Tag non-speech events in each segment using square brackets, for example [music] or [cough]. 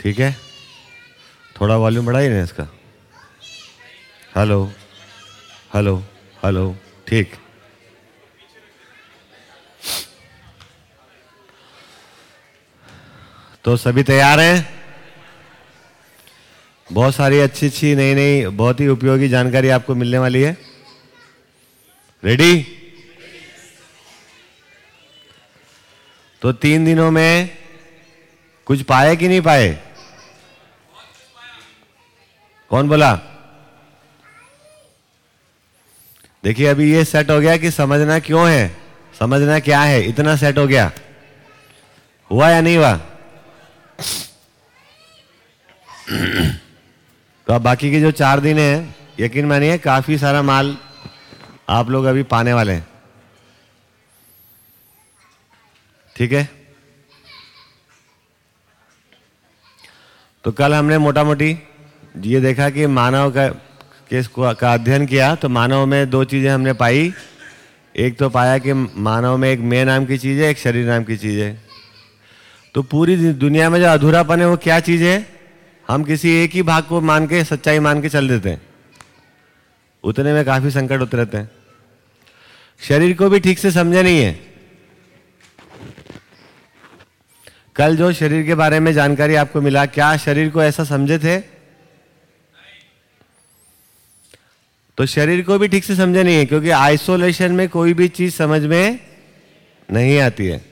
ठीक है? थोड़ा वॉल्यूम बढ़ाइए ना इसका। हेलो हेलो हेलो ठीक। तो सभी तैयार हैं? बहुत सारी अच्छी अच्छी नई नई बहुत ही उपयोगी जानकारी आपको मिलने वाली है। रेडी तो तीन दिनों में कुछ पाए कि नहीं पाए? कौन बोला? देखिए, अभी ये सेट हो गया कि समझना क्यों है? समझना क्या है? इतना सेट हो गया। हुआ या नहीं हुआ? [clears throat] तो अब बाकी के जो चार दिन है, यकीन मानिए, काफ़ी सारा माल आप लोग अभी पाने वाले हैं। ठीक है? तो कल हमने मोटा मोटी ये देखा कि मानव का केस का अध्ययन किया तो मानव में दो चीज़ें हमने पाई। एक तो पाया कि मानव में एक मैं नाम की चीज़ है, एक शरीर नाम की चीज़ है। तो पूरी दुनिया में जो अधूरापन है, वो क्या चीज़ है? हम किसी एक ही भाग को मान के, सच्चाई मान के चल देते हैं। उतने में काफ़ी संकट उतरते हैं शरीर को भी ठीक से समझे नहीं है। कल जो शरीर के बारे में जानकारी आपको मिला, क्या शरीर को ऐसा समझे थे? तो शरीर को भी ठीक से समझे नहीं है, क्योंकि आइसोलेशन में कोई भी चीज़ समझ में नहीं आती है।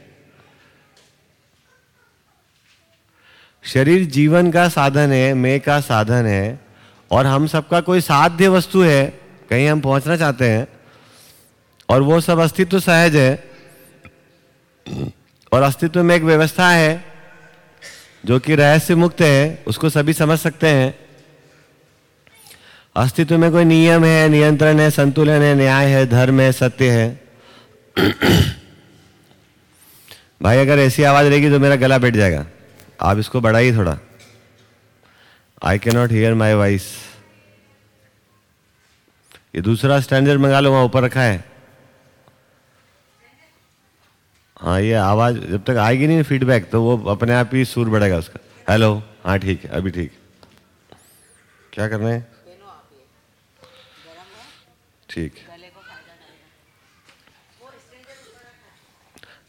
शरीर जीवन का साधन है, मैं का साधन है, और हम सबका कोई साध्य वस्तु है, कहीं हम पहुँचना चाहते हैं, और वो सब अस्तित्व सहज है, और अस्तित्व में एक व्यवस्था है, जो कि रहस्य मुक्त है, उसको सभी समझ सकते हैं। अस्तित्व में कोई नियम है, नियंत्रण है, संतुलन है, न्याय है, धर्म है, सत्य है? [clears throat] भाई, अगर ऐसी आवाज़ रहेगी तो मेरा गला बैठ जाएगा। आप इसको बढ़ाइए थोड़ा। आई के नॉट हियर माई वॉइस ये दूसरा स्टैंडर्ड मंगा लो, वहाँ ऊपर रखा है। हाँ ये आवाज़ जब तक आएगी नहीं फीडबैक तो वो अपने आप ही सुर बढ़ेगा उसका। हेलो हाँ ठीक है, अभी ठीक। क्या करना है? ठीक।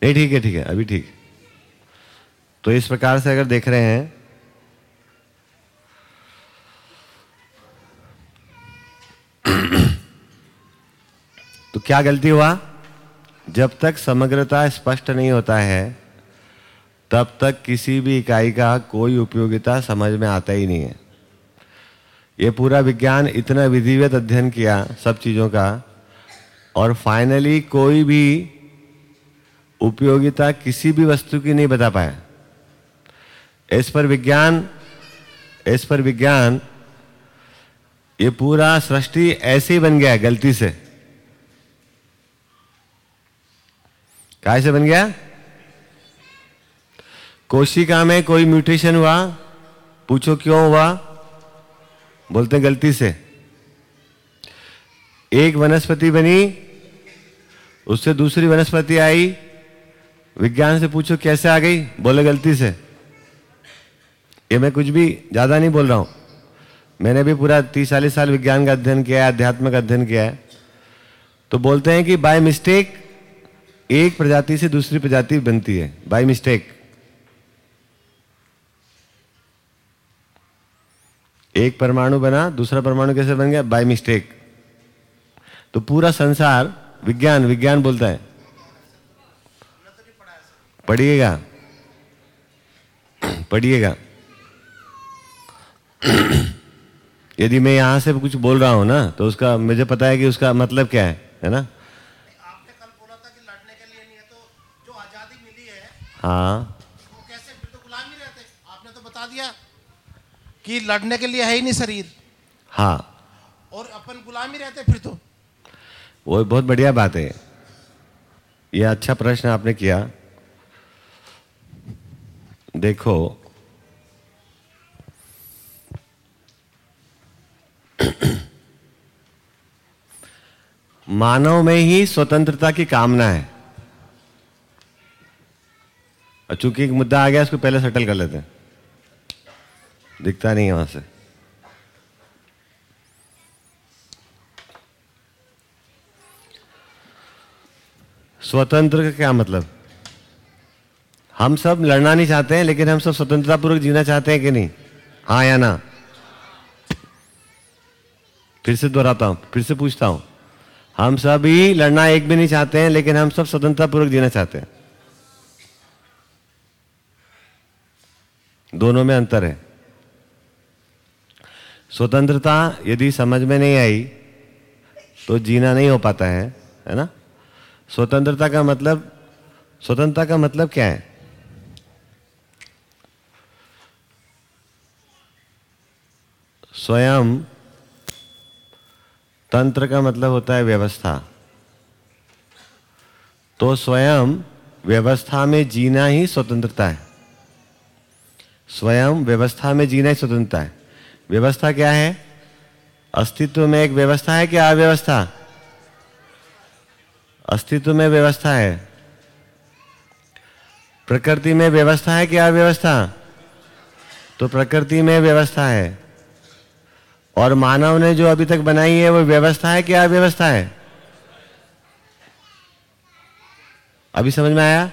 नहीं, ठीक है ठीक है, अभी ठीक। तो इस प्रकार से अगर देख रहे हैं [clears throat] तो क्या गलती हुआ? जब तक समग्रता स्पष्ट नहीं होता है, तब तक किसी भी इकाई का कोई उपयोगिता समझ में आता ही नहीं है। ये पूरा विज्ञान इतना विधिवत अध्ययन किया सब चीज़ों का, और फाइनली कोई भी उपयोगिता किसी भी वस्तु की नहीं बता पाया। इस पर विज्ञान, इस पर विज्ञान, ये पूरा सृष्टि ऐसे ही बन गया गलती से। काय से बन गया? कोशिका में कोई म्यूटेशन हुआ, पूछो क्यों हुआ? बोलते गलती से। एक वनस्पति बनी, उससे दूसरी वनस्पति आई, विज्ञान से पूछो कैसे आ गई, बोले गलती से। ये मैं कुछ भी ज़्यादा नहीं बोल रहा हूँ। मैंने भी पूरा तीस चालीस साल विज्ञान का अध्ययन किया है अध्यात्म का अध्ययन किया है। तो बोलते हैं कि बाय मिस्टेक एक प्रजाति से दूसरी प्रजाति बनती है बाय मिस्टेक एक परमाणु बना दूसरा परमाणु कैसे बन गया? बाय मिस्टेक तो पूरा संसार विज्ञान विज्ञान बोलता है। पढ़िएगा। पढ़िएगा। यदि मैं यहाँ से कुछ बोल रहा हूँ ना तो उसका मुझे पता है कि उसका मतलब क्या है है ना? आपने कल बोला था कि लड़ने के लिए नहीं है तो जो आज़ादी मिली है हाँ वो कैसे फिर तो गुलाम ही रहते आपने तो बता दिया कि लड़ने के लिए है ही नहीं शरीर। हाँ। और अपन गुलाम ही रहते फिर तो। वो बहुत बढ़िया बात है। ये अच्छा प्रश्न आपने किया। देखो। [clears throat] मानव में ही स्वतंत्रता की कामना है। और चूँकि एक मुद्दा आ गया इसको पहले सेटल कर लेते हैं। दिखता नहीं वहाँ से। स्वतंत्र का क्या मतलब? हम सब लड़ना नहीं चाहते हैं, लेकिन हम सब स्वतंत्रता पूर्वक जीना चाहते हैं कि नहीं? हाँ या ना? फिर से दोहराता हूँ, फिर से पूछता हूँ। हम ही लड़ना एक भी नहीं चाहते हैं, लेकिन हम सब स्वतंत्रता पूर्वक जीना चाहते हैं। दोनों में अंतर है। स्वतंत्रता यदि समझ में नहीं आई तो जीना नहीं हो पाता है है ना? स्वतंत्रता का मतलब स्वतंत्रता का मतलब क्या है? स्वयं तंत्र का मतलब होता है व्यवस्था। तो स्वयं व्यवस्था में जीना ही स्वतंत्रता है। स्वयं व्यवस्था में जीना ही स्वतंत्रता है। व्यवस्था क्या है? अस्तित्व में एक व्यवस्था है क्या अव्यवस्था? अस्तित्व में व्यवस्था है। प्रकृति में व्यवस्था है क्या अव्यवस्था? तो प्रकृति में व्यवस्था है। और मानव ने जो अभी तक बनाई है, वो व्यवस्था है क्या अव्यवस्था है? अभी समझ में आया?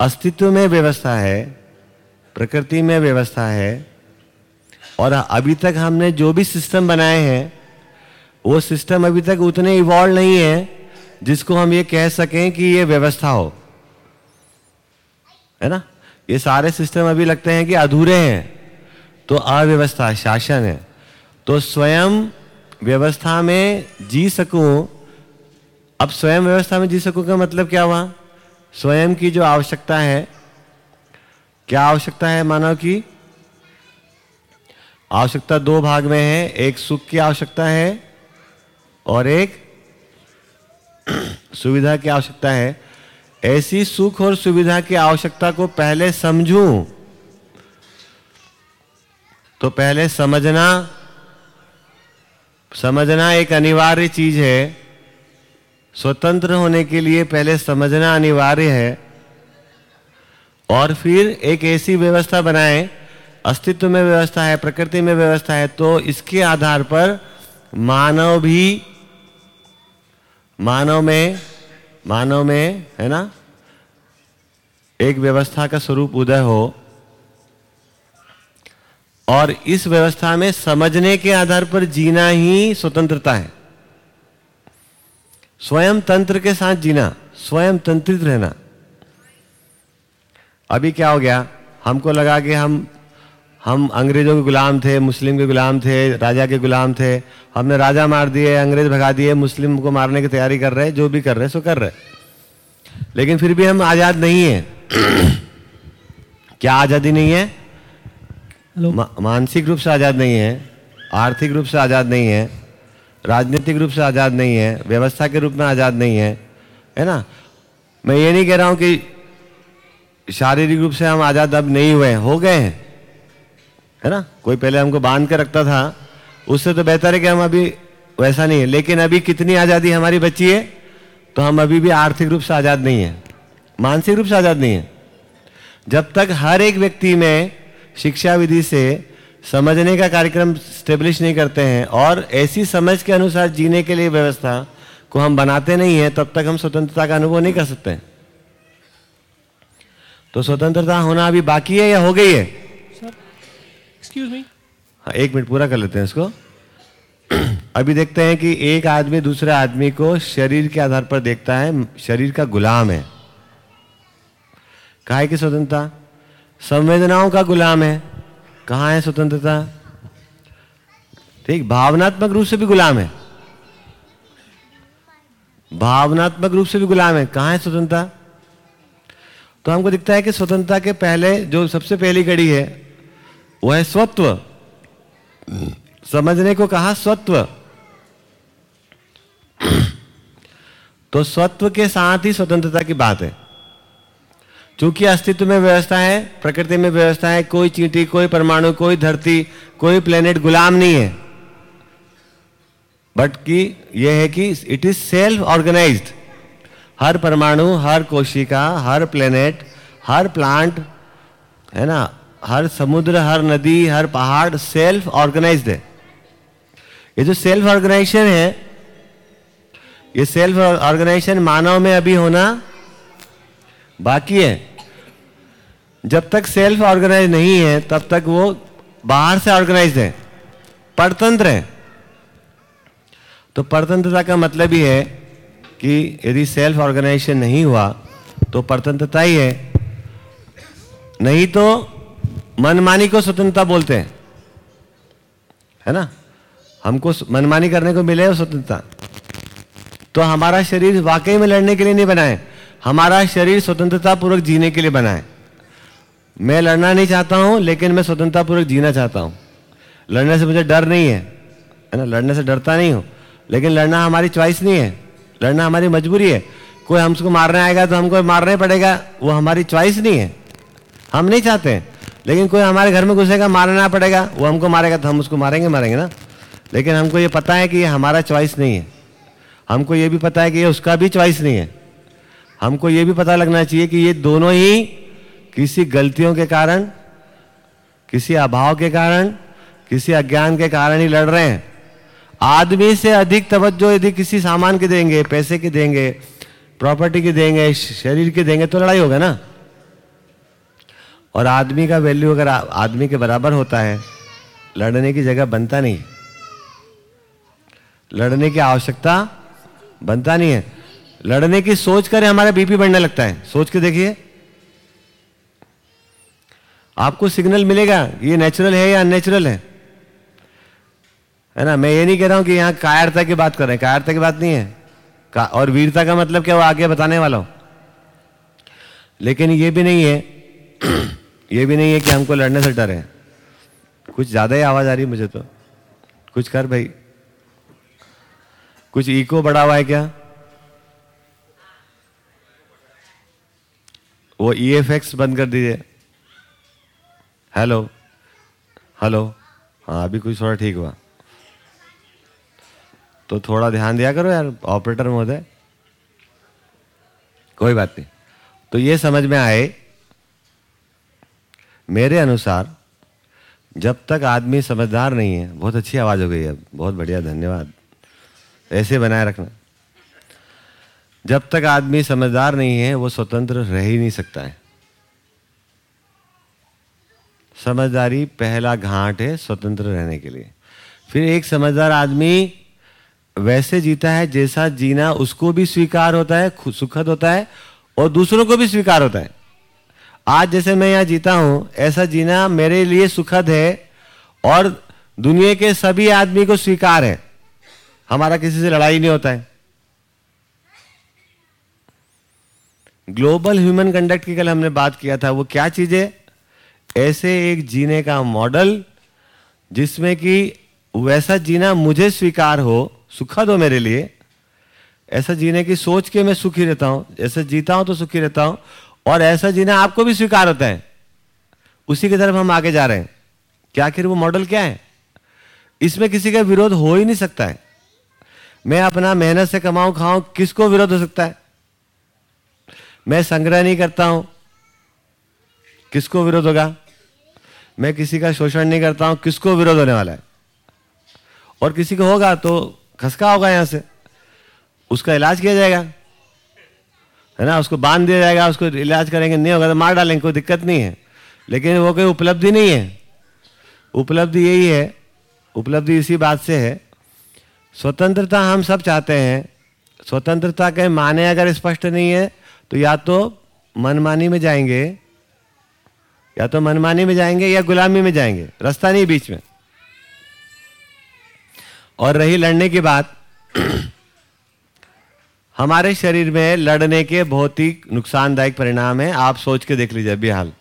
अस्तित्व में व्यवस्था है, प्रकृति में व्यवस्था है और अभी तक हमने जो भी सिस्टम बनाए हैं, वो सिस्टम अभी तक उतने इवॉल्व नहीं है, जिसको हम ये कह सकें कि ये व्यवस्था हो। है ना? ये सारे सिस्टम अभी लगते हैं कि अधूरे हैं तो अव्यवस्था, शासन है। तो स्वयं व्यवस्था में जी सकूँ, अब स्वयं व्यवस्था में जी सकूँ का मतलब क्या हुआ? स्वयं की जो आवश्यकता है, क्या आवश्यकता है मानव की? आवश्यकता दो भाग में है, एक सुख की आवश्यकता है और एक सुविधा की आवश्यकता है। ऐसी सुख और सुविधा की आवश्यकता को पहले समझूं तो पहले समझना समझना एक अनिवार्य चीज़ है। स्वतंत्र होने के लिए पहले समझना अनिवार्य है और फिर एक ऐसी व्यवस्था बनाए अस्तित्व में व्यवस्था है, प्रकृति में व्यवस्था है तो इसके आधार पर मानव भी, मानव में मानव में, है ना? एक व्यवस्था का स्वरूप उदय हो। और इस व्यवस्था में समझने के आधार पर जीना ही स्वतंत्रता है। स्वयं तंत्र के साथ जीना, स्वयं तंत्रित रहना। अभी क्या हो गया? हमको लगा कि हम हम अंग्रेज़ों के गुलाम थे मुस्लिम के गुलाम थे राजा के गुलाम थे। हमने राजा मार दिए अंग्रेज़ भगा दिए मुस्लिम को मारने की तैयारी कर रहे जो भी कर रहे सो कर रहे। लेकिन फिर भी हम आज़ाद नहीं है। क्या आज़ादी नहीं है? मा, मानसिक रूप से आज़ाद नहीं है आर्थिक रूप से आज़ाद नहीं है राजनीतिक रूप से आज़ाद नहीं है व्यवस्था के रूप में आज़ाद नहीं है है ना? मैं ये नहीं कह रहा हूँ कि शारीरिक रूप से हम आज़ाद अब नहीं हुए हो गए हैं। है ना? कोई पहले हमको बाँध के रखता था, उससे तो बेहतर है कि हम अभी वैसा नहीं है। लेकिन अभी कितनी आज़ादी हमारी बची है तो हम अभी भी आर्थिक रूप से आज़ाद नहीं है। मानसिक रूप से आज़ाद नहीं है। जब तक हर एक व्यक्ति में शिक्षा विधि से समझने का कार्यक्रम स्टेब्लिश नहीं करते हैं, और ऐसी समझ के अनुसार जीने के लिए व्यवस्था को हम बनाते नहीं हैं, तब तक हम स्वतंत्रता का अनुभव नहीं कर सकते। तो स्वतंत्रता होना अभी बाकी है या हो गई है? एक्सक्यूज मी हाँ एक मिनट पूरा कर लेते हैं इसको। [clears throat] अभी देखते हैं कि एक आदमी दूसरे आदमी को शरीर के आधार पर देखता है, शरीर का गुलाम है। कहा है कि स्वतंत्रता? संवेदनाओं का गुलाम है। कहा है स्वतंत्रता? ठीक, भावनात्मक रूप से भी गुलाम है। भावनात्मक रूप से भी गुलाम है। कहा है स्वतंत्रता? तो हमको दिखता है कि स्वतंत्रता के पहले, जो सबसे पहली कड़ी है वो है स्वत्व। समझने को कहा स्वत्व। तो स्वत्व के साथ ही स्वतंत्रता की बात है। क्योंकि अस्तित्व में व्यवस्था है, प्रकृति में व्यवस्था है, कोई चींटी, कोई परमाणु, कोई धरती, कोई प्लेनेट गुलाम नहीं है। बट कि यह है कि इट इज़ सेल्फ ऑर्गेनाइज्ड हर परमाणु, हर कोशिका, हर प्लेनेट हर प्लांट है ना? हर समुद्र, हर नदी, हर पहाड़ सेल्फ ऑर्गेनाइज्ड है। ये जो सेल्फ ऑर्गेनाइजेशन है, ये सेल्फ ऑर्गेनाइजेशन मानव में अभी होना बाकी है। जब तक सेल्फ ऑर्गेनाइज नहीं है, तब तक वो बाहर से ऑर्गेनाइज है। परतंत्र है। तो परतंत्रता का मतलब ही है कि यदि सेल्फ ऑर्गेनाइजेशन नहीं हुआ तो परतंत्रता ही है। नहीं तो मनमानी को स्वतंत्रता बोलते हैं। है ना? हमको मनमानी करने को मिले स्वतंत्रता। तो हमारा शरीर वाकई में लड़ने के लिए नहीं बना है हमारा शरीर स्वतंत्रता पूर्वक जीने के लिए बनाए। मैं लड़ना नहीं चाहता हूँ, लेकिन मैं स्वतंत्रता पूर्वक जीना चाहता हूँ। लड़ने से मुझे डर नहीं है है ना? लड़ने से डरता नहीं हूँ, लेकिन लड़ना हमारी च्वाइस नहीं है। लड़ना हमारी मजबूरी है। कोई हमको मारने आएगा तो हमको मारना ही पड़ेगा, वो हमारी च्वाइस नहीं है। हम नहीं चाहते। हैं लेकिन कोई हमारे घर में घुसेगा, मारना पड़ेगा, वो हमको मारेगा तो हम उसको मारेंगे मारेंगे ना। लेकिन हमको ये पता है कि ये हमारा चॉइस नहीं है। हमको ये भी पता है कि ये उसका भी चॉइस नहीं है। हमको ये भी पता लगना चाहिए कि ये दोनों ही किसी गलतियों के कारण, किसी अभाव के कारण, किसी अज्ञान के कारण ही लड़ रहे हैं। आदमी से अधिक तवज्जो यदि किसी सामान के देंगे, पैसे के देंगे प्रॉपर्टी के देंगे, शरीर के देंगे तो लड़ाई होगा ना। और आदमी का वैल्यू अगर आदमी के बराबर होता है, लड़ने की जगह बनता नहीं। लड़ने की आवश्यकता बनता नहीं है। लड़ने की सोच कर, हमारा बीपी बढ़ने लगता है। सोच के देखिए। आपको सिग्नल मिलेगा, ये नेचुरल है या अननेचुरल है? है ना? मैं ये नहीं कह रहा हूँ कि यहाँ कायरता की बात कर रहे हैं। कायरता की बात नहीं है। और वीरता का मतलब क्या, वो आगे बताने वाला हूँ। लेकिन ये भी नहीं है। ये भी नहीं है कि हमको लड़ने से डर है। कुछ ज़्यादा ही आवाज़ आ रही मुझे तो। कुछ कर भाई। कुछ इको बढ़ा हुआ है क्या? वो ई एफ़ एक्स बंद कर दीजिए। हेलो हेलो हाँ अभी कुछ थोड़ा ठीक हुआ। तो थोड़ा ध्यान दिया करो यार ऑपरेटर महोदय। कोई बात नहीं। तो ये समझ में आए मेरे अनुसार, जब तक आदमी समझदार नहीं है, बहुत अच्छी आवाज़ हो गई है, बहुत बढ़िया, धन्यवाद। ऐसे बनाए रखना। जब तक आदमी समझदार नहीं है, वो स्वतंत्र रह ही नहीं सकता है। समझदारी पहला घाट है स्वतंत्र रहने के लिए। फिर एक समझदार आदमी वैसे जीता है जैसा जीना उसको भी स्वीकार होता है सुखद होता है और दूसरों को भी स्वीकार होता है। आज जैसे मैं यहाँ जीता हूँ, ऐसा जीना मेरे लिए सुखद है और दुनिया के सभी आदमी को स्वीकार है। हमारा किसी से लड़ाई नहीं होता है। ग्लोबल ह्यूमन कंडक्ट की कल हमने बात किया था, वो क्या चीज़ है? ऐसे एक जीने का मॉडल जिसमें कि वैसा जीना मुझे स्वीकार हो, सुखद हो मेरे लिए, ऐसा जीने की सोच के मैं सुखी रहता हूँ। ऐसा जीता हूँ तो सुखी रहता हूँ और ऐसा जीना आपको भी स्वीकार होता है। उसी की तरफ़ हम आगे जा रहे हैं। क्या आखिर वो मॉडल क्या है? इसमें किसी का विरोध हो ही नहीं सकता है। मैं अपना मेहनत से कमाऊं, खाऊं, किसको विरोध हो सकता है? मैं संग्रह नहीं करता हूँ। किसको विरोध होगा? मैं किसी का शोषण नहीं करता हूँ, किसको विरोध होने वाला है? और किसी को होगा तो खसका होगा यहाँ से। उसका इलाज किया जाएगा। है ना? उसको बाँध दिया जाएगा, उसको इलाज करेंगे। नहीं होगा तो मार डालेंगे, कोई दिक्कत नहीं है। लेकिन वो कोई उपलब्धि नहीं है। उपलब्धि यही है, उपलब्धि इसी बात से है, स्वतंत्रता हम सब चाहते हैं। स्वतंत्रता के माने अगर स्पष्ट नहीं है तो या तो मनमानी में जाएँगे, या तो मनमानी में जाएँगे, या गुलामी में जाएँगे। रास्ता नहीं बीच में। और रही लड़ने की बात हमारे शरीर में लड़ने के बहुत ही नुकसानदायक परिणाम है। आप सोच के देख लीजिए अभी हाल।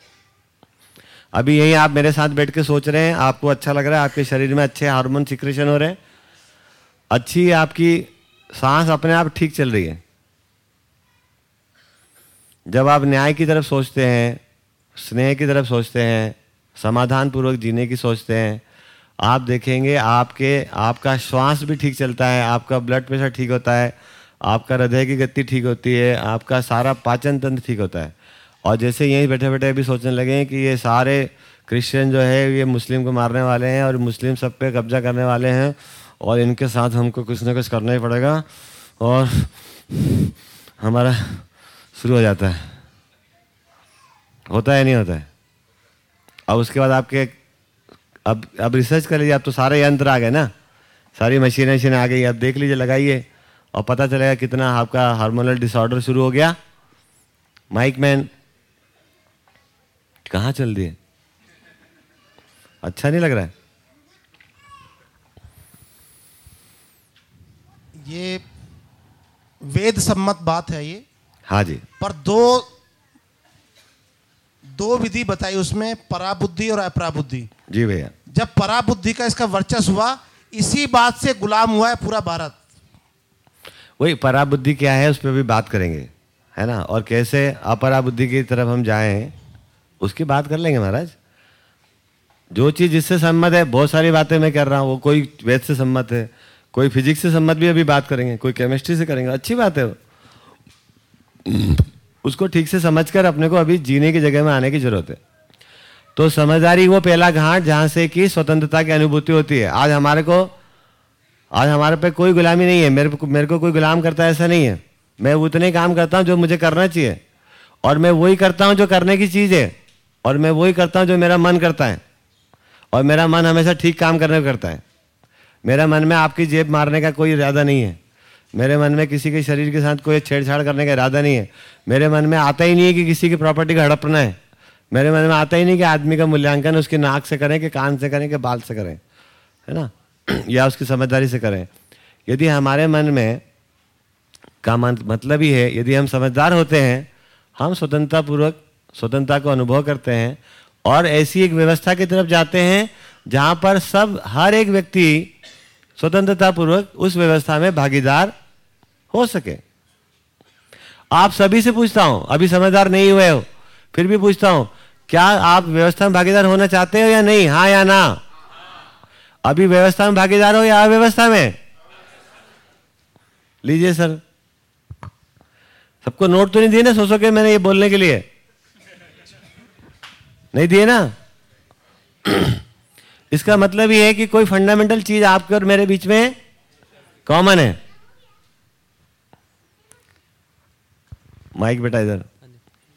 अभी यही आप मेरे साथ बैठ के सोच रहे हैं। आपको अच्छा लग रहा है, आपके शरीर में अच्छे हार्मोन सिक्रेशन हो रहे हैं। अच्छी आपकी सांस अपने आप ठीक चल रही है। जब आप न्याय की तरफ़ सोचते हैं, स्नेह की तरफ़ सोचते हैं समाधान पूर्वक जीने की सोचते हैं, आप देखेंगे आपके, आपका श्वास भी ठीक चलता है, आपका ब्लड प्रेशर ठीक होता है आपका हृदय की गति ठीक होती है, आपका सारा पाचन तंत्र ठीक होता है। और जैसे यहीं बैठे बैठे अभी सोचने लगे हैं कि ये सारे क्रिश्चियन जो है, ये मुस्लिम को मारने वाले हैं और मुस्लिम सब पे कब्जा करने वाले हैं और इनके साथ हमको कुछ ना कुछ करना ही पड़ेगा और हमारा शुरू हो जाता है। होता है, नहीं होता है? अब उसके बाद आपके अब अब रिसर्च कर लीजिए, अब तो सारे यंत्र आ गए ना? सारी मशीनें मशीनें आ गई, अब देख लीजिए, लगाइए। और पता चलेगा कितना आपका हार्मोनल डिसऑर्डर शुरू हो गया। माइक मैन कहाँ चल दिए अच्छा नहीं लग रहा है? ये वेद सम्मत बात है ये। हाँ जी। पर दो दो विधि बताई उसमें पराबुद्धि और अपराबुद्धि। जी भैया। जब पराबुद्धि का इसका वर्चस्व हुआ इसी बात से गुलाम हुआ है पूरा भारत। वही पराबुद्धि क्या है, उस पर भी बात करेंगे, है ना? और कैसे अपराबुद्धि की तरफ़ हम जाएँ, उसकी बात कर लेंगे महाराज। जो चीज़ जिससे सम्मत है, बहुत सारी बातें मैं कर रहा हूँ, वो कोई वेद से सम्मत है, कोई फिजिक्स से सम्मत भी अभी बात करेंगे, कोई केमिस्ट्री से करेंगे, अच्छी बात है उसको ठीक से समझकर अपने को अभी जीने की जगह में आने की ज़रूरत है। तो समझदारी वो पहला घाट जहाँ से कि स्वतंत्रता की अनुभूति होती है। आज हमारे को आज हमारे पे कोई गुलामी नहीं है। मेरे को मेरे को कोई गुलाम करता ऐसा नहीं है। मैं उतने काम करता हूँ जो मुझे करना चाहिए। और मैं वही करता हूँ जो करने की चीज़ है। और मैं वही करता हूँ जो मेरा मन करता है। और मेरा मन हमेशा ठीक काम करने को करता है। मेरा मन में आपकी जेब मारने का कोई इरादा नहीं है। मेरे मन में किसी के शरीर के साथ कोई छेड़छाड़ करने का इरादा नहीं है। मेरे मन में आता ही नहीं है कि किसी की प्रॉपर्टी का हड़पना है। मेरे मन में आता ही नहीं कि आदमी का मूल्यांकन उसकी नाक से करें कि कान से करें कि बाल से करें। है ना? [clears throat] या उसकी समझदारी से करें। यदि हमारे मन में का मतलब ही है, यदि हम समझदार होते हैं, हम स्वतंत्रता पूर्वक स्वतंत्रता को अनुभव करते हैं और ऐसी एक व्यवस्था की तरफ़ जाते हैं जहाँ पर सब, हर एक व्यक्ति स्वतंत्रता पूर्वक उस व्यवस्था में भागीदार हो सके। आप सभी से पूछता हूँ, अभी समझदार नहीं हुए हो, फिर भी पूछता हूँ, क्या आप व्यवस्था में भागीदार होना चाहते हो या नहीं? हाँ या ना? अभी व्यवस्था में भागीदार हो या अव्यवस्था में? लीजिए सर। सबको नोट तो नहीं दिए ना सो सो के मैंने ये बोलने के लिए। नहीं दिए ना? [clears throat] इसका मतलब ये है कि कोई फंडामेंटल चीज़ आपके और मेरे बीच में कॉमन है। माइक बेटा इधर।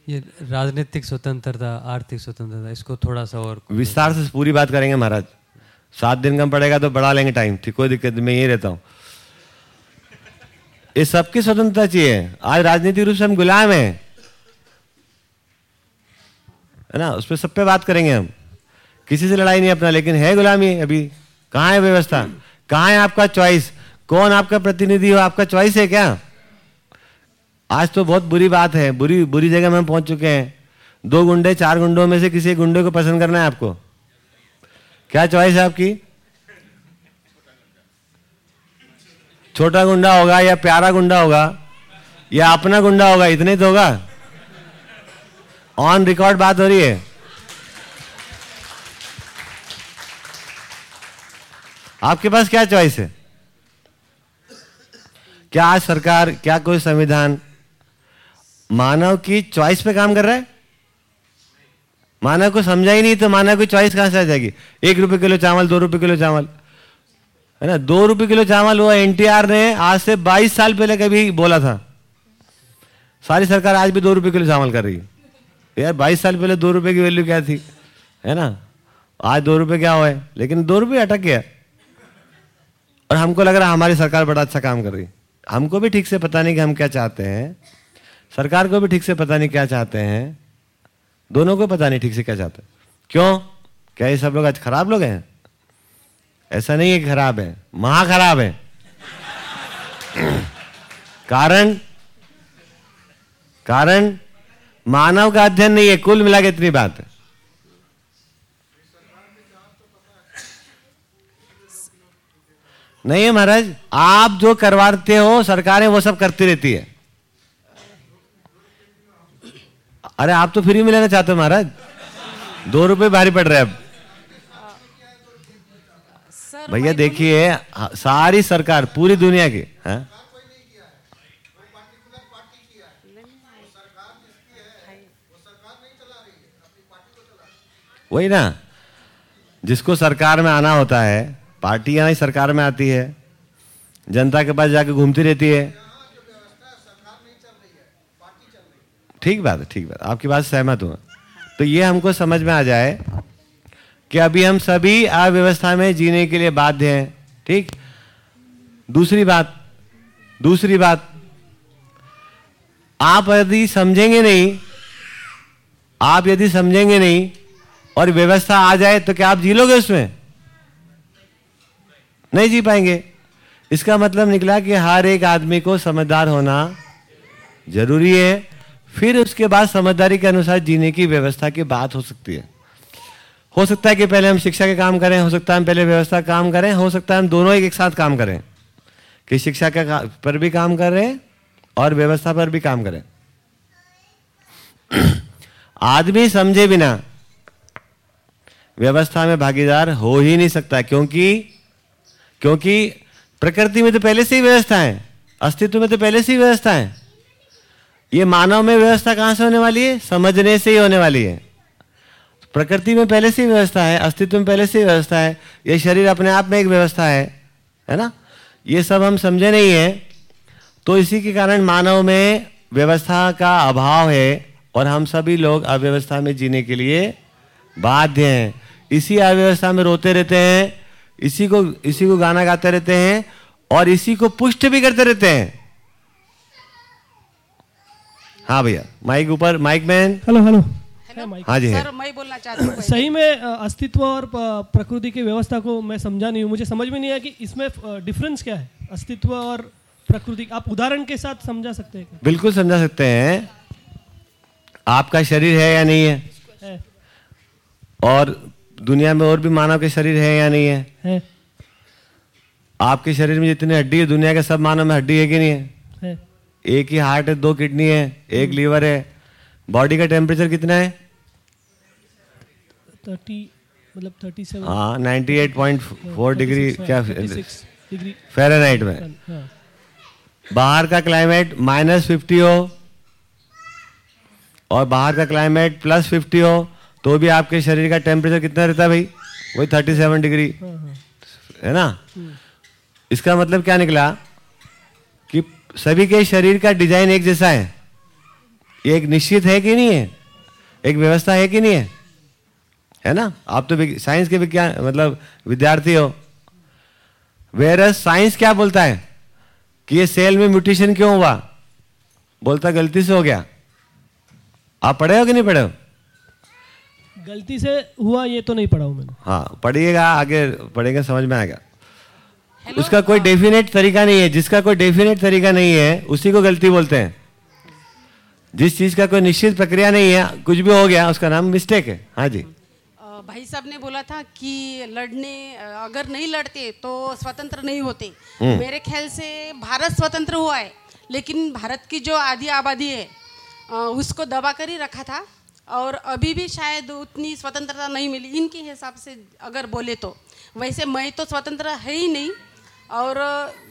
ये राजनीतिक स्वतंत्रता आर्थिक स्वतंत्रता इसको थोड़ा सा और विस्तार से पूरी बात करेंगे महाराज। सात दिन कम पड़ेगा तो बढ़ा लेंगे टाइम ठीक, कोई दिक्कत मैं यही रहता हूँ। ये सबकी स्वतंत्रता चाहिए। आज राजनीतिक रूप से हम गुलाम हैं। है ना? उस पर सब पे बात करेंगे हम। किसी से लड़ाई नहीं अपना, लेकिन है गुलामी अभी। कहाँ है व्यवस्था? कहाँ है आपका चॉइस कौन आपका प्रतिनिधि हो? आपका चॉइस है क्या? आज तो बहुत बुरी बात है। बुरी बुरी जगह में हम पहुँच चुके हैं। दो गुंडे, चार गुंडों में से किसी गुंडे को पसंद करना है आपको। क्या चॉइस है आपकी? छोटा गुंडा होगा या प्यारा गुंडा होगा? या अपना गुंडा होगा? इतने तो होगा। ऑन रिकॉर्ड बात हो रही है। आपके पास क्या चॉइस है? क्या आज सरकार, क्या कोई संविधान मानव की चॉइस पे काम कर रहा है? मानव को समझा ही नहीं तो माना की चॉइस कहाँ से आ जाएगी? एक रुपए किलो चावल, दो रुपए किलो चावल। है ना? दो रुपए किलो चावल वो एनटीआर ने आज से 22 साल पहले कभी बोला था। सारी सरकार आज भी दो रुपए किलो चावल कर रही है। यार, बाईस साल पहले दो रुपए की वैल्यू क्या थी? है ना? आज दो रुपए क्या हुआ है? लेकिन दो रुपये अटक गया। और हमको लग रहा हमारी सरकार बड़ा अच्छा काम कर रही हमको भी ठीक से पता नहीं कि हम क्या चाहते हैं। सरकार को भी ठीक से पता नहीं क्या चाहते हैं। दोनों को पता नहीं ठीक से क्या चाहते क्यों? क्या ये सब लोग आज खराब लोग हैं? ऐसा नहीं है खराब है महा खराब है। कारण? कारण? मानव का अध्ययन नहीं है, कुल मिला के इतनी बात है। नहीं है महाराज, आप जो करवाते हो, सरकारें वो सब करती रहती है। अरे आप तो फ्री में लेना चाहते हो महाराज। दो रुपए भारी पड़ रहे अब। भैया देखिए हाँ, सारी सरकार पूरी दुनिया की है? वही ना जिसको सरकार में आना होता है पार्टियाँ ही सरकार में आती है जनता के पास जाके घूमती रहती है। ठीक बात है, ठीक बात आपकी बात सहमत हूँ। तो ये हमको समझ में आ जाए कि अभी हम सभी अव्यवस्था में जीने के लिए बाध्य हैं, ठीक? दूसरी बात दूसरी बात, आप यदि समझेंगे नहीं, आप यदि समझेंगे नहीं और व्यवस्था आ जाए तो क्या आप जी लोगे उसमें? नहीं जी पाएँगे। इसका मतलब निकला कि हर एक आदमी को समझदार होना ज़रूरी है। फिर उसके बाद समझदारी के अनुसार जीने की व्यवस्था की बात हो सकती है। हो सकता है कि पहले हम शिक्षा के काम करें हो सकता है हम पहले व्यवस्था काम करें हो सकता है हम दोनों एक, एक साथ काम करें। कि शिक्षा के पर भी काम कर और व्यवस्था पर भी काम करें। [clears throat] आदमी समझे बिना व्यवस्था में भागीदार हो ही नहीं सकता क्योंकि क्योंकि प्रकृति में तो पहले से ही व्यवस्था है अस्तित्व में तो पहले से ही व्यवस्था है। ये मानव में व्यवस्था कहाँ से होने वाली है? समझने से ही होने वाली है। प्रकृति में पहले से ही व्यवस्था है, अस्तित्व में पहले से ही व्यवस्था है, ये शरीर अपने आप में एक व्यवस्था है है ना? ये सब हम समझे नहीं है। तो इसी के कारण मानव में व्यवस्था का अभाव है और हम सभी लोग अव्यवस्था में जीने के लिए बाध्य हैं। इसी अव्यवस्था में रोते रहते हैं, इसी को इसी को गाना गाते रहते हैं और इसी को पुष्ट भी करते रहते हैं। हाँ भैया। माइक ऊपर माइक मैन हेलो हेलो हाँ जी सर मैं बोलना चाहती हूँ सही में अस्तित्व और प्रकृति की व्यवस्था को मैं समझा नहीं हूँ। मुझे समझ में नहीं आया कि इसमें डिफरेंस क्या है? अस्तित्व और प्रकृति आप उदाहरण के साथ समझा सकते हैं बिल्कुल समझा सकते हैं। आपका शरीर है या नहीं है? है। और दुनिया में और भी मानव के शरीर है या नहीं है? है। आपके शरीर में जितनी हड्डी है दुनिया के सब मानव में हड्डी है कि नहीं है? एक ही हार्ट है दो किडनी है एक लीवर है। बॉडी का टेम्परेचर कितना है? थर्टी मतलब थर्टी सेवन हाँ 98.4 डिग्री क्या फ़ारेनहाइट में। हाँ। बाहर का क्लाइमेट माइनस फिफ्टी हो और बाहर का क्लाइमेट प्लस फिफ्टी हो तो भी आपके शरीर का टेम्परेचर कितना रहता है भाई? वही थर्टी सेवन डिग्री हाँ हाँ। है ना? इसका मतलब क्या निकला? सभी के शरीर का डिज़ाइन एक जैसा है। ये एक निश्चित है कि नहीं है? एक व्यवस्था है कि नहीं है? है ना? आप तो साइंस के विज्ञान मतलब विद्यार्थी हो। वेर साइंस क्या बोलता है? कि ये सेल में म्यूटेशन क्यों हुआ? बोलता गलती से हो गया। आप पढ़े हो कि नहीं पढ़े हो? गलती से हुआ ये तो नहीं पढ़ा हूँ मैंने। हाँ पढ़िएगा आगे पढ़ेंगे समझ में आएगा। उसका कोई डेफिनेट तरीका नहीं है जिसका कोई डेफिनेट तरीका नहीं है उसी को गलती बोलते हैं। जिस चीज़ का कोई निश्चित प्रक्रिया नहीं है कुछ भी हो गया उसका नाम मिस्टेक है। हाँ जी। भाई साहब ने बोला था कि लड़ने अगर नहीं लड़ते तो स्वतंत्र नहीं होते। मेरे ख्याल से भारत स्वतंत्र हुआ है लेकिन भारत की जो आधी आबादी है उसको दबा कर ही रखा था और अभी भी शायद उतनी स्वतंत्रता नहीं मिली। इनके हिसाब से अगर बोले तो। वैसे मैं तो स्वतंत्र है ही नहीं और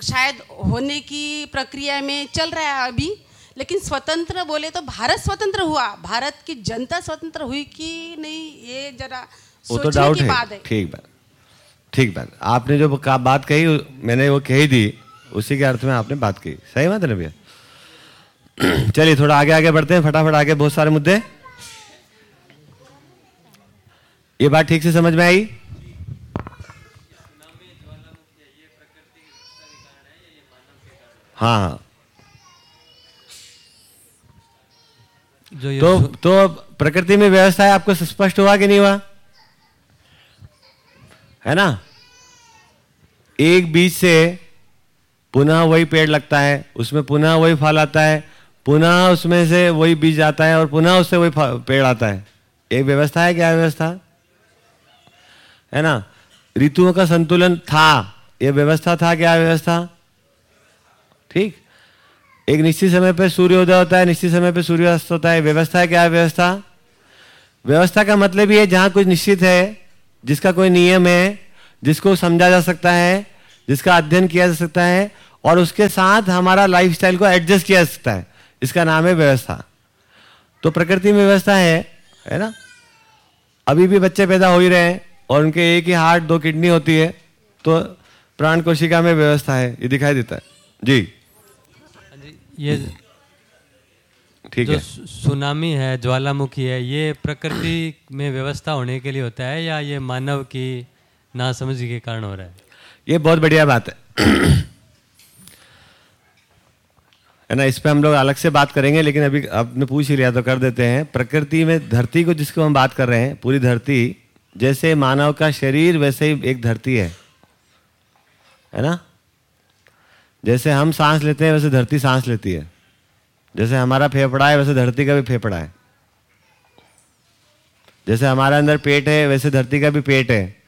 शायद होने की प्रक्रिया में चल रहा है अभी लेकिन स्वतंत्र बोले तो भारत स्वतंत्र हुआ। भारत की जनता स्वतंत्र हुई कि नहीं ये जरा वो तो डाउट है। बात है। ठीक बात ठीक बात। आपने जो बात कही मैंने वो कही दी उसी के अर्थ में आपने बात कही। सही बात है ना भैया? [clears throat] चलिए थोड़ा आगे आगे बढ़ते हैं। फटाफट आगे बहुत सारे मुद्दे। ये बात ठीक से समझ में आई? हाँ। हाँ जो तो तो प्रकृति में व्यवस्था है आपको स्पष्ट हुआ कि नहीं हुआ? है ना? एक बीज से पुनः वही पेड़ लगता है उसमें पुनः वही फल आता है पुनः उसमें से वही बीज आता है और पुनः उससे वही पेड़ आता है। एक व्यवस्था है क्या व्यवस्था? है ना? ऋतुओं का संतुलन था। यह व्यवस्था था क्या व्यवस्था? ठीक। एक निश्चित समय पर सूर्योदय होता है निश्चित समय पर सूर्यास्त होता है। व्यवस्था क्या है व्यवस्था? व्यवस्था का मतलब ये जहाँ कुछ निश्चित है जिसका कोई नियम है जिसको समझा जा सकता है जिसका अध्ययन किया जा सकता है और उसके साथ हमारा लाइफस्टाइल को एडजस्ट किया जा सकता है। इसका नाम है व्यवस्था। तो प्रकृति में व्यवस्था है है ना? अभी भी बच्चे पैदा हो ही रहे हैं और उनके एक ही हार्ट दो किडनी होती है तो प्राण कोशिका में व्यवस्था है ये दिखाई देता हाँ। जी, ये ठीक जो है। सुनामी है ज्वालामुखी है ये प्रकृति में व्यवस्था होने के लिए होता है या ये मानव की नासमझी के कारण हो रहा है? ये बहुत बढ़िया बात है। है ना इस पर हम लोग अलग से बात करेंगे लेकिन अभी आपने पूछ ही लिया तो कर देते हैं। प्रकृति में धरती को जिसको हम बात कर रहे हैं पूरी धरती जैसे मानव का शरीर वैसे ही एक धरती है। है ना? जैसे हम सांस लेते हैं, वैसे धरती सांस लेती है। जैसे हमारा फेफड़ा है, वैसे धरती का भी फेफड़ा है। जैसे हमारे अंदर पेट है, वैसे धरती का भी पेट है।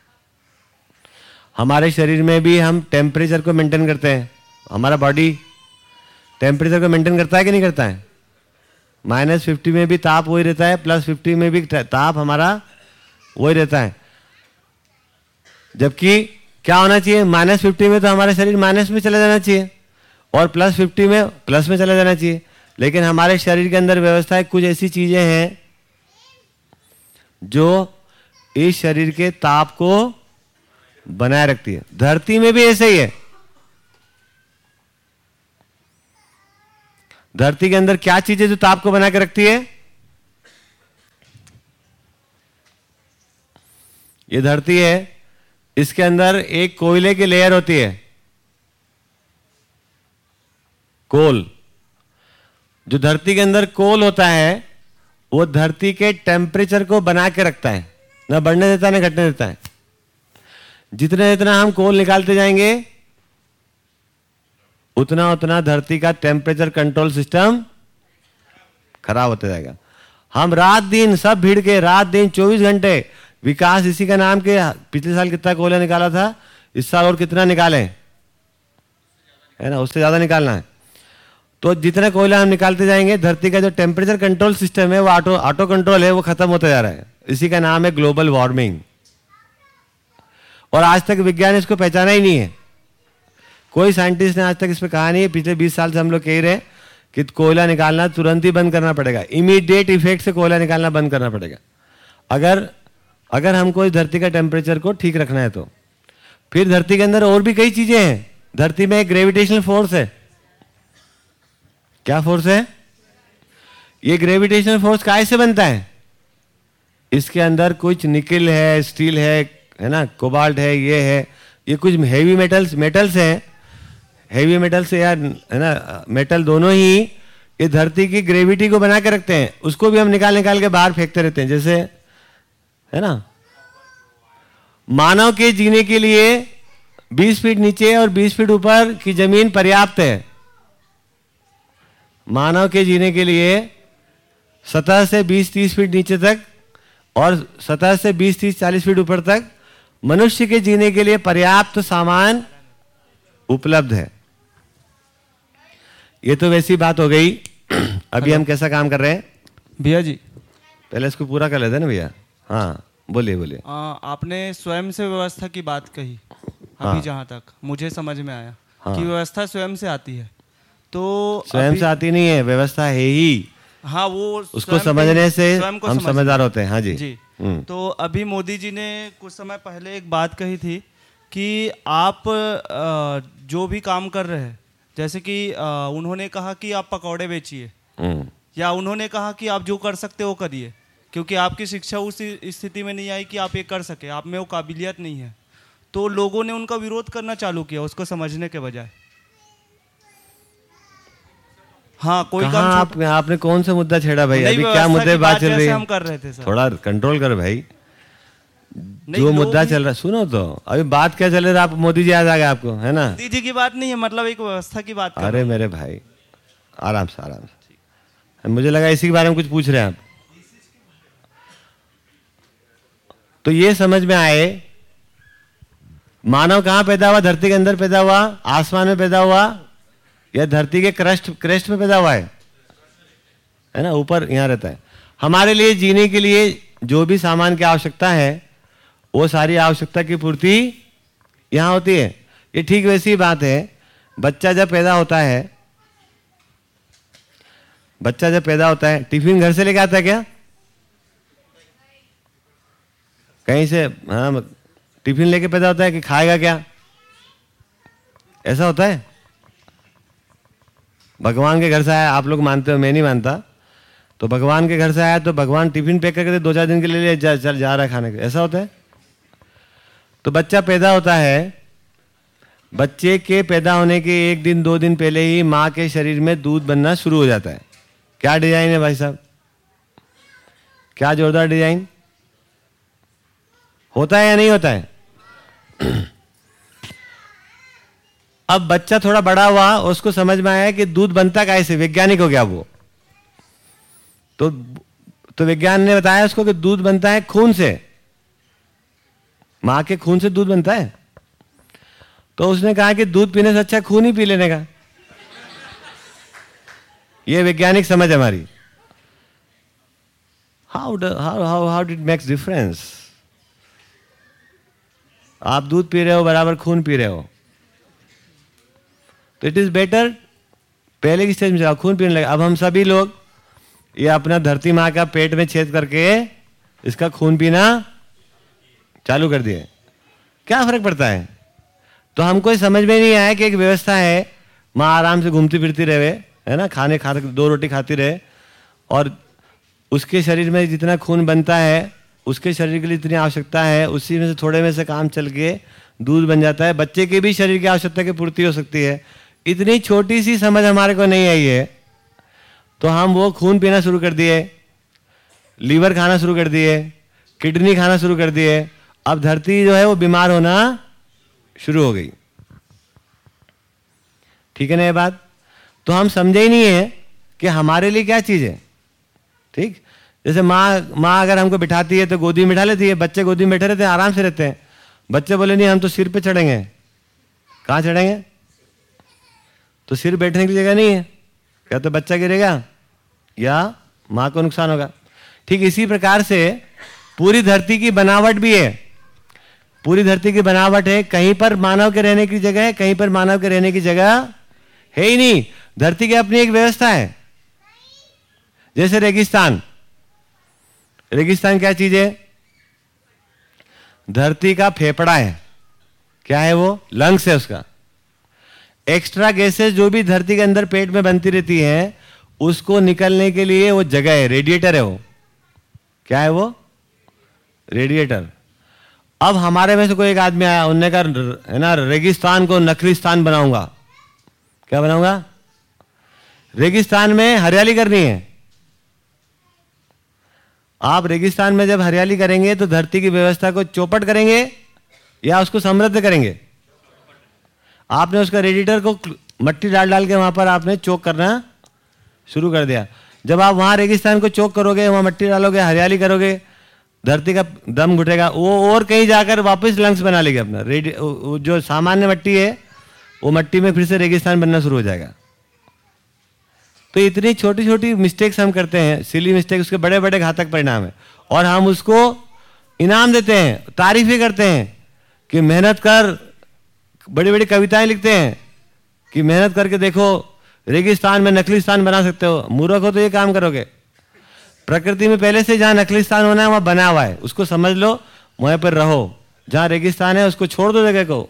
हमारे शरीर में भी हम टेम्परेचर को मेंटेन करते हैं। हमारा बॉडी टेम्परेचर को मेंटेन करता है कि नहीं करता है? माइनस फिफ्टी में भी ताप वही रहता है प्लस फिफ्टी में भी ताप हमारा वही रहता है। जबकि क्या होना चाहिए? माइनस फिफ्टी में तो हमारा शरीर माइनस में चला जाना चाहिए। और प्लस फिफ्टी में प्लस में चला जाना चाहिए। लेकिन हमारे शरीर के अंदर व्यवस्था कुछ ऐसी चीज़ें हैं जो इस शरीर के ताप को बनाए रखती है। धरती में भी ऐसे ही है। धरती के अंदर क्या चीज़ें जो ताप को बना के रखती है? ये धरती है इसके अंदर एक कोयले की लेयर होती है। कोल। जो धरती के अंदर कोल होता है, वो धरती के टेम्परेचर को बना के रखता है। ना बढ़ने देता है ना घटने देता है। जितना जितना हम कोल निकालते जाएँगे, उतना उतना धरती का टेम्परेचर कंट्रोल सिस्टम खराब होता जाएगा। हम रात दिन, सब भीड़ के रात दिन 24 घंटे विकास इसी का नाम के पिछले साल कितना कोयला निकाला था? इस साल और कितना निकाले? है ना, उससे ज़्यादा निकालना है। तो जितना कोयला हम निकालते जाएँगे, धरती का जो टेम्परेचर कंट्रोल सिस्टम है, वो ऑटो ऑटो कंट्रोल है, वो खत्म होता जा रहा है। इसी का नाम है ग्लोबल वार्मिंग और आज तक विज्ञान इसको पहचाना ही नहीं है। कोई साइंटिस्ट ने आज तक इस पर कहा नहीं है, पिछले 20 साल से हम लोग कह रहे कि कोयला निकालना तुरंत ही बंद करना पड़ेगा। इमीडिएट इफ़ेक्ट से कोयला निकालना बंद करना पड़ेगा। अगर अगर हमको इस धरती का टेम्परेचर को ठीक रखना है तो। फिर धरती के अंदर और भी कई चीज़ें हैं। धरती में एक ग्रेविटेशनल फोर्स है। क्या फोर्स है? ये ग्रेविटेशनल फोर्स काय से बनता है? इसके अंदर कुछ निकल है, स्टील है है ना? कोबाल्ट है, ये है। ये कुछ हेवी मेटल्स मेटल्स हैं। हेवी मेटल्स या है ना? मेटल दोनों ही ये धरती की ग्रेविटी को बना के रखते हैं। उसको भी हम निकाल निकाल के बाहर फेंकते रहते हैं। जैसे है ना? मानव के जीने के लिए 20 फीट नीचे और 20 फीट ऊपर की ज़मीन पर्याप्त है। मानव के जीने के लिए सतह से 20-30 फीट नीचे तक और सतह से 20-30 40 फीट ऊपर तक मनुष्य के जीने के लिए पर्याप्त सामान उपलब्ध है। ये तो वैसी बात हो गई। [clears throat] अभी हम कैसा काम कर रहे हैं? भैया जी। पहले इसको पूरा कर लेते हैं ना भैया? हाँ बोलिए बोलिए। आ, आपने स्वयं से व्यवस्था की बात कही हाँ। अभी जहाँ तक मुझे समझ में आया हाँ। कि व्यवस्था स्वयं से आती है। तो स्वयं से आती नहीं है व्यवस्था है ही। हाँ वो उसको समझने से हम समझ- समझदार होते हैं। हाँ जी। जी। हम्म। तो अभी मोदी जी ने कुछ समय पहले एक बात कही थी कि आप जो भी काम कर रहे हैं जैसे कि उन्होंने कहा कि आप पकौड़े बेचिए। हम्म, या उन्होंने कहा कि आप जो कर सकते हो करिए। क्योंकि आपकी शिक्षा उस स्थिति में नहीं आई कि आप ये कर सके आप में वो काबिलियत नहीं है। तो लोगों ने उनका विरोध करना चालू किया उसको समझने के बजाय। हाँ कोई कहाँ काम आप आपने कौन सा मुद्दा छेड़ा भाई? अभी क्या मुद्दे बात चल रही है? हम कर रहे थे सर। थोड़ा कंट्रोल कर भाई। जो मुद्दा चल रहा है सुनो तो। अभी बात क्या चल रहा है? आप मोदी जी याद आ गए आपको है ना? मोदी जी की बात नहीं है मतलब एक व्यवस्था की बात अरे मेरे भाई आराम से आराम से। मुझे लगा इसी के बारे में कुछ पूछ रहे हैं आप। तो ये समझ में आए, मानव कहाँ पैदा हुआ? धरती के अंदर पैदा हुआ, आसमान में पैदा हुआ, या धरती के क्रस्ट, क्रेस्ट में पैदा हुआ है? है ना? ऊपर यहाँ रहता है। हमारे लिए, जीने के लिए जो भी सामान की आवश्यकता है, वो सारी आवश्यकता की पूर्ति यहाँ होती है। ये ठीक वैसी बात है, बच्चा जब पैदा होता है, बच्चा जब पैदा होता है, टिफ़िन घर से लेके आता है क्या? कहीं से हाँ टिफ़िन लेके पैदा होता है कि खाएगा क्या? ऐसा होता है? भगवान के घर से आया आप लोग मानते हो मैं नहीं मानता। तो भगवान के घर से आया तो भगवान टिफ़िन पैक करके दो चार दिन के लिए जा, चल जा रहा है खाने के ऐसा होता है? तो बच्चा पैदा होता है बच्चे के पैदा होने के एक दिन दो दिन पहले ही माँ के शरीर में दूध बनना शुरू हो जाता है। क्या डिज़ाइन है भाई साहब? क्या जोरदार डिज़ाइन? होता है या नहीं होता है? [clears throat] अब बच्चा थोड़ा बड़ा हुआ, उसको समझ में आया कि दूध बनता कैसे वैज्ञानिक हो गया वो। तो तो विज्ञान ने बताया उसको कि दूध बनता है खून से। माँ के खून से दूध बनता है? तो उसने कहा कि दूध पीने से अच्छा खून ही पी लेने का। ये वैज्ञानिक समझ हमारी। How how how did makes difference आप दूध पी रहे हो, बराबर खून पी रहे हो। तो इट इज़ बेटर पहले की स्टेज में जाओ खून पीने लगे। अब हम सभी लोग ये अपना धरती माँ का पेट में छेद करके इसका खून पीना चालू कर दिए। क्या फ़र्क पड़ता है? तो हमको समझ में नहीं आया कि एक व्यवस्था है, माँ आराम से घूमती फिरती रहे, है ना, खाने खा, दो रोटी खाती रहे, और उसके शरीर में जितना खून बनता है उसके शरीर के लिए इतनी आवश्यकता है, उसी में से थोड़े में से काम चल के दूध बन जाता है। बच्चे के भी शरीर की आवश्यकता की पूर्ति हो सकती है। इतनी छोटी सी समझ हमारे को नहीं आई है तो हम वो खून पीना शुरू कर दिए, लीवर खाना शुरू कर दिए, किडनी खाना शुरू कर दिए। अब धरती जो है वो बीमार होना शुरू हो गई। ठीक है ना ये बात? तो हम समझे ही नहीं है कि हमारे लिए क्या चीज़ है। ठीक? जैसे माँ माँ अगर हमको बिठाती है तो गोदी में बिठा लेती है, बच्चे गोदी में बैठे रहते हैं, आराम से रहते हैं। बच्चे बोले, नहीं, हम तो सिर पे चढ़ेंगे। कहाँ चढ़ेंगे? तो सिर बैठने की जगह नहीं है। क्या तो बच्चा गिरेगा, या माँ को नुकसान होगा। ठीक इसी प्रकार से पूरी धरती की बनावट भी है। पूरी धरती की बनावट है, कहीं पर मानव के रहने की जगह है, कहीं पर मानव के रहने की जगह है ही नहीं। धरती की अपनी एक व्यवस्था है। जैसे रेगिस्तान रेगिस्तान क्या चीज़ है? धरती का फेफड़ा है। क्या है वो? लंग्स है उसका। एक्स्ट्रा गैसेस जो भी धरती के अंदर पेट में बनती रहती है, उसको निकलने के लिए वो जगह है, रेडिएटर है वो। क्या है वो? रेडिएटर। अब हमारे में से कोई एक आदमी आया, उनने कहा, है ना, रेगिस्तान को नकलिस्तान बनाऊँगा। क्या बनाऊँगा? रेगिस्तान में हरियाली करनी है। आप रेगिस्तान में जब हरियाली करेंगे तो धरती की व्यवस्था को चौपट करेंगे या उसको समृद्ध करेंगे? आपने उसका रेडिएटर को मट्टी डाल डाल के वहाँ पर आपने चौक करना शुरू कर दिया। जब आप वहाँ रेगिस्तान को चौक करोगे, वहाँ मट्टी डालोगे, हरियाली करोगे, धरती का दम घुटेगा, वो और कहीं जाकर वापस लंग्स बना लेगा अपना। रेडी जो सामान्य मट्टी है, वो मट्टी में फिर से रेगिस्तान बनना शुरू हो जाएगा। तो इतनी छोटी छोटी मिस्टेक्स हम करते हैं सिली मिस्टेक उसके बड़े बड़े घातक परिणाम है। और हम उसको इनाम देते हैं, तारीफ़ ही करते हैं कि मेहनत कर बड़ी बड़ी कविताएँ लिखते हैं कि मेहनत करके देखो रेगिस्तान में नकलिस्तान बना सकते हो। मूर्ख हो तो ये काम करोगे। प्रकृति में पहले से जहाँ नकलिस्तान होना है, वहाँ बना हुआ है। उसको समझ लो, वहीं पर रहो। जहाँ रेगिस्तान है, उसको छोड़ दो जगह को।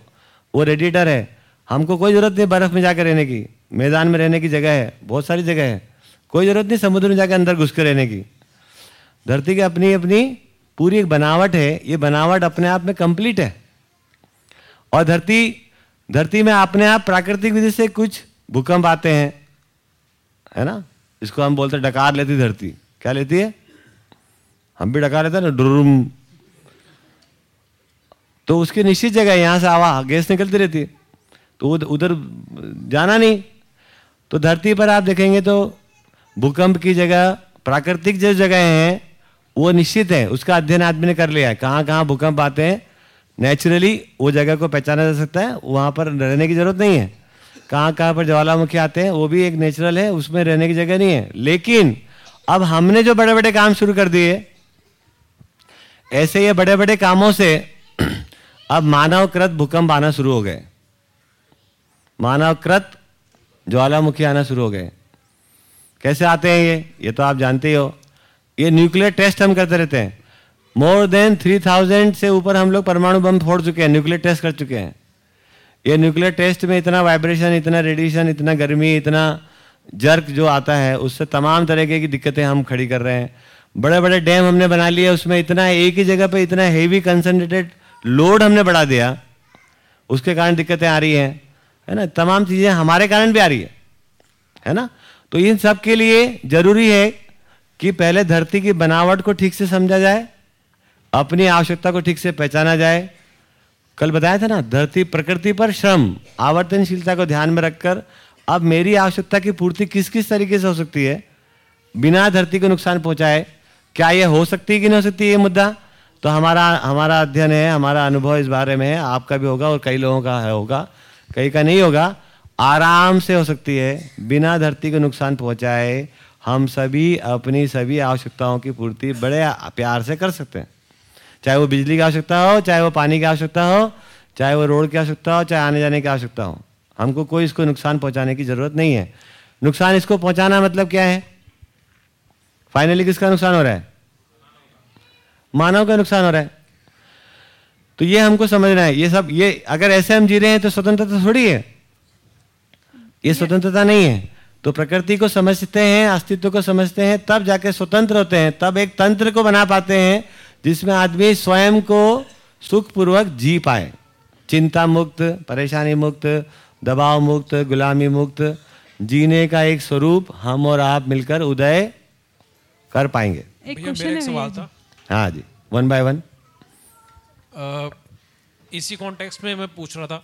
वो रेडिएटर है। हमको कोई ज़रूरत नहीं बर्फ़ में जाकर रहने की। मैदान में रहने की जगह है, बहुत सारी जगह है। कोई ज़रूरत नहीं समुद्र में जाकर अंदर घुस कर रहने की। धरती की अपनी अपनी पूरी एक बनावट है, ये बनावट अपने आप में कंप्लीट है। और धरती धरती में अपने आप प्राकृतिक विधि से कुछ भूकंप आते हैं, है ना? इसको हम बोलते डकार लेती धरती। क्या लेती है? हम भी डकार लेते हैं ना, डुरुम। तो उसकी निश्चित जगह यहाँ से आवा गैस निकलती रहती है। तो उधर जाना नहीं। तो धरती पर आप देखेंगे तो भूकंप की जगह, प्राकृतिक जो जगह हैं, वो निश्चित है। उसका अध्ययन आदमी ने कर लिया है। कहाँ कहाँ भूकंप आते हैं नेचुरली वो जगह को पहचाना जा सकता है, वहाँ पर रहने की ज़रूरत नहीं है। कहाँ कहाँ पर ज्वालामुखी आते हैं, वो भी एक नेचुरल है, उसमें रहने की जगह नहीं है। लेकिन अब हमने जो बड़े बड़े काम शुरू कर दिए, ऐसे ये बड़े बड़े कामों से [clears throat] अब मानवकृत भूकंप आना शुरू हो गए। मानवकृत ज्वालामुखी आना शुरू हो गए। कैसे आते हैं ये? ये तो आप जानते ही हो। ये न्यूक्लियर टेस्ट हम करते रहते हैं। मोर देन थ्री थाउज़ेंड से ऊपर हम लोग परमाणु बम फोड़ चुके हैं न्यूक्लियर टेस्ट कर चुके हैं। ये न्यूक्लियर टेस्ट में इतना वाइब्रेशन इतना रेडिएशन इतना गर्मी, इतना जर्क जो आता है, उससे तमाम तरीके की दिक्कतें हम खड़ी कर रहे हैं। बड़े बड़े डैम हमने बना लिए, उसमें इतना एक ही जगह पे इतना हेवी कंसनट्रेटेड लोड हमने बढ़ा दिया। उसके कारण दिक्कतें आ रही हैं। है ना? तमाम चीज़ें हमारे कारण भी आ रही है है ना? तो इन सब के लिए ज़रूरी है कि पहले धरती की बनावट को ठीक से समझा जाए, अपनी आवश्यकता को ठीक से पहचाना जाए। कल बताया था ना, धरती प्रकृति पर श्रम, आवर्तनशीलता को ध्यान में रखकर अब मेरी आवश्यकता की पूर्ति किस किस तरीके से हो सकती है? बिना धरती को नुकसान पहुँचाए, क्या ये हो सकती है कि नहीं हो सकती ये मुद्दा? तो हमारा हमारा अध्ययन है, हमारा अनुभव इस बारे में है, आपका भी होगा और कई लोगों का है होगा। कई का नहीं होगा, आराम से हो सकती है, बिना धरती को नुकसान पहुँचाए, हम सभी अपनी सभी आवश्यकताओं की पूर्ति बड़े प्यार से कर सकते हैं। चाहे वो बिजली की आवश्यकता हो, चाहे वो पानी की आवश्यकता हो, चाहे वो रोड की आवश्यकता हो, चाहे आने जाने की आवश्यकता हो, हमको कोई इसको नुकसान पहुँचाने की ज़रूरत नहीं है। नुकसान इसको पहुंचाना मतलब क्या है? फाइनली किसका नुकसान हो रहा है? मानव का नुकसान हो रहा है। तो ये हमको समझना है ये सब ये अगर ऐसे हम जी रहे हैं तो स्वतंत्रता थोड़ी है। ये स्वतंत्रता नहीं है। तो प्रकृति को समझते हैं अस्तित्व को समझते हैं तब जाके स्वतंत्र होते हैं तब एक तंत्र को बना पाते हैं जिसमें आदमी स्वयं को सुखपूर्वक जी पाए। चिंता मुक्त परेशानी मुक्त दबाव मुक्त गुलामी मुक्त जीने का एक स्वरूप हम और आप मिलकर उदय कर पाएँगे। एक क्वेश्चन है सवाल था। हाँ जी वन बाय वन इसी कॉन्टेक्स्ट में मैं पूछ रहा था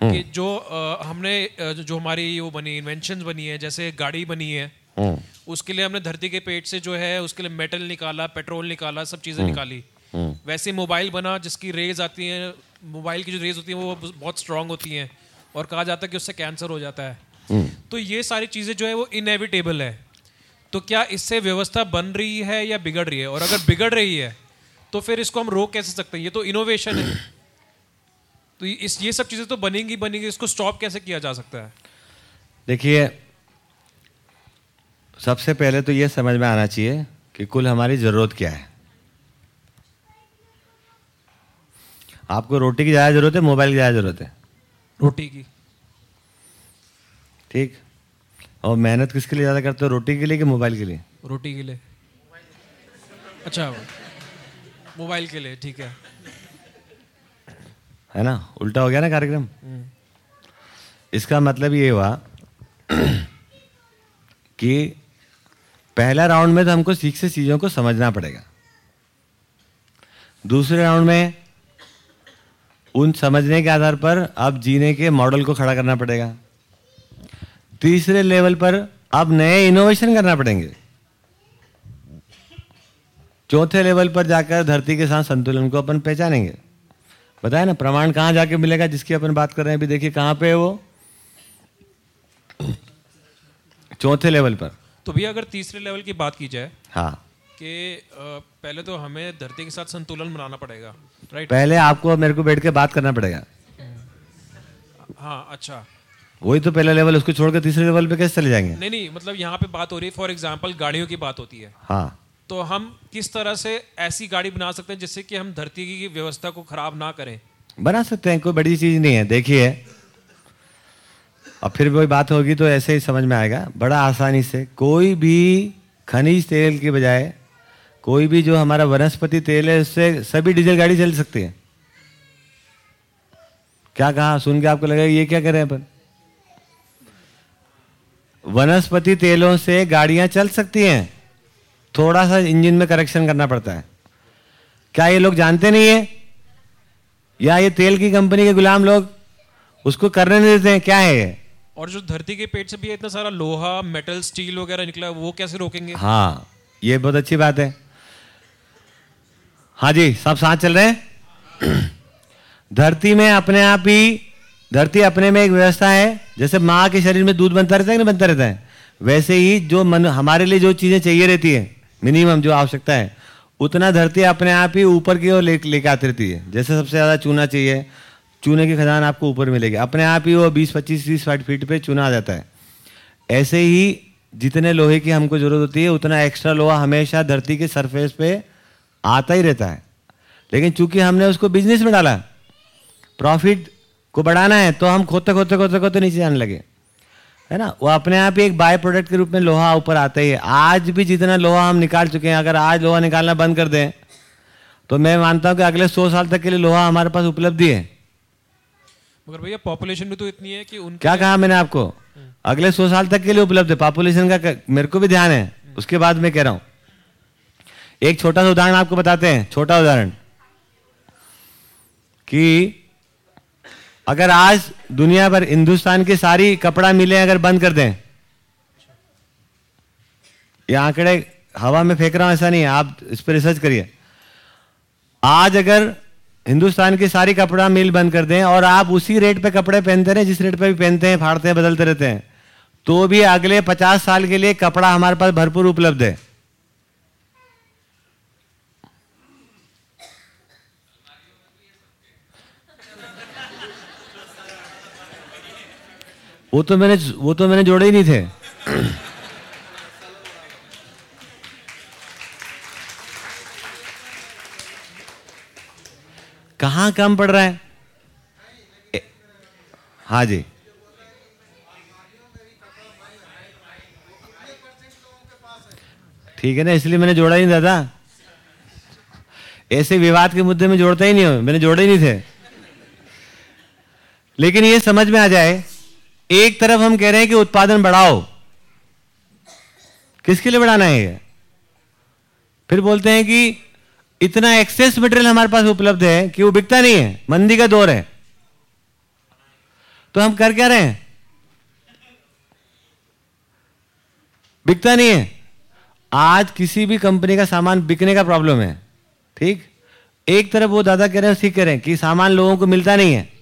हम्म। कि जो अ, हमने जो हमारी वो बनी इन्वेंशन बनी है जैसे गाड़ी बनी है हम्म, उसके लिए हमने धरती के पेट से जो है उसके लिए मेटल निकाला पेट्रोल निकाला सब चीज़ें निकाली। हम्म। वैसे मोबाइल बना जिसकी रेज आती हैं मोबाइल की जो रेज होती हैं वो बहुत स्ट्रांग होती हैं और कहा जाता है कि उससे कैंसर हो जाता है। तो ये सारी चीज़ें जो है वो इनएविटेबल है। तो क्या इससे व्यवस्था बन रही है या बिगड़ रही है? और अगर बिगड़ रही है तो फिर इसको हम रोक कैसे सकते हैं? ये तो इनोवेशन है। [clears throat] तो ये- इस ये सब चीज़ें तो बनेंगी बनेंगी इसको स्टॉप कैसे किया जा सकता है? देखिए सबसे पहले तो ये समझ में आना चाहिए कि कुल हमारी ज़रूरत क्या है। आपको रोटी की ज़्यादा ज़रूरत है मोबाइल की ज़्यादा ज़रूरत है? रोटी की। ठीक। और मेहनत किसके लिए ज़्यादा करते हो रोटी के लिए कि मोबाइल के लिए? रोटी के लिए। अच्छा मोबाइल के लिए, ठीक है। है ना? उल्टा हो गया ना कार्यक्रम? इसका मतलब ये हुआ [clears throat] कि पहला राउंड में तो हमको सीख से चीज़ों को समझना पड़ेगा। दूसरे राउंड में उन समझने के आधार पर अब जीने के मॉडल को खड़ा करना पड़ेगा। तीसरे लेवल पर अब नए इनोवेशन करना पड़ेंगे। चौथे लेवल पर जाकर धरती के साथ संतुलन को अपन पहचानेंगे। बताया ना प्रमाण कहाँ जाके मिलेगा जिसकी अपन बात कर रहे हैं अभी देखिए कहाँ पे है वो। चौथे लेवल पर। तो भैया अगर तीसरे लेवल की बात की जाए हाँ। कि पहले तो हमें धरती के साथ संतुलन बनाना पड़ेगा राइट पहले आपको मेरे को बैठ के बात करना पड़ेगा। हाँ अच्छा। वही तो पहला लेवल उसको छोड़कर तीसरे लेवल पे कैसे चले जाएँगे? नहीं नहीं मतलब यहाँ पे बात हो रही है फॉर एग्ज़ाम्पल गाड़ियों की बात होती है। हाँ। तो हम किस तरह से ऐसी गाड़ी बना सकते हैं जिससे कि हम धरती की व्यवस्था को खराब ना करें? बना सकते हैं, कोई बड़ी चीज़ नहीं है, देखिए। और फिर वही बात होगी तो ऐसे ही समझ में आएगा। बड़ा आसानी से कोई भी खनिज तेल के बजाय, कोई भी जो हमारा वनस्पति तेल है, उससे सभी डीजल गाड़ी चल सकती है। क्या कहा? सुन के आपको लगेगा ये क्या कर रहे हैं अपन? वनस्पति तेलों से गाड़ियाँ चल सकती हैं। थोड़ा सा इंजन में करेक्शन करना पड़ता है। क्या ये लोग जानते नहीं है? या ये तेल की कंपनी के गुलाम लोग उसको करने नहीं देते हैं? क्या है ये? और जो धरती के पेट से भी इतना सारा लोहा मेटल स्टील वगैरह निकला है, वो कैसे रोकेंगे? हाँ ये बहुत अच्छी बात है। हाँ जी सब साथ चल रहे हैं? [clears throat] धरती में अपने आप ही धरती अपने में एक व्यवस्था है। जैसे माँ के शरीर में दूध बनता रहता है कि नहीं बनता रहता है? वैसे ही जो मन हमारे लिए जो चीज़ें चाहिए रहती है। मिनिमम जो आवश्यकता है, उतना धरती अपने आप ही ऊपर की ओर ले लेके आती रहती है। जैसे सबसे ज़्यादा चूना चाहिए, चूने की खदान आपको ऊपर मिलेगी। अपने आप ही वो बीस, पच्चीस, तीस साठ फीट पे चूना आ जाता है। ऐसे ही जितने लोहे की हमको ज़रूरत होती है, उतना एक्स्ट्रा लोहा हमेशा धरती के सरफेस पे आता ही रहता है। लेकिन चूँकि हमने उसको बिज़नेस में डाला प्रॉफिट को बढ़ाना है तो हम खोते खोते खोते खोते नीचे जाने लगे। है ना? वो अपने आप ही एक बाय प्रोडक्ट के रूप में लोहा ऊपर आता ही है। आज भी जितना लोहा हम निकाल चुके हैं अगर आज लोहा निकालना बंद कर दें तो मैं मानता हूँ कि अगले सौ साल तक के लिए लोहा हमारे पास उपलब्धि है। मगर भैया पॉपुलेशन भी तो इतनी है कि उनके क्या कहा मैंने आपको? अगले सौ साल तक के लिए उपलब्ध है। पॉपुलेशन का मेरे को भी ध्यान है। उसके बाद मैं कह रहा हूँ। एक छोटा सा उदाहरण आपको बताते हैं। छोटा उदाहरण। कि अगर आज दुनिया भर हिंदुस्तान की सारी कपड़ा मिलें अगर बंद कर दें, ये आंकड़े हवा में फेंक रहा हूँ, ऐसा नहीं है, आप इस पर रिसर्च करिए। आज अगर हिंदुस्तान की सारी कपड़ा मिल बंद कर दें और आप उसी रेट पे कपड़े पहनते रहे, जिस रेट पे भी पहनते हैं, फाड़ते हैं, बदलते रहते हैं तो भी अगले पचास साल के लिए कपड़ा हमारे पास भरपूर उपलब्ध है। वो तो मैंने, वो तो मैंने जोड़े ही नहीं थे। कहाँ कम पड़ रहा है? हाँ जी। ठीक है ना, इसलिए मैंने जोड़ा ही नहीं दादा। ऐसे विवाद के मुद्दे में जोड़ता ही नहीं हो, मैंने जोड़े ही नहीं थे। लेकिन ये समझ में आ जाए एक तरफ़ हम कह रहे हैं कि उत्पादन बढ़ाओ। किसके लिए बढ़ाना है ये? फिर बोलते हैं कि इतना एक्सेस मटेरियल हमारे पास उपलब्ध है कि वो बिकता नहीं है, मंदी का दौर है। तो हम कर क्या रहे हैं? बिकता नहीं है। आज किसी भी कंपनी का सामान बिकने का प्रॉब्लम है, ठीक? एक तरफ़ वो दादा कह रहे हैं ठीक कह रहे हैं कि सामान लोगों को मिलता नहीं है।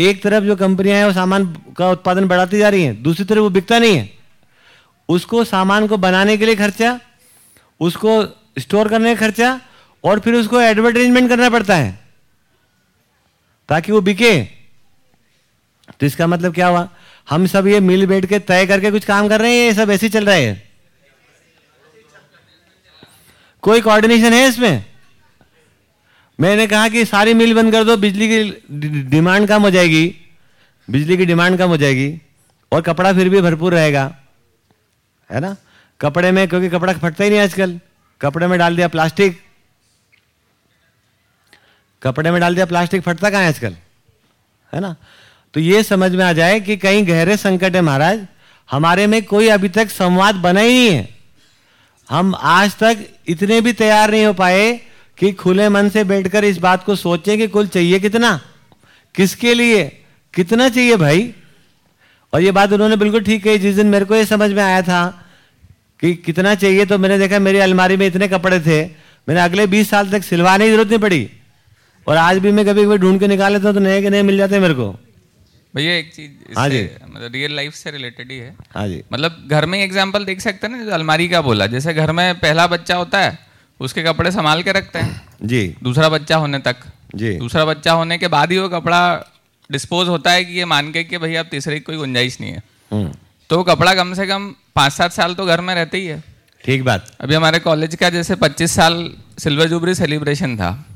एक तरफ़ जो कंपनियाँ हैं वो सामान का उत्पादन बढ़ाती जा रही हैं, दूसरी तरफ़ वो बिकता नहीं है। उसको सामान को बनाने के लिए खर्चा, उसको स्टोर करने का खर्चा और फिर उसको एडवर्टाइजमेंट करना पड़ता है ताकि वो बिके। तो इसका मतलब क्या हुआ? हम सब ये मिल बैठ के तय करके कुछ काम कर रहे हैं ये सब ऐसे चल रहा है? कोई कोऑर्डिनेशन है इसमें? मैंने कहा कि सारी मिल बंद कर दो, बिजली की डिमांड कम हो जाएगी। बिजली की डिमांड कम हो जाएगी और कपड़ा फिर भी भरपूर रहेगा। है ना? कपड़े में, क्योंकि कपड़ा फटता ही नहीं आजकल। कपड़े में डाल दिया प्लास्टिक। कपड़े में डाल दिया प्लास्टिक, फटता कहाँ है आजकल? है ना? तो ये समझ में आ जाए कि कहीं गहरे संकट है महाराज। हमारे में कोई अभी तक संवाद बना ही नहीं है। हम आज तक इतने भी तैयार नहीं हो पाए कि खुले मन से बैठकर इस बात को सोचें कि कुल चाहिए कितना? किसके लिए? कितना चाहिए भाई? और ये बात उन्होंने बिल्कुल ठीक कही। जिस दिन मेरे को ये समझ में आया था कि कितना चाहिए तो मैंने देखा मेरी अलमारी में इतने कपड़े थे। मैंने अगले बीस साल तक सिलवाने की ज़रूरत नहीं पड़ी। और आज भी मैं कभी कभी ढूंढ के निकाल लेता हूँ तो नए के नए मिल जाते हैं मेरे को। भैया एक चीज़ हाँ जी। मतलब रियल लाइफ से रिलेटेड ही है। हाँ जी। मतलब घर में एग्जांपल देख सकते हैं ना जो अलमारी का बोला। जैसे घर में पहला बच्चा होता है उसके कपड़े संभाल के रखते हैं। जी। दूसरा बच्चा होने तक। जी। दूसरा बच्चा होने के बाद ही वो कपड़ा डिस्पोज होता है कि ये मान के कि भैया अब तीसरे की कोई गुंजाइश नहीं है। हम्म, तो कपड़ा कम से कम पाँच सात साल तो घर में रहते ही है। ठीक बात। अभी हमारे कॉलेज का जैसे 25 साल सिल्वर जुबरी सेलिब्रेशन था।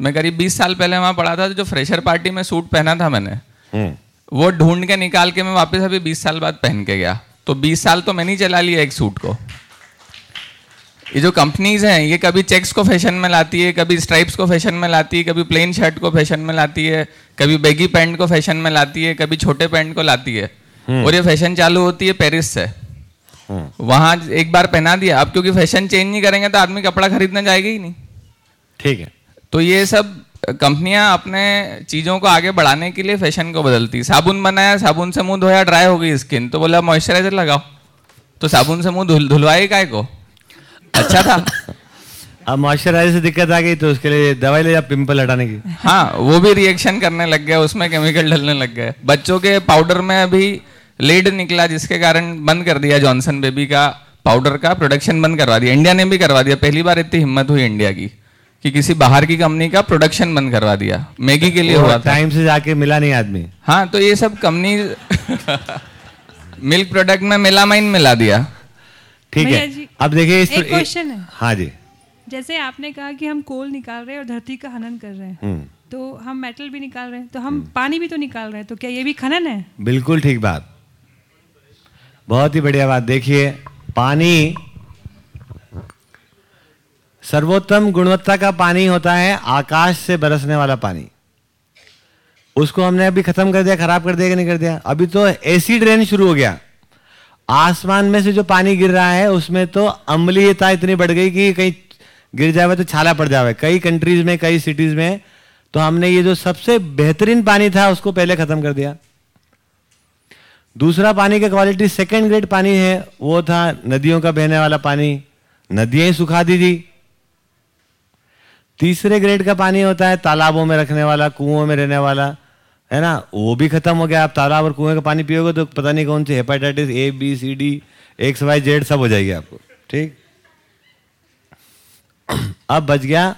मैं करीब 20 साल पहले वहाँ पढ़ा था जो फ्रेशर पार्टी में सूट पहना था मैंने। हम्म, वो ढूंढ के निकाल के मैं वापस अभी 20 साल बाद पहन के गया। तो 20 साल तो मैंने ही चला लिया एक सूट को। ये जो कंपनीज़ हैं ये कभी चेक्स को फ़ैशन में लाती है कभी स्ट्राइप्स को फ़ैशन में लाती है कभी प्लेन शर्ट को फ़ैशन में लाती है कभी बेगी पैंट को फ़ैशन में लाती है कभी छोटे पैंट को लाती है। और ये फ़ैशन चालू होती है पेरिस से। वहाँ एक बार पहना दिया। अब क्योंकि फ़ैशन चेंज नहीं करेंगे तो आदमी कपड़ा खरीदने जाएगा ही नहीं। ठीक है। तो ये सब कंपनियाँ अपने चीज़ों को आगे बढ़ाने के लिए फ़ैशन को बदलती साबुन बनाया साबुन से मुँह धोया ड्राई हो गई स्किन तो बोला मॉइस्चराइजर लगाओ। तो साबुन से मुँह धुल धुलवाए काय को? अच्छा था। अब मॉइस्चराइजर से दिक्कत आ गई तो उसके लिए दवाई ले जा पिंपल हटाने की। हाँ वो भी रिएक्शन करने लग गया उसमें केमिकल डलने लग गए बच्चों के पाउडर में अभी लेड निकला जिसके कारण बंद कर दिया जॉनसन बेबी का पाउडर का प्रोडक्शन बंद करवा दिया। इंडिया ने भी करवा दिया। पहली बार इतनी हिम्मत हुई इंडिया की कि किसी बाहर की कंपनी का प्रोडक्शन बंद करवा दिया। मैगी के लिए हुआ था। टाइम से जाके मिला नहीं आदमी। हाँ तो ये सब कंपनी मिल्क प्रोडक्ट में मेलामाइन मिला दिया। ठीक है। अब देखिए इस एक question है। हाँ जी। जैसे आपने कहा कि हम कोल निकाल रहे हैं और धरती का हनन कर रहे हैं हम्म। तो हम मेटल भी निकाल रहे हैं तो हम पानी भी तो निकाल रहे हैं तो क्या ये भी खनन है? बिल्कुल ठीक बात। बहुत ही बढ़िया बात। देखिए पानी सर्वोत्तम गुणवत्ता का पानी होता है आकाश से बरसने वाला पानी। उसको हमने अभी खत्म कर दिया खराब कर दिया कि नहीं कर दिया? अभी तो एसिड रेन शुरू हो गया। आसमान में से जो पानी गिर रहा है, उसमें तो अम्लीयता इतनी बढ़ गई कि कहीं गिर जावे तो छाला पड़ जावे। कई कंट्रीज़ में, कई सिटीज़ में तो हमने ये जो सबसे बेहतरीन पानी था, उसको पहले खत्म कर दिया। दूसरा पानी का क्वालिटी सेकेंड ग्रेड पानी है, वो था नदियों का बहने वाला पानी। नदियाँ ही सुखा दी थी। तीसरे ग्रेड का पानी होता है, तालाबों में रखने वाला, कुओं में रहने वाला। है ना? वो भी खत्म हो गया। आप तालाब और कुएँ का पानी पियोगे तो पता नहीं कौन सी hepatitis A B C D X Y Z सब हो जाएगी आपको। ठीक? [clears throat] अब बच गया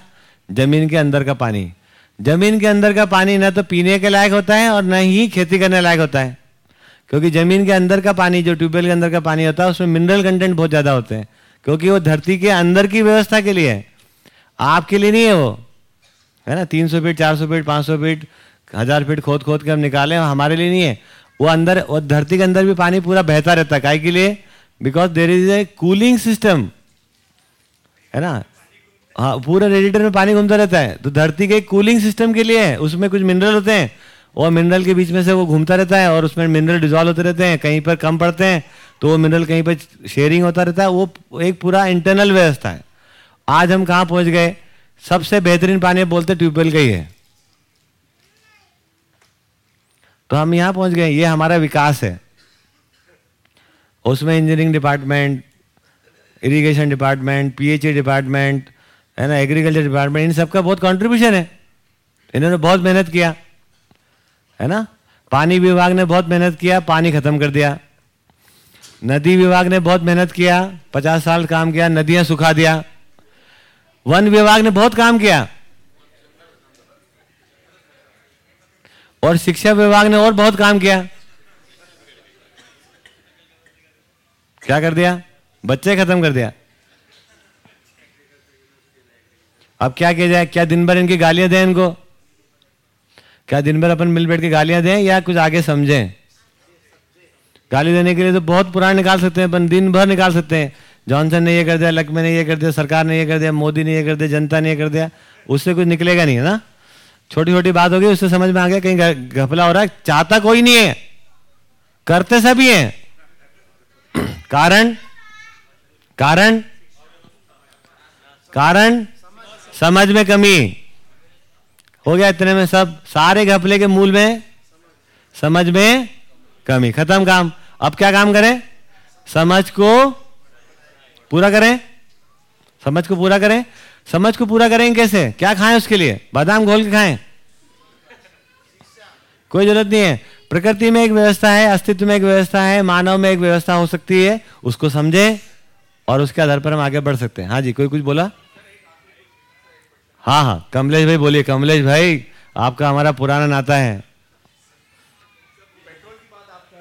ज़मीन के अंदर का पानी। ज़मीन के अंदर का पानी ना तो पीने के लायक होता है और न ही खेती करने लायक होता है। क्योंकि ज़मीन के अंदर का पानी, जो ट्यूबवेल के अंदर का पानी होता है, उसमें मिनरल कंटेंट बहुत ज़्यादा होते हैं। क्योंकि वो धरती के अंदर की व्यवस्था के लिए है। आपके लिए नहीं है वो। है ना? तीन सौ फीट चार सौ फीट पाँच सौ फीट हज़ार फीट खोद खोद के हम निकाले हमारे लिए नहीं है। वो अंदर, वो धरती के अंदर भी पानी पूरा बहता रहता है काय के लिए। Because there is a cooling system है ना? हाँ पूरा रेडिएटर में पानी घूमता रहता है। तो धरती के कूलिंग सिस्टम के लिए है उसमें कुछ मिनरल होते हैं। और मिनरल के बीच में से वो घूमता रहता है, और उसमें मिनरल डिजॉल्व होते रहते हैं, कहीं पर कम पड़ते हैं तो वो मिनरल कहीं पर शेयरिंग होता रहता है। वो एक पूरा इंटरनल व्यवस्था है। आज हम कहाँ पहुँच गए? सबसे बेहतरीन पानी बोलते ट्यूबवेल का ही है। तो हम यहाँ पहुँच गए, ये हमारा विकास है। उसमें engineering department irrigation department PHE department है ना एग्रीकल्चर डिपार्टमेंट इन सबका बहुत कंट्रीब्यूशन है। इन्होंने बहुत मेहनत किया, है ना। पानी विभाग ने बहुत मेहनत किया, पानी खत्म कर दिया। नदी विभाग ने बहुत मेहनत किया, पचास साल काम किया, नदियाँ सुखा दिया। वन विभाग ने बहुत काम किया। और शिक्षा विभाग ने और बहुत काम किया। क्या कर दिया? बच्चे खत्म कर दिया। अब क्या किया जाए? क्या दिन भर इनकी गालियाँ दें इनको? क्या दिन भर अपन मिल बैठ के गालियाँ दें या कुछ आगे समझें? गाली देने के लिए तो बहुत पुराने निकाल सकते हैं, अपन दिन भर निकाल सकते हैं। जॉनसन ने ये कर दिया लक्ष्मी ने ये कर दिया, सरकार ने ये कर दिया, मोदी ने ये कर दिया, जनता ने ये कर दिया, उससे कुछ निकलेगा नहीं है ना? छोटी छोटी बात होगी उससे समझ में आ गया, कहीं घपला हो रहा है, चाहता कोई नहीं है। करते सभी हैं। कारण? कारण? कारण? समझ में कमी। हो गया इतने में सब, सारे घपले के मूल में समझ में कमी। खत्म काम। अब क्या काम करें? समझ को पूरा करें। समझ को पूरा करें। समझ को पूरा करेंगे कैसे? क्या खाएँ उसके लिए? बादाम घोल के खाएँ? कोई ज़रूरत नहीं है। प्रकृति में एक व्यवस्था है अस्तित्व में एक व्यवस्था है मानव में एक व्यवस्था हो सकती है उसको समझे और उसके आधार पर हम आगे बढ़ सकते हैं। हाँ जी कोई कुछ बोला? हाँ हाँ कमलेश भाई बोलिए। कमलेश भाई आपका हमारा पुराना नाता है।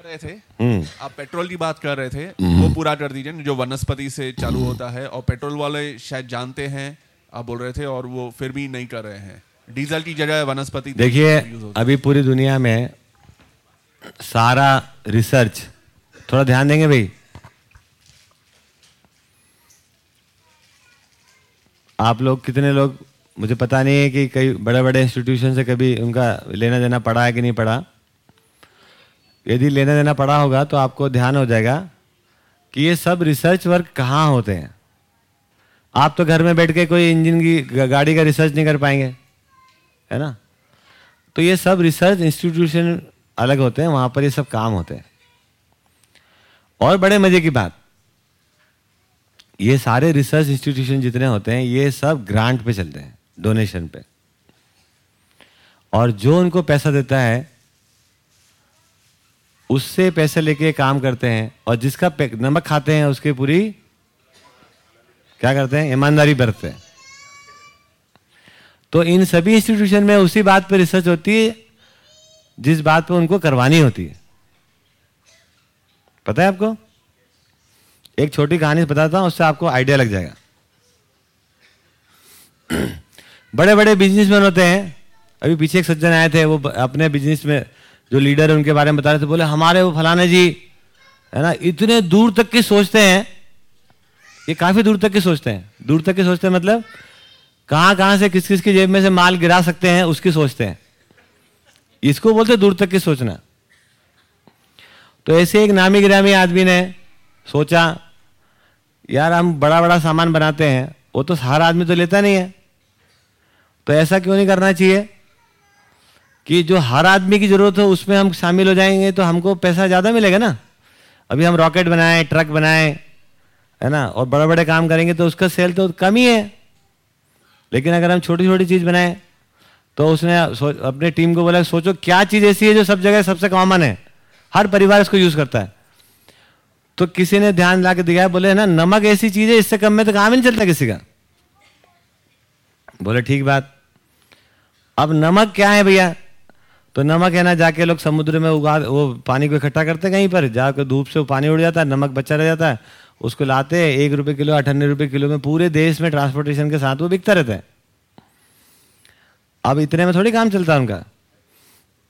रहे थे हम्म। आप पेट्रोल की बात कर रहे थे वो पूरा कर दीजिए। जो वनस्पति से चालू होता है और पेट्रोल वाले शायद जानते हैं आप बोल रहे थे और वो फिर भी नहीं कर रहे हैं। डीजल की जगह वनस्पति देखिए अभी पूरी दुनिया में सारा रिसर्च थोड़ा ध्यान देंगे भाई। आप लोग कितने लोग मुझे पता नहीं है कि कई बड़े बड़े इंस्टीट्यूशन से कभी उनका लेना देना पड़ा है कि नहीं पड़ा। यदि लेना देना पड़ा होगा तो आपको ध्यान हो जाएगा कि ये सब रिसर्च वर्क कहाँ होते हैं। आप तो घर में बैठ के कोई इंजन की गाड़ी का रिसर्च नहीं कर पाएँगे, है ना? तो ये सब रिसर्च इंस्टीट्यूशन अलग होते हैं, वहाँ पर ये सब काम होते हैं। और बड़े मज़े की बात, ये सारे रिसर्च इंस्टीट्यूशन जितने होते हैं, ये सब ग्रांट पे चलते हैं, डोनेशन पे। और जो उनको पैसा देता है, उससे पैसे लेके काम करते हैं, और जिसका नमक खाते हैं, उसकी पूरी क्या करते हैं? ईमानदारी बरतते हैं। तो इन सभी इंस्टीट्यूशन में उसी बात पर रिसर्च होती है, जिस बात पर उनको करवानी होती है। पता है आपको? एक छोटी कहानी बताता हूँ, उससे आपको आइडिया लग जाएगा। बड़े बड़े बिजनेसमैन होते हैं। अभी पीछे एक सज्जन आए थे, वो अपने बिज़नेस में जो लीडर है, उनके बारे में बता रहे थे, बोले, हमारे वो फलाने जी, है ना, इतने दूर तक की सोचते हैं ये काफ़ी दूर तक की सोचते हैं। दूर तक के सोचते हैं मतलब कहाँ कहाँ से किस किस की जेब में से माल गिरा सकते हैं, उसकी सोचते हैं। इसको बोलते दूर तक की सोचना। तो ऐसे एक नामी गिरामी आदमी ने सोचा, यार, हम बड़ा बड़ा सामान बनाते हैं, वो तो हर आदमी तो लेता नहीं है। तो ऐसा क्यों नहीं करना चाहिए कि जो हर आदमी की ज़रूरत हो, उसमें हम शामिल हो जाएँगे तो हमको पैसा ज़्यादा मिलेगा ना? अभी हम रॉकेट बनाए, ट्रक बनाए है ना? और बड़े बड़े काम करेंगे तो उसका सेल तो कम ही है। लेकिन अगर हम छोटी छोटी चीज़ बनाए तो उसने अपने टीम को बोला, सोचो, क्या चीज़ ऐसी है जो सब जगह सबसे कॉमन है? हर परिवार इसको यूज़ करता है। तो किसी ने ध्यान ला के दिया बोले ना, नमक ऐसी चीज़ है, इससे कम में तो काम ही नहीं चलता किसी का। बोले, ठीक बात। अब नमक क्या है भैया? तो नमक है ना, जाके लोग समुद्र में उगा, वो पानी को इकट्ठा करते कहीं पर जाकर धूप से वो पानी उड़ जाता है, नमक बचा रह जाता है। उसको लाते हैं, एक रुपए किलो अठानवे रुपए किलो में पूरे देश में ट्रांसपोर्टेशन के साथ वो बिकता रहता है। अब इतने में थोड़ी काम चलता है उनका।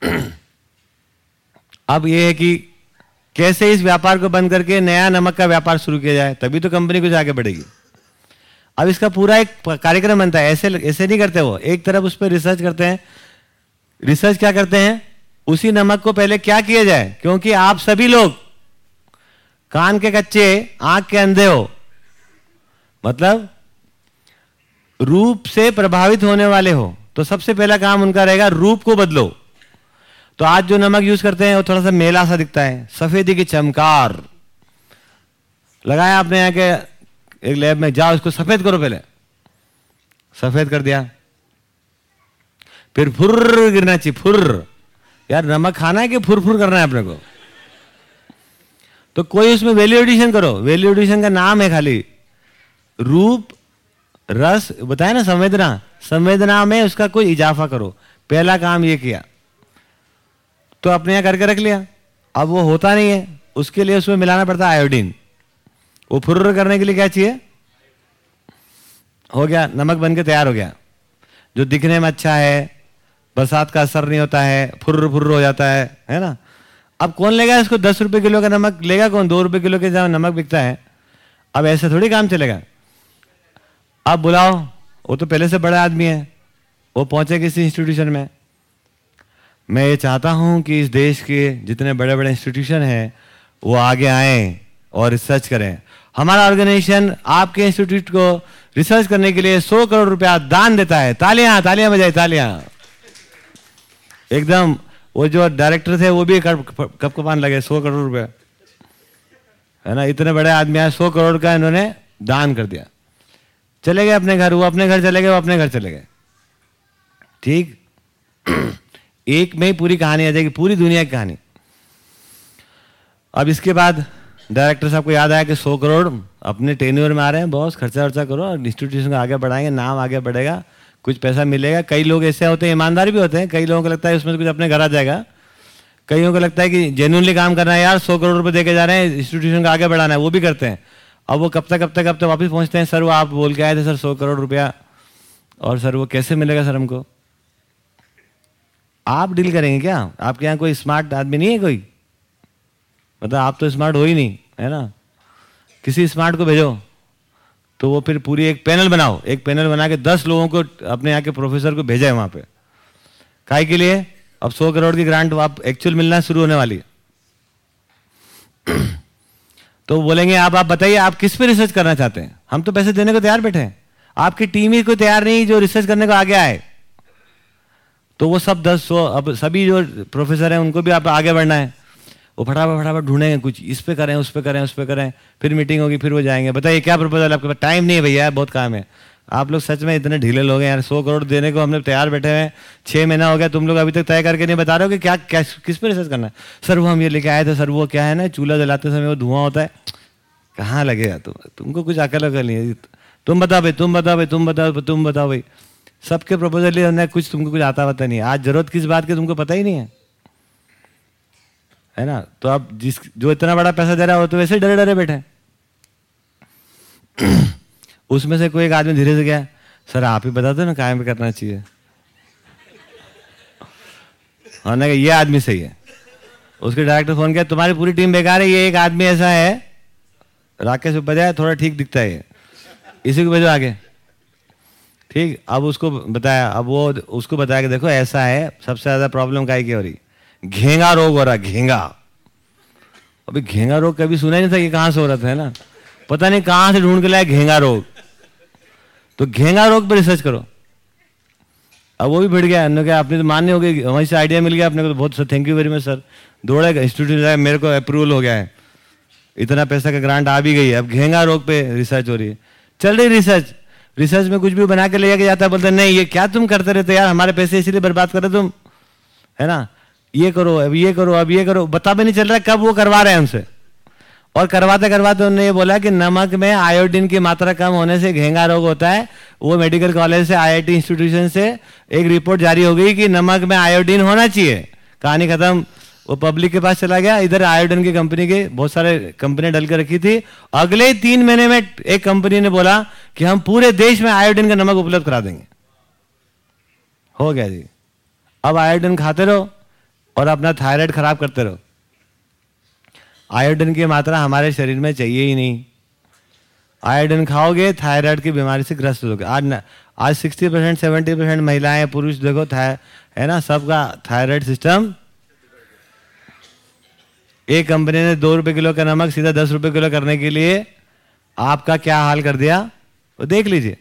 [clears throat] अब ये है कि कैसे इस व्यापार को बंद करके नया नमक का व्यापार शुरू किया जाए, तभी तो कंपनी कुछ आगे बढ़ेगी। अब इसका पूरा एक कार्यक्रम बनता है, ऐसे ऐसे नहीं करते वो। एक तरफ़ उस पर रिसर्च करते हैं। रिसर्च क्या करते हैं? उसी नमक को पहले क्या किया जाए? क्योंकि आप सभी लोग कान के कच्चे, आँख के अंधे हो। मतलब रूप से प्रभावित होने वाले हो। तो सबसे पहला काम उनका रहेगा, रूप को बदलो। तो आज जो नमक यूज़ करते हैं, वो थोड़ा सा मेला सा दिखता है। सफेदी की चमकार। लगाया आपने यहाँ के एक लैब में, जाओ इसको सफ़ेद करो पहले। सफ़ेद कर दिया। फिर फुर्र गिरना चाहिए, फुर्र। यार, नमक खाना है कि फुर फुर करना है अपने को? तो कोई उसमें वैल्यू एडिशन करो। वैल्यू एडिशन का नाम है खाली। रूप, रस, बताया ना संवेदना। संवेदना में उसका कोई इजाफा करो। पहला काम ये किया। तो अपने यहाँ करके रख लिया। अब वो होता नहीं है। उसके लिए उसमें मिलाना पड़ता है आयोडीन वो फुर्र करने के लिए क्या चाहिए? हो गया। नमक बन के तैयार हो गया। जो दिखने में अच्छा है, बरसात का असर नहीं होता है फुर्र फुर्र हो जाता है है ना? अब कौन लेगा इसको दस रुपए किलो का नमक? लेगा कौन? दो रुपए किलो के जहाँ नमक बिकता है। अब ऐसे थोड़ी काम चलेगा। आप बुलाओ, वो तो पहले से बड़ा आदमी है। वो पहुँचे किसी इंस्टीट्यूशन में। मैं ये चाहता हूँ कि इस देश के जितने बड़े बड़े इंस्टीट्यूशन हैं, वो आगे आए और रिसर्च करें। हमारा ऑर्गेनाइजेशन आपके इंस्टीट्यूट को रिसर्च करने के लिए सौ करोड़ रुपया दान देता है। तालियाँ तालियाँ बजाए, तालियाँ। एकदम वो जो डायरेक्टर थे, वो भी कप कपान लगे? सौ करोड़ रुपए है ना? इतने बड़े आदमी आए, सौ करोड़ का इन्होंने दान कर दिया। चले गए अपने घर, वो अपने घर चले गए, वो अपने घर चले गए। ठीक? [clears throat] एक में ही पूरी कहानी आ जाएगी, पूरी दुनिया की कहानी। अब इसके बाद डायरेक्टर साहब को याद आया कि सौ करोड़ अपने टेन्योर में आ रहे हैं, बॉस, खर्चा वर्चा करो, और इंस्टीट्यूशन को आगे बढ़ाएँगे, नाम आगे बढ़ेगा। कुछ पैसा मिलेगा। कई लोग ऐसे होते हैं, ईमानदार भी होते हैं। कई लोगों को लगता है उसमें से कुछ अपने घर आ जाएगा। कईयों को लगता है कि जेन्यूनली काम करना है, यार, सौ करोड़ रुपए देके जा रहे हैं इंस्टीट्यूशन को आगे बढ़ाना है। वो भी करते हैं। अब वो कब तक कब तक कब तक वापस पहुँचते हैं? सर, वो आप बोल के आए थे, सर, सौ करोड़ रुपया। और सर, वो कैसे मिलेगा सर हमको? आप डील करेंगे क्या? आपके यहाँ कोई स्मार्ट आदमी नहीं है कोई? मतलब आप तो स्मार्ट हो ही नहीं, है ना? किसी स्मार्ट को भेजो। तो वो फिर पूरी एक पैनल बनाओ। एक पैनल बना के दस लोगों को अपने यहाँ के प्रोफेसर को भेजा है वहाँ पे। काय के लिए अब सौ करोड़ की ग्रांट आप एक्चुअल मिलना शुरू होने वाली है। [clears throat] तो बोलेंगे, आप आप बताइए, आप किस पे रिसर्च करना चाहते हैं? हम तो पैसे देने को तैयार बैठे हैं। आपकी टीम ही कोई तैयार नहीं जो रिसर्च करने को आगे आए। तो वो सब दस, सौ, अब सभी जो प्रोफेसर हैं, उनको भी आप आगे बढ़ना है। वो फटाफट फटाफट ढूंढेंगे कुछ। इस पे करें उस पे करें उस पे करें। फिर मीटिंग होगी फिर वो जाएँगे। बताइए क्या प्रपोजल आपके पास? टाइम नहीं है भैया बहुत काम है। आप लोग सच में इतने ढीले लोग हैं यार। सौ करोड़ देने को हमने तैयार बैठे हैं। छः महीना हो गया तुम लोग अभी तक तय करके नहीं बता रहे हो कि क्या, क्या किस पर रिसर्च करना है? सर वो हम ये लेके आए थे सर वो क्या है ना चूल्हा जलाते समय वो धुआँ होता है। कहाँ लगेगा तुम? तुमको कुछ अकल अकल नहीं है। तुम बताओ भाई तुम बताओ भाई तुम बताओ तुम बताओ भाई। सबके प्रपोजल ये कुछ तुमको कुछ आता पता नहीं आज ज़रूरत किस बात की तुमको पता ही नहीं है। है ना? तो अब जिस, जो इतना बड़ा पैसा दे रहा है तो वैसे डरे डरे बैठे [clears throat] उसमें से कोई एक आदमी धीरे से गया सर, आप ही बता दो ना, कायम करना चाहिए। हाँ ना ये आदमी सही है। उसके डायरेक्टर फ़ोन किया, तुम्हारी पूरी टीम बेकार है, ये एक आदमी ऐसा है। राकेश उपाध्याय थोड़ा ठीक दिखता है इसी को भेजो आगे। ठीक, अब उसको बताया, अब वो, उसको बताया कि देखो, ऐसा है, सबसे ज़्यादा प्रॉब्लम काय की हो रही? घेंगा रोग हो रहा घेंगा। अभी घेंगा रोग कभी सुना ही नहीं था कि कहाँ से हो रहा था, है ना? पता नहीं कहाँ से ढूंढ के लाया घेंगा रोग। तो घेंगा रोग पर रिसर्च करो। अब वो भी भिड़ गया, हमने कहा, आपने तो मान्य हो गई, वहीं से आइडिया मिल गया अपने को तो बहुत sir thank you very much sir दौड़ेगा institute मेरे को अप्रूवल हो गया है। इतना पैसा का ग्रांट आ भी गई है। अब घेंगा रोग पे रिसर्च हो रही है। चल रही रिसर्च रिसर्च में कुछ भी बना के ले जाता है बोलते, नहीं, ये क्या तुम करते रहते यार? हमारे पैसे इसीलिए बर्बाद करे तुम। है ना? ये करो, अब ये करो, अब ये करो। बता भी नहीं चल रहा कब वो करवा रहे हैं हमसे और करवाते करवाते उन्होंने ये बोला कि नमक में आयोडीन की मात्रा कम होने से घेंगा रोग होता है। वो मेडिकल कॉलेज से आईआईटी इंस्टीट्यूशन से एक रिपोर्ट जारी हो गई कि नमक में आयोडीन होना चाहिए। कहानी खत्म। वो पब्लिक के पास चला गया। इधर आयोडीन की कंपनी के बहुत सारे कंपनी डल के रखी थी। अगले तीन महीने में एक कंपनी ने बोला कि हम पूरे देश में आयोडीन का नमक उपलब्ध करा देंगे। हो गया जी। अब आयोडीन खाते रहो। और अपना थायराइड खराब करते रहो। आयोडीन की मात्रा हमारे शरीर में चाहिए ही नहीं। आयोडीन खाओगे, थायराइड की बीमारी से ग्रस्त होगे। आज ना, आज सिक्सटी परसेंट, सेवेंटी परसेंट महिलाएँ, पुरुष, देखो, थाय, है ना, सबका थायराइड सिस्टम। एक कंपनी ने दो रुपए किलो का नमक, सीधा दस रुपए किलो करने के लिए आपका क्या हाल कर दिया? वो देख लीजिए।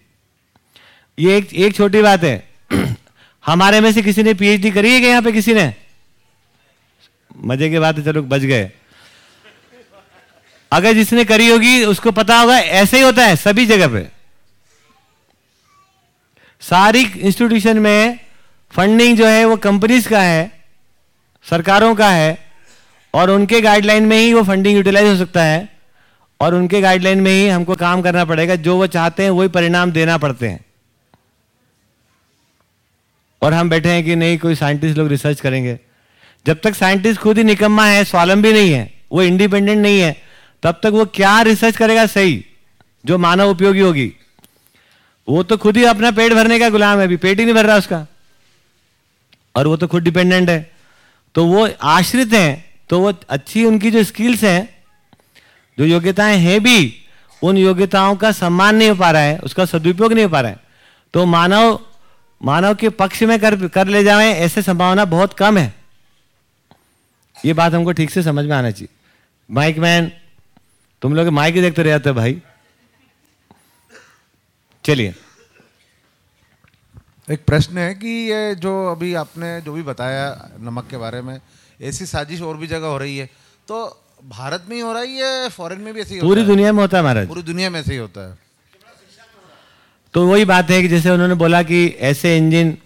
ये एक एक छोटी बात है। [clears throat] हमारे में से किसी ने पीएचडी करी है क्या यहाँ पे किसी ने? मज़े की है, चलो बच गए। अगर जिसने करी होगी, उसको पता होगा, ऐसे ही होता है, सभी जगह पे। सारी इंस्टीट्यूशन में फंडिंग जो है, वो कंपनीज़ का है, सरकारों का है, और उनके गाइडलाइन में ही वो फंडिंग यूटिलाइज हो सकता है, और उनके गाइडलाइन में ही हमको काम करना पड़ेगा, जो वो चाहते हैं, वही परिणाम देना पड़ते हैं। और हम बैठे हैं कि नहीं, कोई साइंटिस्ट लोग रिसर्च करेंगे। जब तक साइंटिस्ट खुद ही निकम्मा है स्वावलंबी नहीं है, वो इंडिपेंडेंट नहीं है, तब तक वो क्या रिसर्च करेगा सही, जो मानव उपयोगी होगी? वो तो खुद ही अपना पेट भरने का गुलाम है, अभी पेट ही नहीं भर रहा उसका। और वो तो खुद डिपेंडेंट है। तो वो आश्रित हैं तो वो अच्छी उनकी जो स्किल्स हैं, जो योग्यताएँ हैं भी, उन योग्यताओं का सम्मान नहीं हो पा रहा है, उसका सदुपयोग नहीं हो पा रहा है। तो मानव मानव के पक्ष में कर कर ले जाए, ऐसे संभावना बहुत कम है। ये बात हमको ठीक से समझ में आना चाहिए। माइक मैन तुम लोग माइक ही देखते रहते भाई। चलिए। एक प्रश्न है कि ये जो अभी आपने जो भी बताया नमक के बारे में ऐसी साजिश और भी जगह हो रही है। तो भारत में ही हो रहा है ये फॉरेन में भी ऐसे पूरी दुनिया में होता है महाराज। पूरी दुनिया में ऐसे ही होता है। तो वही बात है कि जैसे उन्होंने बोला कि ऐसे इंजन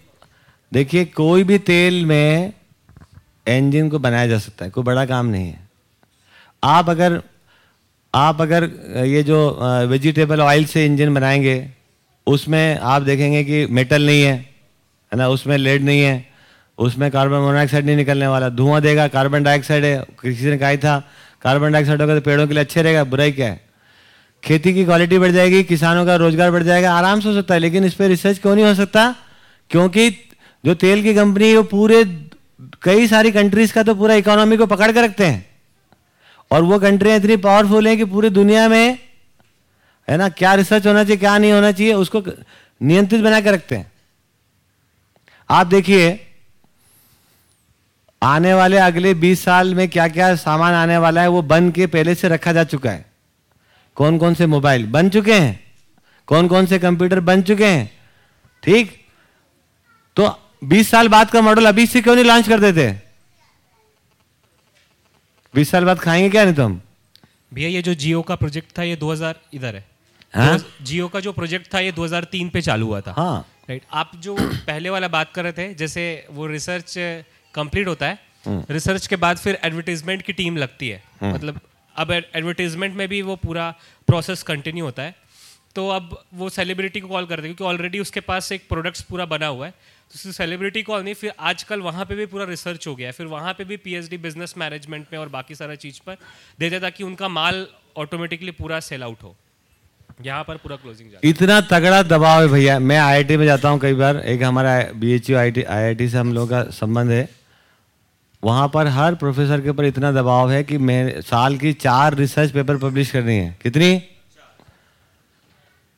देखिए कोई भी तेल में इंजन को बनाया जा सकता है, कोई बड़ा काम नहीं है। आप अगर आप अगर ये जो वेजिटेबल ऑयल से इंजन बनाएँगे, उसमें आप देखेंगे कि मेटल नहीं है है ना, उसमें लेड नहीं है, उसमें कार्बन मोनोऑक्साइड नहीं निकलने वाला, धुआँ देगा कार्बन डाइऑक्साइड है, किसी ने कहा था कार्बन डाइऑक्साइड होगा तो पेड़ों के लिए अच्छे रहेगा, बुराई क्या है? खेती की क्वालिटी बढ़ जाएगी, किसानों का रोज़गार बढ़ जाएगा, आराम से हो सकता है, लेकिन इस पर रिसर्च क्यों नहीं हो सकता? क्योंकि जो तेल की कंपनी है, वो पूरे कई सारी कंट्रीज़ का तो पूरा इकोनॉमी को पकड़ कर रखते हैं। और वो कंट्रियाँ इतनी पावरफुल हैं कि पूरी दुनिया में, है ना, क्या रिसर्च होना चाहिए, क्या नहीं होना चाहिए, उसको नियंत्रित बना के रखते हैं। आप देखिए, आने वाले अगले 20 साल में क्या क्या सामान आने वाला है, वो बन के पहले से रखा जा चुका है। कौन कौन से मोबाइल बन चुके हैं? कौन कौन से कंप्यूटर बन चुके हैं? ठीक? तो 20 साल बाद का मॉडल अभी से क्यों नहीं लॉन्च कर देते? 20 साल बाद खाएँगे क्या नहीं तो हम भैया ये जो जियो का प्रोजेक्ट था ये 2000 इधर है। हाँ? जियो का जो प्रोजेक्ट था ये 2003 पे चालू हुआ था। हाँ। राइट आप जो पहले वाला बात कर रहे थे जैसे वो रिसर्च कंप्लीट होता है रिसर्च के बाद फिर एडवर्टीजमेंट की टीम लगती है। मतलब अब एडवर्टीजमेंट में भी वो पूरा प्रोसेस कंटिन्यू होता है। तो अब वो सेलिब्रिटी को कॉल करते हैं क्योंकि ऑलरेडी उसके पास एक प्रोडक्ट्स पूरा बना हुआ है। तो सेलिब्रिटी कॉल नहीं, फिर आजकल वहाँ पे भी पूरा रिसर्च हो गया है। फिर वहाँ पे भी पीएचडी बिज़नेस मैनेजमेंट में और बाकी सारा चीज़ पर दे देता कि उनका माल ऑटोमेटिकली पूरा सेल आउट हो। यहाँ पर पूरा क्लोजिंग इतना तगड़ा दबाव है भैया। मैं आईआईटी में जाता हूँ कई बार। एक हमारा बी एच यू आई से हम लोगों का संबंध है। वहाँ पर हर प्रोफेसर के ऊपर इतना दबाव है कि मैं साल की चार रिसर्च पेपर पब्लिश करनी है। कितनी?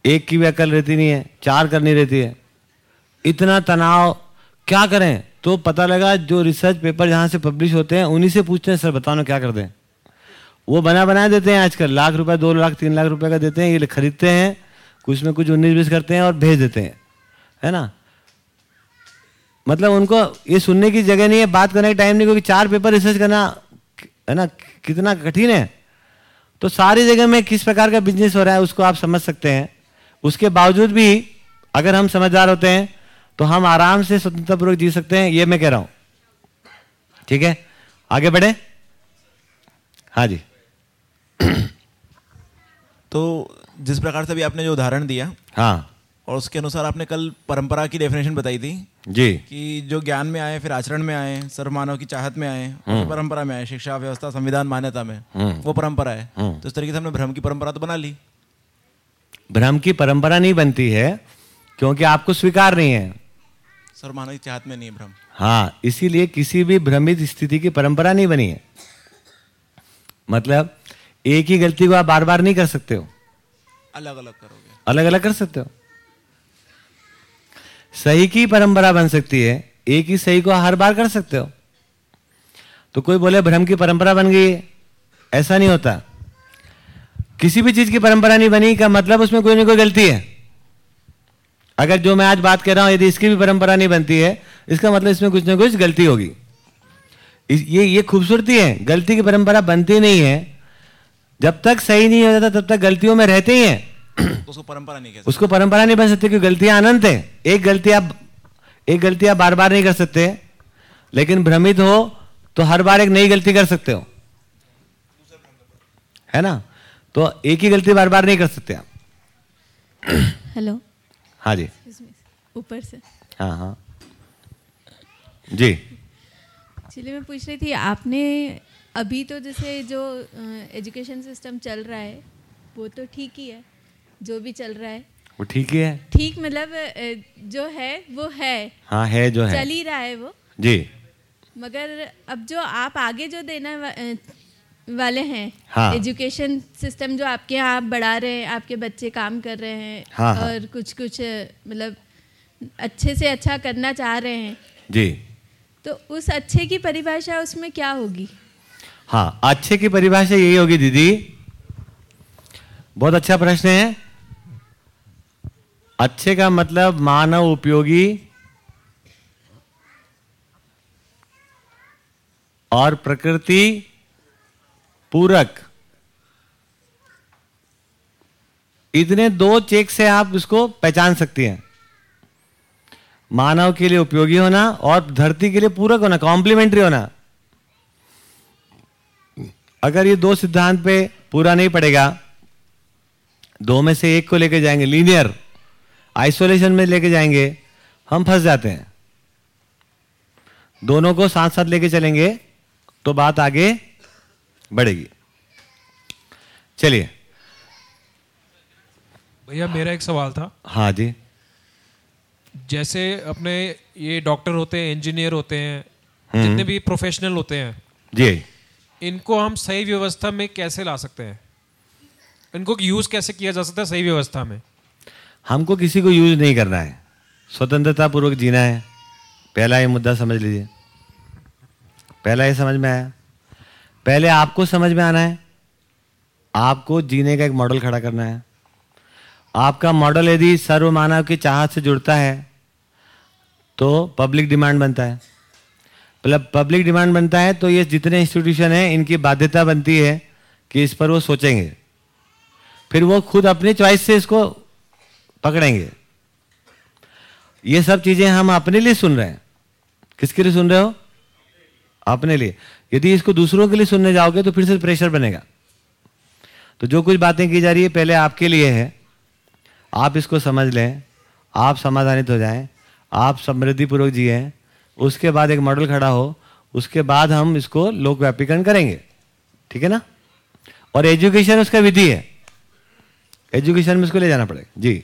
एक की भी अकल रहती नहीं है। चार करनी रहती है। इतना तनाव, क्या करें? तो पता लगा जो रिसर्च पेपर जहाँ से पब्लिश होते हैं, उन्हीं से पूछते हैं, सर, बताओ ना, क्या कर दें? वो बना बना देते हैं आजकल, लाख रुपए, दो लाख, तीन लाख रुपए का देते हैं, ये खरीदते हैं, कुछ में कुछ उन्नीस बीस करते हैं और भेज देते हैं, है ना? मतलब उनको ये सुनने की जगह नहीं है, बात करने का टाइम नहीं, क्योंकि चार पेपर रिसर्च करना, है ना, कितना कठिन है। तो सारी जगह में किस प्रकार का बिज़नेस हो रहा है, उसको आप समझ सकते हैं। उसके बावजूद भी अगर हम समझदार होते हैं तो हम आराम से स्वतंत्रपूर्वक जी सकते हैं ये मैं कह रहा हूँ। ठीक है? आगे बढ़े। हाँ जी। तो जिस प्रकार से अभी आपने जो उदाहरण दिया हाँ। और उसके अनुसार आपने कल परंपरा की डेफिनेशन बताई थी जी। कि जो ज्ञान में आए फिर आचरण में आए सर्व मानव की चाहत में आए हम्म। परंपरा में आए शिक्षा व्यवस्था संविधान मान्यता में हम्म। वो परंपरा है। हम्म। तो इस तरीके से हमने भ्रम की परंपरा तो बना ली। भ्रम की परंपरा नहीं बनती है क्योंकि आपको स्वीकार नहीं है। सर्व मानव की चाहत में नहीं भ्रम। हाँ इसीलिए किसी भी भ्रमित स्थिति की परंपरा नहीं बनी है। मतलब एक ही गलती को आप बार बार नहीं कर सकते हो। अलग अलग करोगे। अलग अलग कर सकते हो। सही की परंपरा बन सकती है एक ही सही को हर बार कर सकते हो। तो कोई बोले भ्रम की परंपरा बन गई है। ऐसा नहीं होता। किसी भी चीज़ की परंपरा नहीं बनी का मतलब उसमें कोई ना कोई गलती है। अगर जो मैं आज बात कर रहा हूँ यदि इसकी भी परंपरा नहीं बनती है इसका मतलब इसमें कुछ ना कुछ गलती होगी। ये ये खूबसूरती है। गलती की परंपरा बनती नहीं है। जब तक सही नहीं हो जाता तब तक गलतियों में रहते ही हैं। तो उसको परंपरा नहीं उसको परंपरा नहीं बन सकती क्योंकि गलतियाँ अनंत है। एक गलती आप एक गलती आप बार बार नहीं कर सकते। लेकिन भ्रमित हो तो हर बार एक नई गलती कर सकते हो। है ना? तो एक ही गलती बार बार नहीं कर सकते आप। हेलो। हाँ जी। ऊपर से। हाँ हाँ। जी। एक्चुअली मैं पूछ रही थी आपने अभी तो जैसे जो एजुकेशन सिस्टम चल रहा है वो तो ठीक ही है जो भी चल रहा है। वो ठीक ही है? ठीक मतलब जो है वो है। हाँ है जो है। चल ही रहा है वो। जी। मगर अब जो आप आगे जो देना वाले हैं। हाँ। एजुकेशन सिस्टम जो आपके यहाँ आप बढ़ा रहे हैं आपके बच्चे काम कर रहे हैं हाँ, हाँ। और कुछ कुछ मतलब अच्छे से अच्छा करना चाह रहे हैं। जी। तो उस अच्छे की परिभाषा उसमें क्या होगी? हाँ अच्छे की परिभाषा यही होगी दीदी। बहुत अच्छा प्रश्न है। अच्छे का मतलब मानव उपयोगी और प्रकृति पूरक। इतने दो चेक से आप इसको पहचान सकती हैं। मानव के लिए उपयोगी होना और धरती के लिए पूरक होना कॉम्प्लीमेंट्री होना। अगर ये दो सिद्धांत पे पूरा नहीं पड़ेगा, दो में से एक को लेके जाएँगे लीनियर आइसोलेशन में लेके जाएँगे, हम फंस जाते हैं। दोनों को साथ साथ लेके चलेंगे तो बात आगे बढ़ेगी। चलिए। भैया मेरा एक सवाल था। हाँ जी। जैसे अपने ये डॉक्टर होते हैं इंजीनियर होते हैं हम्म। जितने भी प्रोफेशनल होते हैं जी। इनको हम सही व्यवस्था में कैसे ला सकते हैं? इनको यूज़ कैसे किया जा सकता है सही व्यवस्था में? हमको किसी को यूज़ नहीं करना है। स्वतंत्रता पूर्वक जीना है। पहला ये मुद्दा समझ लीजिए। पहला ये समझ में आया। पहले आपको समझ में आना है। आपको जीने का एक मॉडल खड़ा करना है। आपका मॉडल यदि सर्व मानव की चाहत से जुड़ता है तो पब्लिक डिमांड बनता है। मतलब पब्लिक डिमांड बनता है तो ये जितने इंस्टीट्यूशन हैं, इनकी बाध्यता बनती है कि इस पर वो सोचेंगे। फिर वो खुद अपनी चॉइस से इसको पकड़ेंगे। ये सब चीज़ें हम अपने लिए सुन रहे हैं। किसके लिए सुन रहे हो? अपने लिए। यदि इसको दूसरों के लिए सुनने जाओगे तो फिर से प्रेशर बनेगा। तो जो कुछ बातें की जा रही है, पहले आपके लिए है। आप इसको समझ लें, आप समाधानित हो जाएँ, आप समृद्धिपूर्वक जिए, उसके बाद एक मॉडल खड़ा हो, उसके बाद हम इसको लोक व्यापीकरण करेंगे। ठीक है ना? और एजुकेशन उसका विधि है। एजुकेशन में इसको ले जाना पड़ेगा। जी।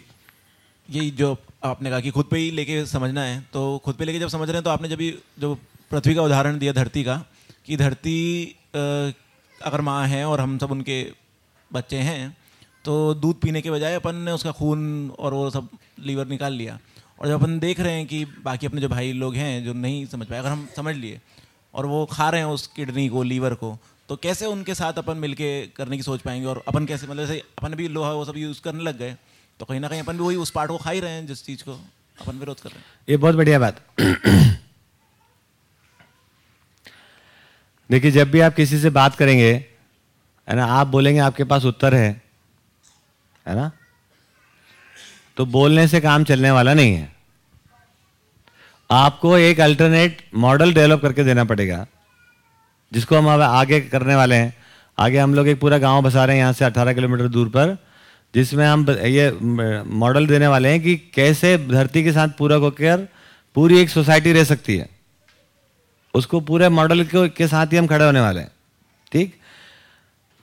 यही जो आपने कहा कि खुद पे ही लेके समझना है तो खुद पे लेके जब समझ रहे हैं तो आपने जब जो पृथ्वी का उदाहरण दिया, धरती का कि धरती अगर माँ है और हम सब उनके बच्चे हैं तो दूध पीने के बजाय अपन ने उसका खून और वो सब लीवर निकाल लिया। और जब अपन देख रहे हैं कि बाकी अपने जो भाई लोग हैं जो नहीं समझ पाए, अगर हम समझ लिए और वो खा रहे हैं उस किडनी को, लीवर को तो कैसे उनके साथ अपन मिलके करने की सोच पाएँगे और अपन कैसे मतलब जैसे अपन भी लोहा वो सब यूज़ करने लग गए तो कहीं ना कहीं अपन भी वही उस पार्ट को खा ही रहे हैं जिस चीज़ को अपन विरोध कर रहे हैं। ये बहुत बढ़िया बात। देखिए, जब भी आप किसी से बात करेंगे, है ना, आप बोलेंगे, आपके पास उत्तर है है ना? तो बोलने से काम चलने वाला नहीं है। आपको एक अल्टरनेट मॉडल डेवलप करके देना पड़ेगा, जिसको हम अब आगे करने वाले हैं। आगे हम लोग एक पूरा गाँव बसा रहे हैं, यहाँ से 18 किलोमीटर दूर पर, जिसमें हम ये मॉडल देने वाले हैं कि कैसे धरती के साथ पूरक होकर पूरी एक सोसाइटी रह सकती है। उसको पूरे मॉडल के, के साथ ही हम खड़े होने वाले ठीक?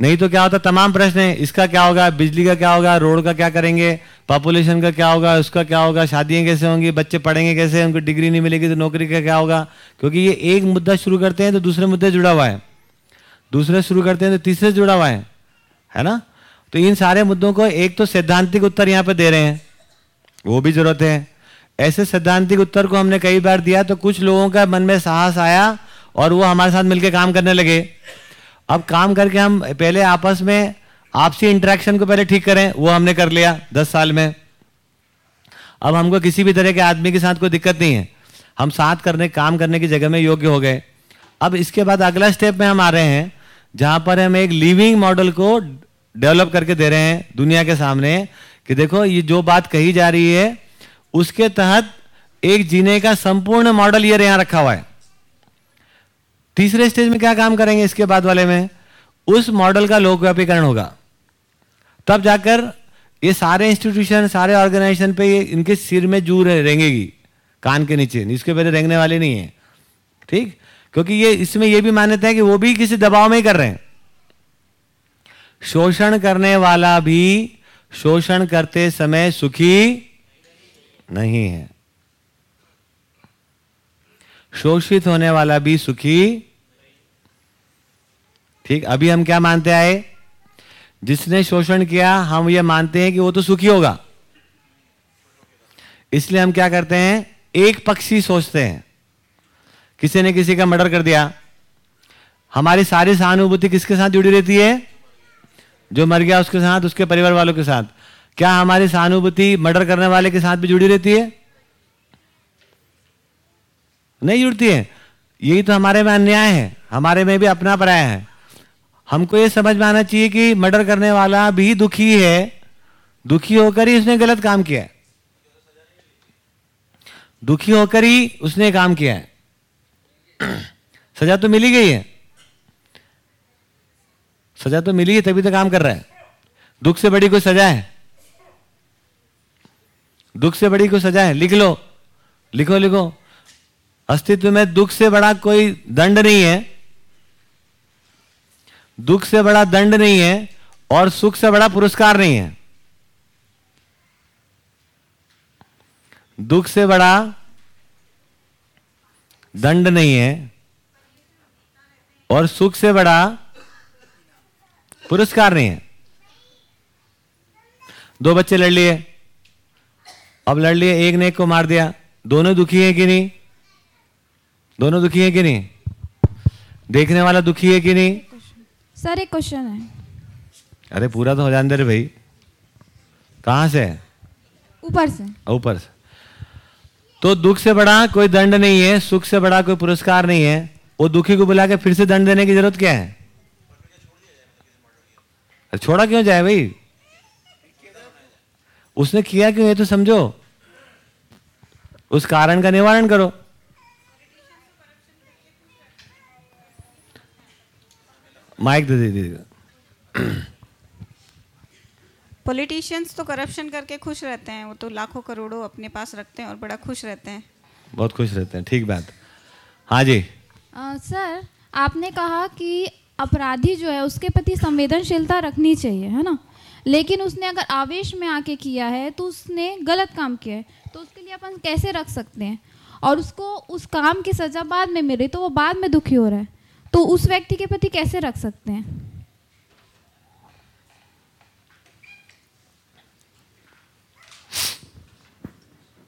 नहीं तो क्या होता तमाम प्रश्न है। इसका क्या होगा बिजली का क्या होगा रोड का क्या करेंगे पॉपुलेशन का क्या होगा उसका क्या होगा शादियाँ कैसे होंगी बच्चे पढ़ेंगे कैसे उनको डिग्री नहीं मिलेगी तो नौकरी का क्या होगा? क्योंकि ये एक मुद्दा शुरू करते हैं तो दूसरे मुद्दे जुड़ा हुआ है। दूसरे शुरू करते हैं तो तीसरे जुड़ा हुआ है। है ना? तो इन सारे मुद्दों को एक तो सैद्धांतिक उत्तर यहाँ पे दे रहे हैं। वो भी ज़रूरत है। ऐसे सैद्धांतिक उत्तर को हमने कई बार दिया तो कुछ लोगों का मन में साहस आया और वो हमारे साथ मिलकर काम करने लगे। अब काम करके हम पहले आपस में आपसी इंटरेक्शन को पहले ठीक करें, वो हमने कर लिया दस साल में। अब हमको किसी भी तरह के आदमी के साथ कोई दिक्कत नहीं है। हम साथ करने, काम करने की जगह में योग्य हो गए। अब इसके बाद अगला स्टेप में हम आ रहे हैं, जहाँ पर हम एक लिविंग मॉडल को डेवलप करके दे रहे हैं दुनिया के सामने कि देखो ये जो बात कही जा रही है उसके तहत एक जीने का संपूर्ण मॉडल ये यहाँ रखा हुआ है। तीसरे स्टेज में क्या काम करेंगे इसके बाद वाले में? उस मॉडल का लोकव्यापीकरण होगा। तब जाकर ये सारे इंस्टीट्यूशन, सारे ऑर्गेनाइजेशन पे ये इनके सिर में जू रेंगेगी, कान के नीचे। इसके पहले रेंगने वाले नहीं है। ठीक? क्योंकि ये, इसमें ये भी मान्यता है कि वो भी किसी दबाव में ही कर रहे हैं। शोषण करने वाला भी शोषण करते समय सुखी नहीं है। शोषित होने वाला भी सुखी ठीक, अभी हम क्या मानते आए? जिसने शोषण किया, हम ये मानते हैं कि वो तो सुखी होगा। इसलिए हम क्या करते हैं? एक पक्षी सोचते हैं। किसी ने किसी का मर्डर कर दिया। हमारी सारी सहानुभूति किसके साथ जुड़ी रहती है? जो मर गया उसके साथ, उसके परिवार वालों के साथ। क्या हमारी सहानुभूति मर्डर करने वाले के साथ भी जुड़ी रहती है? नहीं जुड़ती है। यही तो हमारे में अन्याय है। हमारे में भी अपना पराया है। हमको ये समझ में आना चाहिए कि मर्डर करने वाला भी दुखी है। दुखी होकर ही उसने गलत काम किया है। दुखी होकर ही उसने काम किया है। सजा तो मिली गई है। सजा तो मिली है, तभी तो काम कर रहा है। दुख से बड़ी कोई सजा है। दुख से बड़ी कोई सजा है? लिख लो। लिखो लिखो। अस्तित्व में दुख से बड़ा कोई दंड नहीं है। दुख से बड़ा दंड नहीं है और सुख से बड़ा पुरस्कार नहीं है। दुख से बड़ा दंड नहीं है और सुख से बड़ा पुरस्कार नहीं है। दो बच्चे लड़ लिए। अब लड़ लिए एक ने एक को मार दिया। दोनों दुखी है कि नहीं? दोनों दुखी है कि नहीं? देखने वाला दुखी है कि नहीं? सर एक क्वेश्चन है। अरे पूरा तो हो जाने दे रे भाई। कहाँ से? ऊपर से। ऊपर से। तो दुख से बड़ा कोई दंड नहीं है सुख से बड़ा कोई पुरस्कार नहीं है। वो दुखी को बुला के फिर से दंड देने की ज़रूरत क्या है? छोड़ा क्यों जाए भाई? उसने किया क्यों ये तो समझो। उस कारण का निवारण करो। माइक दे दीजिएगा पॉलिटिशियंस तो करप्शन करके खुश रहते हैं वो तो लाखों करोड़ों अपने पास रखते हैं और बड़ा खुश रहते हैं। बहुत खुश रहते हैं ठीक बात। हाँ जी। अ, सर आपने कहा कि अपराधी जो है उसके प्रति संवेदनशीलता रखनी चाहिए है ना? लेकिन उसने अगर आवेश में आके किया है तो उसने गलत काम किया है। तो उसके लिए अपन कैसे रख सकते हैं? और उसको उस काम की सजा बाद में मिले तो वो बाद में दुखी हो रहा है। तो उस व्यक्ति के प्रति कैसे रख सकते हैं?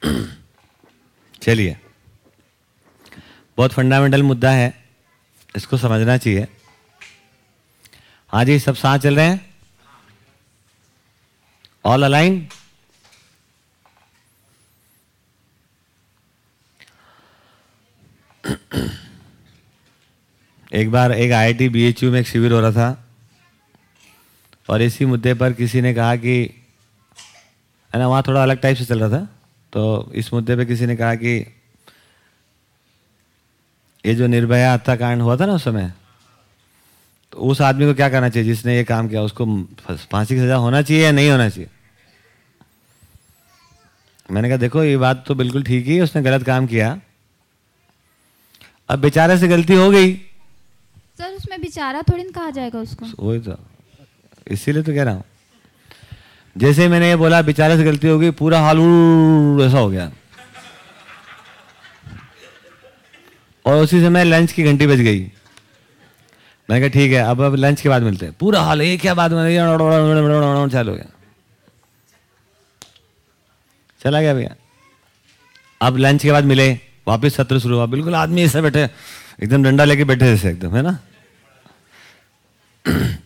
[coughs] चलिए। बहुत फंडामेंटल मुद्दा है, इसको समझना चाहिए। हाँ जी सब साथ चल रहे हैं। ऑल अलाइन [clears throat] एक बार एक आईआईटी बीएचयू में एक शिविर हो रहा था और इसी मुद्दे पर किसी ने कहा कि, है ना, वहाँ थोड़ा अलग टाइप से चल रहा था तो इस मुद्दे पे किसी ने कहा कि ये जो निर्भया हत्याकांड हुआ था ना उस समय तो उस आदमी को क्या करना चाहिए जिसने ये काम किया? उसको फांसी की सजा होना चाहिए या नहीं होना चाहिए? मैंने कहा देखो ये बात तो बिल्कुल ठीक ही है उसने गलत काम किया। अब बेचारे से गलती हो गई। सर उसमें बेचारा थोड़ी ना कहा जाएगा उसको। वही तो। इसीलिए तो कह रहा हूँ। जैसे मैंने ये बोला बेचारे से गलती हो गई पूरा हाल ऐसा हो गया। और उसी समय लंच की घंटी बज गई। मैंने कहा ठीक है अब अब लंच के बाद मिलते हैं। पूरा हाल ये क्या बात चालू हो गया। चला गया भैया। अब लंच के बाद मिले, वापस सत्र शुरू हुआ। बिल्कुल आदमी ऐसे बैठे, एकदम डंडा लेके बैठे जैसे एकदम, है ना? [clears throat]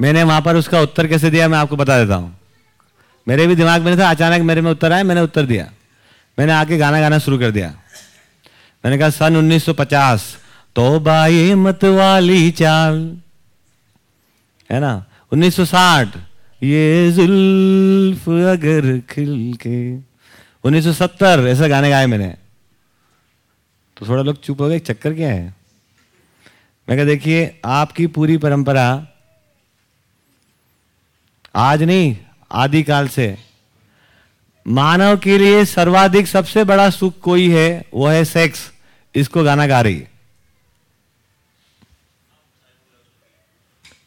मैंने वहाँ पर उसका उत्तर कैसे दिया, मैं आपको बता देता हूँ। मेरे भी दिमाग में था, अचानक मेरे में उत्तर आया, मैंने उत्तर दिया। मैंने आके गाना गाना शुरू कर दिया। मैंने कहा, सन 1950 तो बाई मत वाली चाल। है ना? 1960 ये जुल्फ अगर खिल के 1970 ऐसे गाने गाए मैंने। तो थोड़ा लोग चुप हो गए, चक्कर क्या है? मैं कहा, देखिए, आपकी पूरी परंपरा आज नहीं, आदिकाल से। मानव के लिए सर्वाधिक सबसे बड़ा सुख कोई है, वो है सेक्स। इसको गाना गा रही। है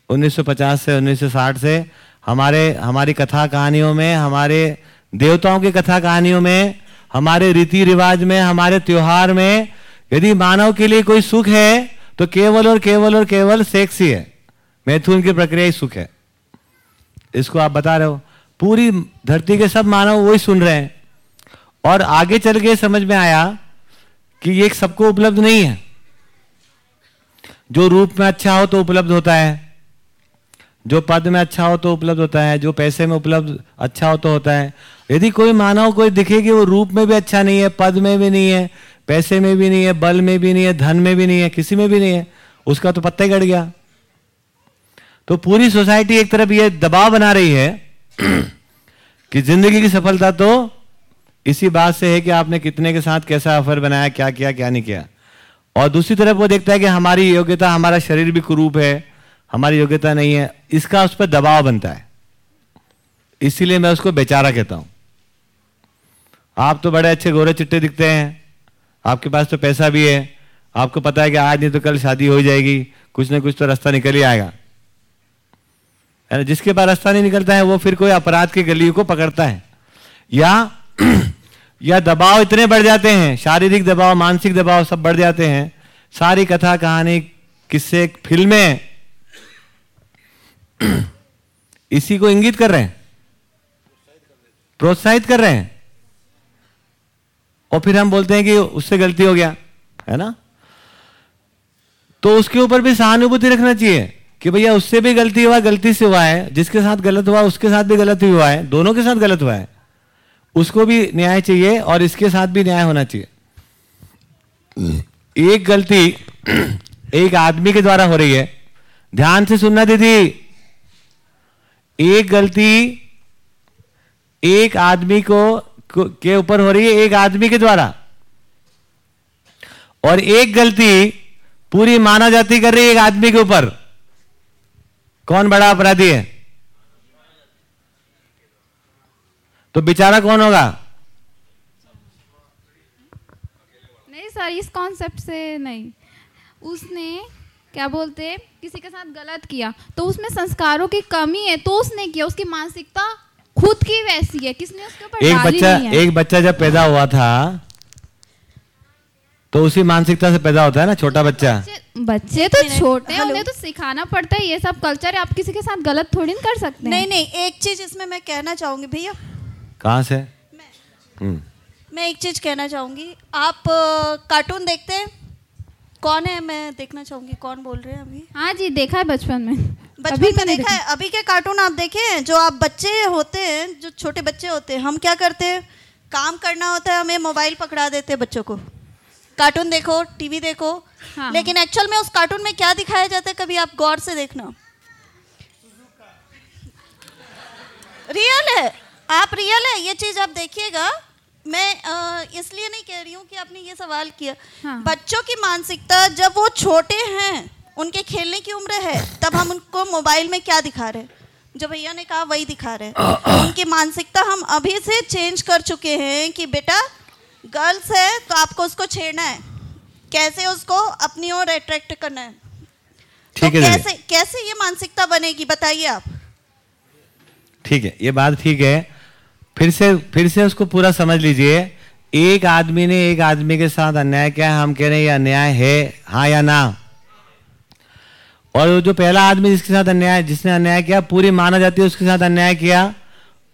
1950 से 1960 से हमारे, हमारी कथा कहानियों में, हमारे देवताओं की कथा कहानियों में, हमारे रीति रिवाज में, हमारे त्योहार में, यदि मानव के लिए कोई सुख है तो केवल और केवल और केवल सेक्स ही। है मैथुन की प्रक्रिया ही सुख है। इसको आप बता रहे हो। पूरी धरती के सब मानव वही सुन रहे हैं। और आगे चल के समझ में आया कि ये सबको उपलब्ध नहीं है। जो रूप में अच्छा हो तो उपलब्ध होता है। जो पद में अच्छा हो तो उपलब्ध होता है, जो पैसे में उपलब्ध अच्छा हो तो होता है। यदि कोई मानव कोई दिखे कि वो रूप में भी अच्छा नहीं है, पद में भी नहीं है, पैसे में भी नहीं है, बल में भी नहीं है, धन में भी नहीं है, किसी में भी नहीं है, उसका तो पत्ता ही गड़ गया। तो पूरी सोसाइटी एक तरफ़ ये दबाव बना रही है [clears throat] कि ज़िंदगी की सफलता तो इसी बात से है कि आपने कितने के साथ कैसा अफर बनाया, क्या किया, क्या नहीं किया। और दूसरी तरफ़ वो देखता है कि हमारी योग्यता, हमारा शरीर भी कुरूप है। हमारी योग्यता नहीं है। इसका उस पर दबाव बनता है। इसीलिए मैं उसको बेचारा कहता हूँ। आप तो बड़े अच्छे गोरे चिट्टे दिखते हैं। आपके पास तो पैसा भी है। आपको पता है कि आज नहीं तो कल शादी हो जाएगी। कुछ ना कुछ तो रास्ता निकल ही आएगा। जिसके पास रास्ता नहीं निकलता है, वो फिर कोई अपराध की गलियों को पकड़ता है। या [clears throat] या दबाव इतने बढ़ जाते हैं, शारीरिक दबाव, मानसिक दबाव सब बढ़ जाते हैं। सारी कथा कहानी, किस्से, फ़िल्में [clears throat] इसी को इंगित कर रहे हैं। प्रोत्साहित कर रहे हैं। और फिर हम बोलते हैं कि उससे गलती हो गया, है ना? तो उसके ऊपर भी सहानुभूति रखना चाहिए कि भैया उससे भी गलती हुआ, गलती से हुआ है। जिसके साथ गलत हुआ, उसके साथ भी गलत हुआ है। दोनों के साथ गलत हुआ है। उसको भी न्याय चाहिए और इसके साथ भी न्याय होना चाहिए। एक गलती [clears throat] एक आदमी के द्वारा हो रही है। ध्यान से सुनना दीदी। एक गलती एक आदमी को के ऊपर हो रही है, एक आदमी के द्वारा। और एक गलती पूरी मानव जाति कर रही है एक आदमी के ऊपर। कौन बड़ा अपराधी है? तो बेचारा कौन होगा? नहीं सर, इस कॉन्सेप्ट से नहीं। उसने क्या बोलते हैं? किसी के साथ गलत किया तो उसमें संस्कारों की कमी है तो उसने किया। उसकी मानसिकता खुद की वैसी है किसने उसके ऊपर एक बच्चा नहीं है? एक बच्चा जब पैदा हुआ था तो उसी मानसिकता से पैदा होता है ना छोटा बच्चा बच्चे? तो छोटे हैं उन्हें तो सिखाना पड़ता है ये सब कल्चर है। आप किसी के साथ गलत थोड़ी ना कर सकते नहीं नहीं एक चीज़ इसमें मैं कहना चाहूँगी भैया। कहाँ से? हम्म। मैं एक चीज़ कहना चाहूँगी। आप कार्टून देखते हैं? कौन है? मैं देखना चाहूँगी कौन बोल रहे हैं अभी? हाँ जी देखा है बचपन में। बचपन अभी तो में देखा है। अभी के कार्टून आप देखे हैं जो आप बच्चे होते हैं जो छोटे बच्चे होते हैं हम क्या करते हैं? काम करना होता है हमें मोबाइल पकड़ा देते हैं बच्चों को। कार्टून देखो टीवी देखो। हाँ। लेकिन एक्चुअल में उस कार्टून में क्या दिखाया जाता है कभी आप गौर से देखना। रियल है। आप रियल है ये चीज़ आप देखिएगा। मैं इसलिए नहीं कह रही हूँ कि आपने ये सवाल किया। हाँ। बच्चों की मानसिकता जब वो छोटे हैं उनके खेलने की उम्र है तब हम उनको मोबाइल में क्या दिखा रहे हैं? जो भैया ने कहा वही दिखा रहे हैं। उनकी मानसिकता हम अभी से चेंज कर चुके हैं कि बेटा गर्ल्स है तो आपको उसको छेड़ना है। कैसे उसको अपनी ओर अट्रैक्ट करना है? ठीक है कैसे कैसे ये मानसिकता बनेगी बताइए आप। ठीक है ये बात ठीक है। फिर से फिर से उसको पूरा समझ लीजिए, एक आदमी ने एक आदमी के साथ अन्याय किया है, हम कह रहे हैं, ये अन्याय है हाँ या ना? और जो पहला आदमी जिसके साथ अन्याय, जिसने अन्याय किया, पूरी माना जाती है उसके साथ अन्याय किया,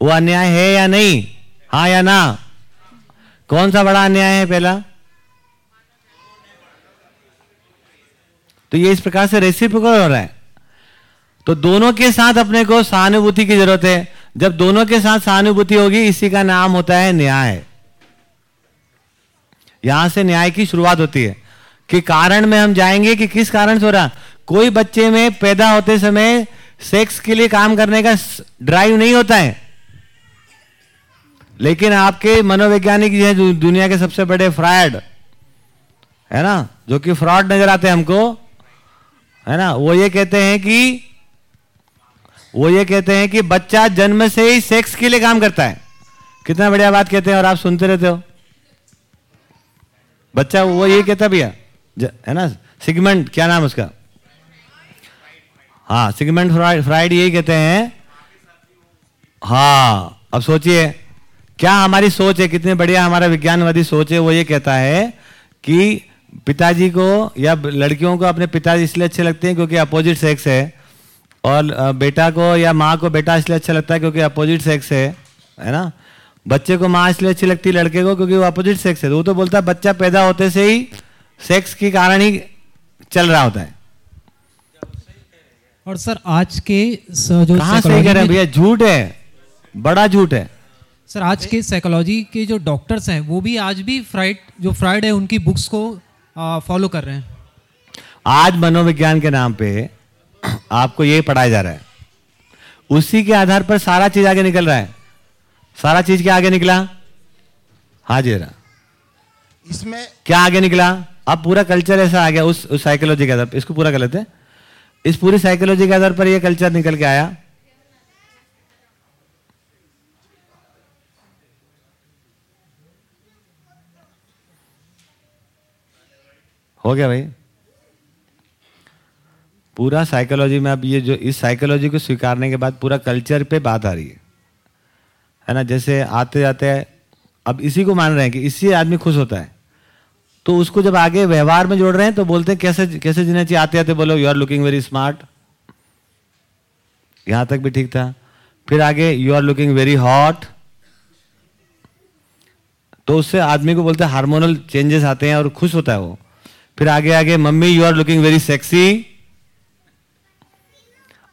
वो अन्याय है या नहीं? हाँ या ना? कौन सा बड़ा अन्याय है पहला? तो ये इस प्रकार से रेसिप्रोकल हो रहा है। तो दोनों के साथ अपने को सहानुभूति की ज़रूरत है। जब दोनों के साथ सहानुभूति होगी, इसी का नाम होता है न्याय। यहाँ से न्याय की शुरुआत होती है कि कारण में हम जाएँगे कि किस कारण से हो रहा। कोई बच्चे में पैदा होते समय सेक्स के लिए काम करने का ड्राइव नहीं होता है। लेकिन आपके मनोवैज्ञानिक जो है दुनिया के सबसे बड़े फ्रॉड है ना? जो कि फ्रॉड नज़र आते हैं हमको, है ना? वो ये कहते हैं कि वो ये कहते हैं कि बच्चा जन्म से ही सेक्स के लिए काम करता है। कितना बढ़िया बात कहते हैं और आप सुनते रहते हो। बच्चा वो ये कहता भैया है ना? सिगमेंट क्या नाम उसका? हाँ सिगमेंट फ्राइड फ्राइड यही कहते हैं। हाँ अब सोचिए, क्या हमारी सोच है? कितने बढ़िया हमारा विज्ञानवादी सोच है। वो ये कहता है कि पिताजी को या लड़कियों को अपने पिताजी इसलिए अच्छे लगते हैं क्योंकि अपोजिट सेक्स है। और बेटा को या माँ को बेटा इसलिए अच्छा लगता है क्योंकि अपोजिट सेक्स है है ना? बच्चे को माँ इसलिए अच्छी लगती है लड़के को क्योंकि वो अपोजिट सेक्स है। तो वो तो बोलता है बच्चा पैदा होते से ही सेक्स के कारण ही चल रहा होता है। और सर आज के स- जो कहाँ से कह रहे हैं भैया? झूठ है। बड़ा झूठ है। सर आज के साइकोलॉजी के जो डॉक्टर्स हैं वो भी आज भी फ्राइड जो फ्राइड है उनकी बुक्स को फॉलो कर रहे हैं। आज मनोविज्ञान के नाम पे आपको ये पढ़ाया जा रहा है। उसी के आधार पर सारा चीज़ आगे निकल रहा है। सारा चीज़ क्या आगे निकला? हाँ जी इसमें क्या आगे निकला? अब पूरा कल्चर ऐसा आ गया उस, उस साइकोलॉजी के आधार पर। इसको पूरा कर लेते हैं। इस पूरी साइकोलॉजी के आधार पर ये कल्चर निकल के आया। हो गया भाई। पूरा साइकोलॉजी में अब ये जो, इस साइकोलॉजी को स्वीकारने के बाद पूरा कल्चर पे बात आ रही है। है ना? जैसे आते जाते अब इसी को मान रहे हैं कि इससे आदमी खुश होता है। तो उसको जब आगे व्यवहार में जोड़ रहे हैं तो बोलते हैं, कैसे कैसे जीना चाहिए? आते आते बोलो you are looking very smart यहाँ तक भी ठीक था। फिर आगे you are looking very hot तो उससे आदमी को बोलते हैं हार्मोनल चेंजेस आते हैं और खुश होता है वो. फिर आगे आगे, mummy you are looking very sexy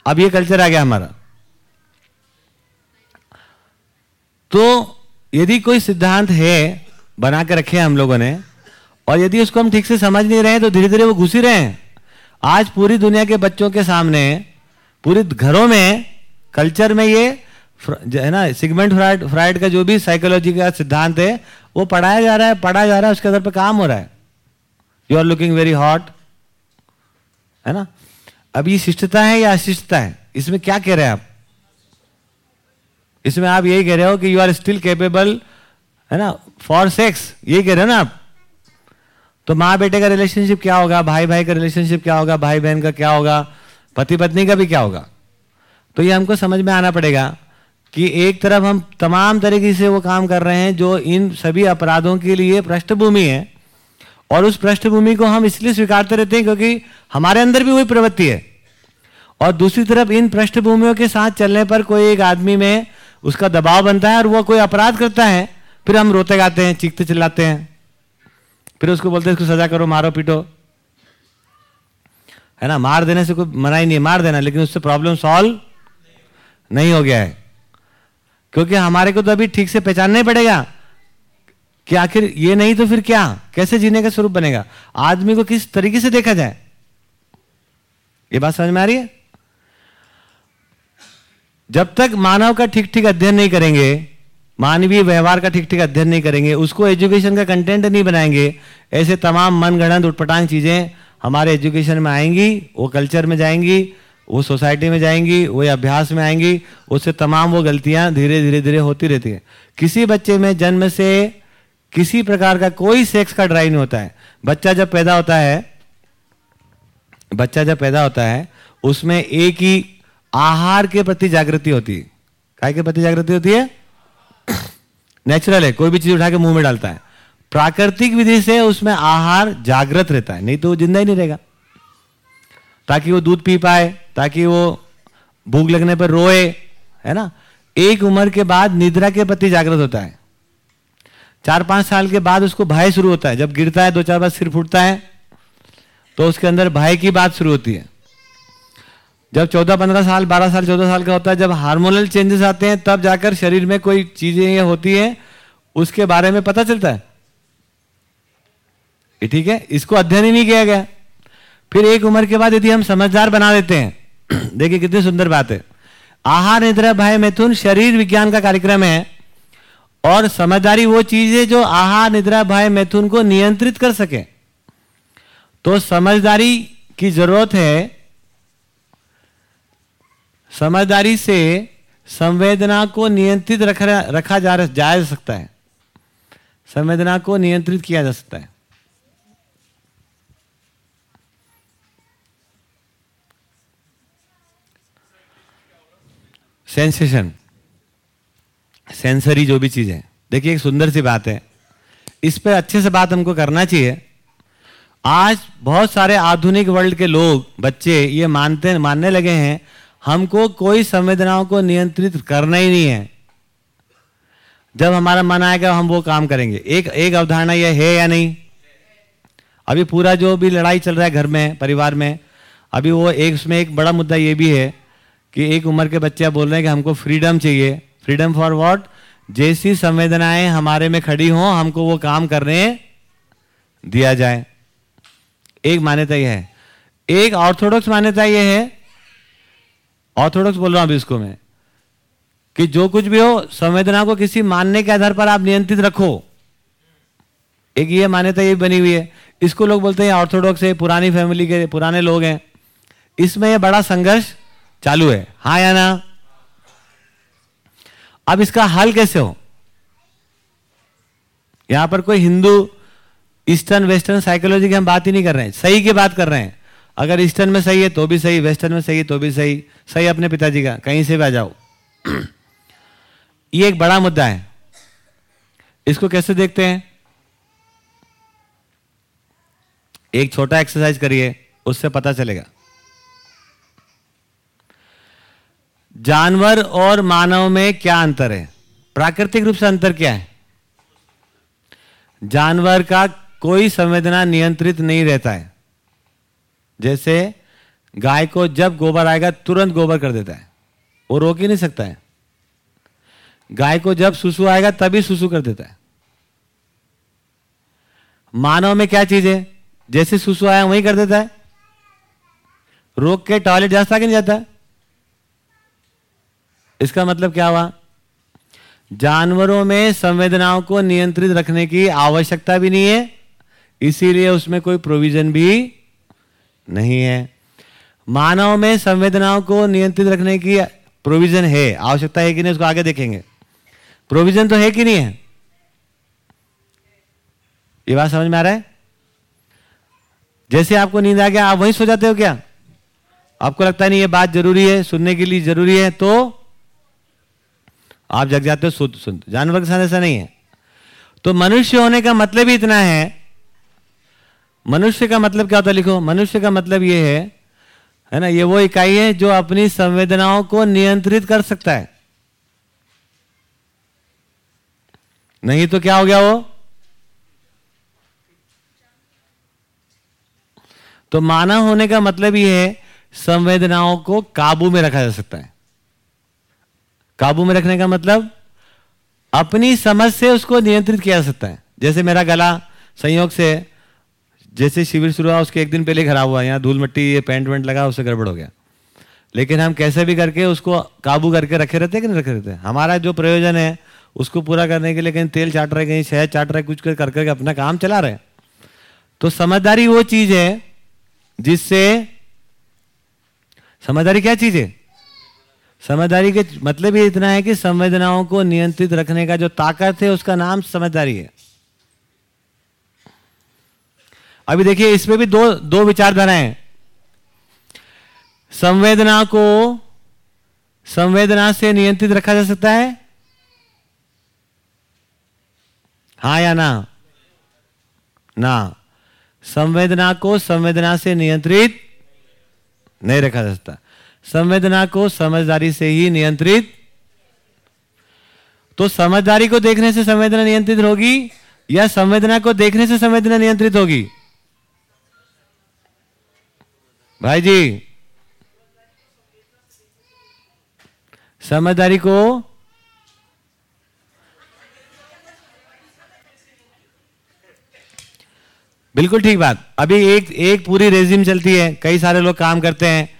अब ये कल्चर आ गया हमारा। तो यदि कोई सिद्धांत है बना के रखे हैं हम लोगों ने, और यदि उसको हम ठीक से समझ नहीं रहे हैं तो धीरे धीरे वो घुस रहे हैं। आज पूरी दुनिया के बच्चों के सामने, पूरे घरों में कल्चर में ये है ना सिगमेंट फ्राइड फ्राइड का जो भी साइकोलॉजी का सिद्धांत है, वो पढ़ाया जा रहा है, पढ़ा जा रहा है, उसके आधार पर काम हो रहा है। You are looking very hot है ना? अब ये शिष्टता है या अशिष्टता है? इसमें क्या कह रहे हैं आप? इसमें आप यही कह रहे हो कि यू आर स्टिल केपेबल है ना? फॉर सेक्स यही कह रहे हो ना आप? तो माँ बेटे का रिलेशनशिप क्या होगा? भाई भाई का रिलेशनशिप क्या होगा? भाई बहन का क्या होगा? पति पत्नी का भी क्या होगा? तो ये हमको समझ में आना पड़ेगा कि एक तरफ़ हम तमाम तरीके से वो काम कर रहे हैं जो इन सभी अपराधों के लिए पृष्ठभूमि है। और उस पृष्ठभूमि को हम इसलिए स्वीकारते रहते हैं क्योंकि हमारे अंदर भी वही प्रवृत्ति है। और दूसरी तरफ़ इन पृष्ठभूमियों के साथ चलने पर कोई एक आदमी में उसका दबाव बनता है और वह कोई अपराध करता है, फिर हम रोते गाते हैं, चीखते चिल्लाते हैं। फिर उसको बोलते हैं, इसको सजा करो, मारो, पीटो। है ना? मार देने से कोई मना ही नहीं मार देना, लेकिन उससे प्रॉब्लम सॉल्व नहीं हो गया है। क्योंकि हमारे को तो अभी ठीक से पहचानना ही पड़ेगा। कि आखिर ये नहीं तो फिर क्या? कैसे जीने का स्वरूप बनेगा? आदमी को किस तरीके से देखा जाए? ये बात समझ में आ रही है? जब तक मानव का ठीक ठीक अध्ययन नहीं करेंगे, मानवीय व्यवहार का ठीक ठीक अध्ययन नहीं करेंगे, उसको एजुकेशन का कंटेंट नहीं बनाएँगे, ऐसे तमाम मन गणन उठपटांग चीज़ें हमारे एजुकेशन में आएँगी, वो कल्चर में जाएँगी, वो सोसाइटी में जाएँगी, वो अभ्यास में आएँगी, उससे तमाम वो गलतियाँ धीरे धीरे धीरे होती रहती है। किसी बच्चे में जन्म से किसी प्रकार का कोई सेक्स का ड्राइव नहीं होता है। बच्चा जब पैदा होता है, बच्चा जब पैदा होता है, उसमें एक ही आहार के प्रति जागृति होती है। काय के प्रति जागृति होती है? नेचुरल है, कोई भी चीज़ उठा के मुँह में डालता है। प्राकृतिक विधि से उसमें आहार जागृत रहता है, नहीं तो वो ज़िंदा ही नहीं रहेगा। ताकि वो दूध पी पाए, ताकि वो भूख लगने पर रोए, है ना? एक उम्र के बाद निद्रा के प्रति जागृत होता है। चार पाँच साल के बाद उसको भय शुरू होता है। जब गिरता है दो चार बार सिर फूटता है तो उसके अंदर भय की बात शुरू होती है। जब चौदह पंद्रह साल, बारह साल, चौदह साल का होता है, जब हार्मोनल चेंजेस आते हैं, तब जाकर शरीर में कोई चीज़ें ये होती है, उसके बारे में पता चलता है। ठीक है? इसको अध्ययन ही नहीं किया गया। फिर एक उम्र के बाद यदि हम समझदार बना देते हैं, [clears throat] देखिए कितनी सुंदर बात है। आहार निद्रा भय मैथुन शरीर विज्ञान का कार्यक्रम है। और समझदारी वो चीज़ है जो आहार निद्रा भय मैथुन को नियंत्रित कर सके। तो समझदारी की ज़रूरत है, समझदारी से संवेदना को नियंत्रित रख रखा जा जा सकता है। संवेदना को नियंत्रित किया जा सकता है। सेंसेशन। सेंसरी जो भी चीज़ है। देखिए, एक सुंदर सी बात है। इस पर अच्छे से बात हमको करना चाहिए। आज बहुत सारे आधुनिक वर्ल्ड के लोग, बच्चे ये मानते, मानने लगे हैं, हमको कोई संवेदनाओं को नियंत्रित करना ही नहीं है। जब हमारा मन आएगा, हम वो काम करेंगे। एक एक अवधारणा यह है या नहीं? अभी पूरा जो भी लड़ाई चल रहा है घर में, परिवार में, अभी वो एक, उसमें एक बड़ा मुद्दा ये भी है कि एक उम्र के बच्चे बोल रहे हैं कि हमको फ्रीडम चाहिए। फ्रीडम फॉर व्हाट जैसी संवेदनाएँ हमारे में खड़ी हों, हमको वो काम करने दिया जाए। एक मान्यता यह है। एक ऑर्थोडॉक्स मान्यता यह है ऑर्थोडॉक्स बोल रहा हूँ अभी उसको मैं, कि जो कुछ भी हो, संवेदना को किसी मानने के आधार पर आप नियंत्रित रखो। एक ये मान्यता ये बनी हुई है। इसको लोग बोलते हैं ऑर्थोडॉक्स है, पुरानी फैमिली के, पुराने लोग हैं। इसमें यह बड़ा संघर्ष चालू है। हाँ या ना? अब इसका हल कैसे हो? यहाँ पर कोई हिंदू, ईस्टर्न, वेस्टर्न साइकोलॉजी की हम बात ही नहीं कर रहे हैं। सही की बात कर रहे हैं। अगर ईस्टर्न में सही है तो भी सही, वेस्टर्न में सही है तो भी सही। सही अपने पिताजी का, कहीं से भी आ जाओ। [clears throat] ये एक बड़ा मुद्दा है। इसको कैसे देखते हैं? एक छोटा एक्सरसाइज करिए, उससे पता चलेगा। जानवर और मानव में क्या अंतर है? प्राकृतिक रूप से अंतर क्या है? जानवर का कोई संवेदना नियंत्रित नहीं रहता है। जैसे गाय को जब गोबर आएगा, तुरंत गोबर कर देता है। वो रोक ही नहीं सकता है। गाय को जब सुसु आएगा, तभी सुसु कर देता है। मानव में क्या चीज़ है? जैसे सुसु आया, वही कर देता है। रोक के टॉयलेट जाता कि नहीं जाता? इसका मतलब क्या हुआ? जानवरों में संवेदनाओं को नियंत्रित रखने की आवश्यकता भी नहीं है, इसीलिए उसमें कोई प्रोविज़न भी नहीं है। मानव में संवेदनाओं को नियंत्रित रखने की प्रोविज़न है। आवश्यकता है कि नहीं, उसको आगे देखेंगे। प्रोविज़न तो है कि नहीं है? ये बात समझ में आ रहा है? जैसे आपको नींद आ गया, आप वहीं सो जाते हो क्या? आपको लगता नहीं ये बात ज़रूरी है, सुनने के लिए ज़रूरी है तो आप जग जाते हो सुन सुन जानवर के साथ ऐसा नहीं है। तो मनुष्य होने का मतलब ही इतना है, मनुष्य का मतलब क्या होता है लिखो? मनुष्य का मतलब ये है है ना, ये वो इकाई है जो अपनी संवेदनाओं को नियंत्रित कर सकता है। नहीं तो क्या हो गया वो? तो मानव होने का मतलब ये है, संवेदनाओं को काबू में रखा जा सकता है। काबू में रखने का मतलब? अपनी समझ से उसको नियंत्रित किया जा सकता है। जैसे मेरा गला संयोग से, जैसे शिविर शुरू हुआ, उसके एक दिन पहले खराब हुआ, यहाँ धूल मट्टी, ये पेंट वेंट लगा, उससे गड़बड़ हो गया। लेकिन हम कैसे भी करके उसको काबू करके रखे रहते हैं कि नहीं रखे रहते हमारा जो प्रयोजन है, उसको पूरा करने के लिए कहीं तेल चाट रहे कहीं शहद चाट रहे कुछ कर कर, करके अपना काम चला रहे तो समझदारी वो चीज़ है जिससे, समझदारी क्या चीज़ है? समझदारी के मतलब ये इतना है कि संवेदनाओं को नियंत्रित रखने का जो ताकत है, उसका नाम समझदारी है। अभी देखिए, इसमें भी दो दो विचारधाराएँ हैं। संवेदना को, संवेदना से नियंत्रित रखा जा सकता है? हा या ना? ना। संवेदना को संवेदना से नियंत्रित नहीं रखा जा सकता। संवेदना को समझदारी से ही नियंत्रित। तो समझदारी को देखने से संवेदना नियंत्रित होगी या संवेदना को देखने से संवेदना नियंत्रित होगी? भाई जी समझदारी को बिल्कुल ठीक बात। अभी एक एक पूरी रेजिम चलती है, कई सारे लोग काम करते हैं।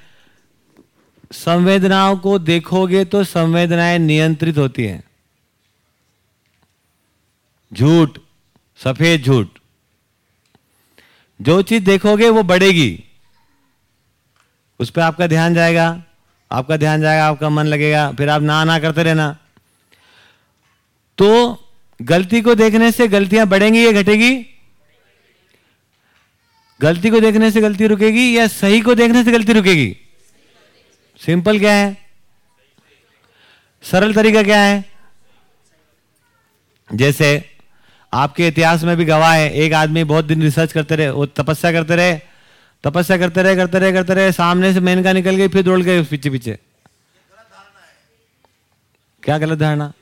संवेदनाओं को देखोगे तो संवेदनाएँ नियंत्रित होती हैं। झूठ, सफ़ेद झूठ। जो चीज़ देखोगे वो बढ़ेगी। उस पर आपका ध्यान जाएगा, आपका ध्यान जाएगा, आपका मन लगेगा, फिर आप ना ना करते रहना। तो गलती को देखने से गलतियाँ बढ़ेंगी या घटेगी? गलती को देखने से गलती रुकेगी या सही को देखने से गलती रुकेगी? सिंपल क्या है? सरल तरीका क्या है? जैसे, आपके इतिहास में भी गवाह है, एक आदमी बहुत दिन रिसर्च करते रहे, वो तपस्या करते रहे, तपस्या करते रहे करते रहे करते रहे, सामने से मेनका निकल गई, फिर दौड़ गए पीछे पीछे। क्या गलत धारणा?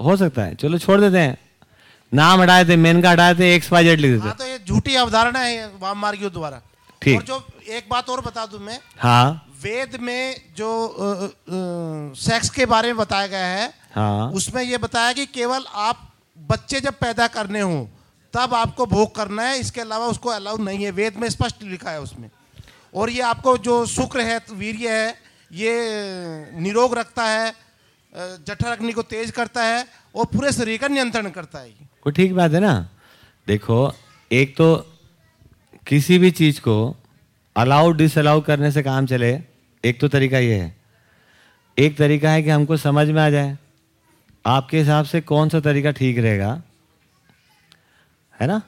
हो सकता है। चलो छोड़ देते हैं। नाम हटाए थे, मेनका हटाए थे एक्स वाई जेड लिख देते। हाँ तो झूठी अवधारणा है, वाम मार्गियों द्वारा। ठीक। और जो एक बात और बता दूँ मैं हाँ। वेद में जो सेक्स के बारे में बताया गया है हाँ। उसमें ये बताया कि केवल आप बच्चे जब पैदा करने हो तब आपको भोग करना है इसके अलावा उसको अलाउ नहीं है। वेद में स्पष्ट लिखा है उसमें। और ये आपको जो शुक्र है वीर्य है ये निरोग रखता है जठर अग्नि को तेज करता है और पूरे शरीर का नियंत्रण करता है ठीक बात है ना? देखो एक तो किसी भी चीज़ को अलाउ डिसअलाउ करने से काम चले, एक तो तरीका ये है। एक तरीका है कि हमको समझ में आ जाए, आपके हिसाब से कौन सा तरीका ठीक रहेगा, है ना?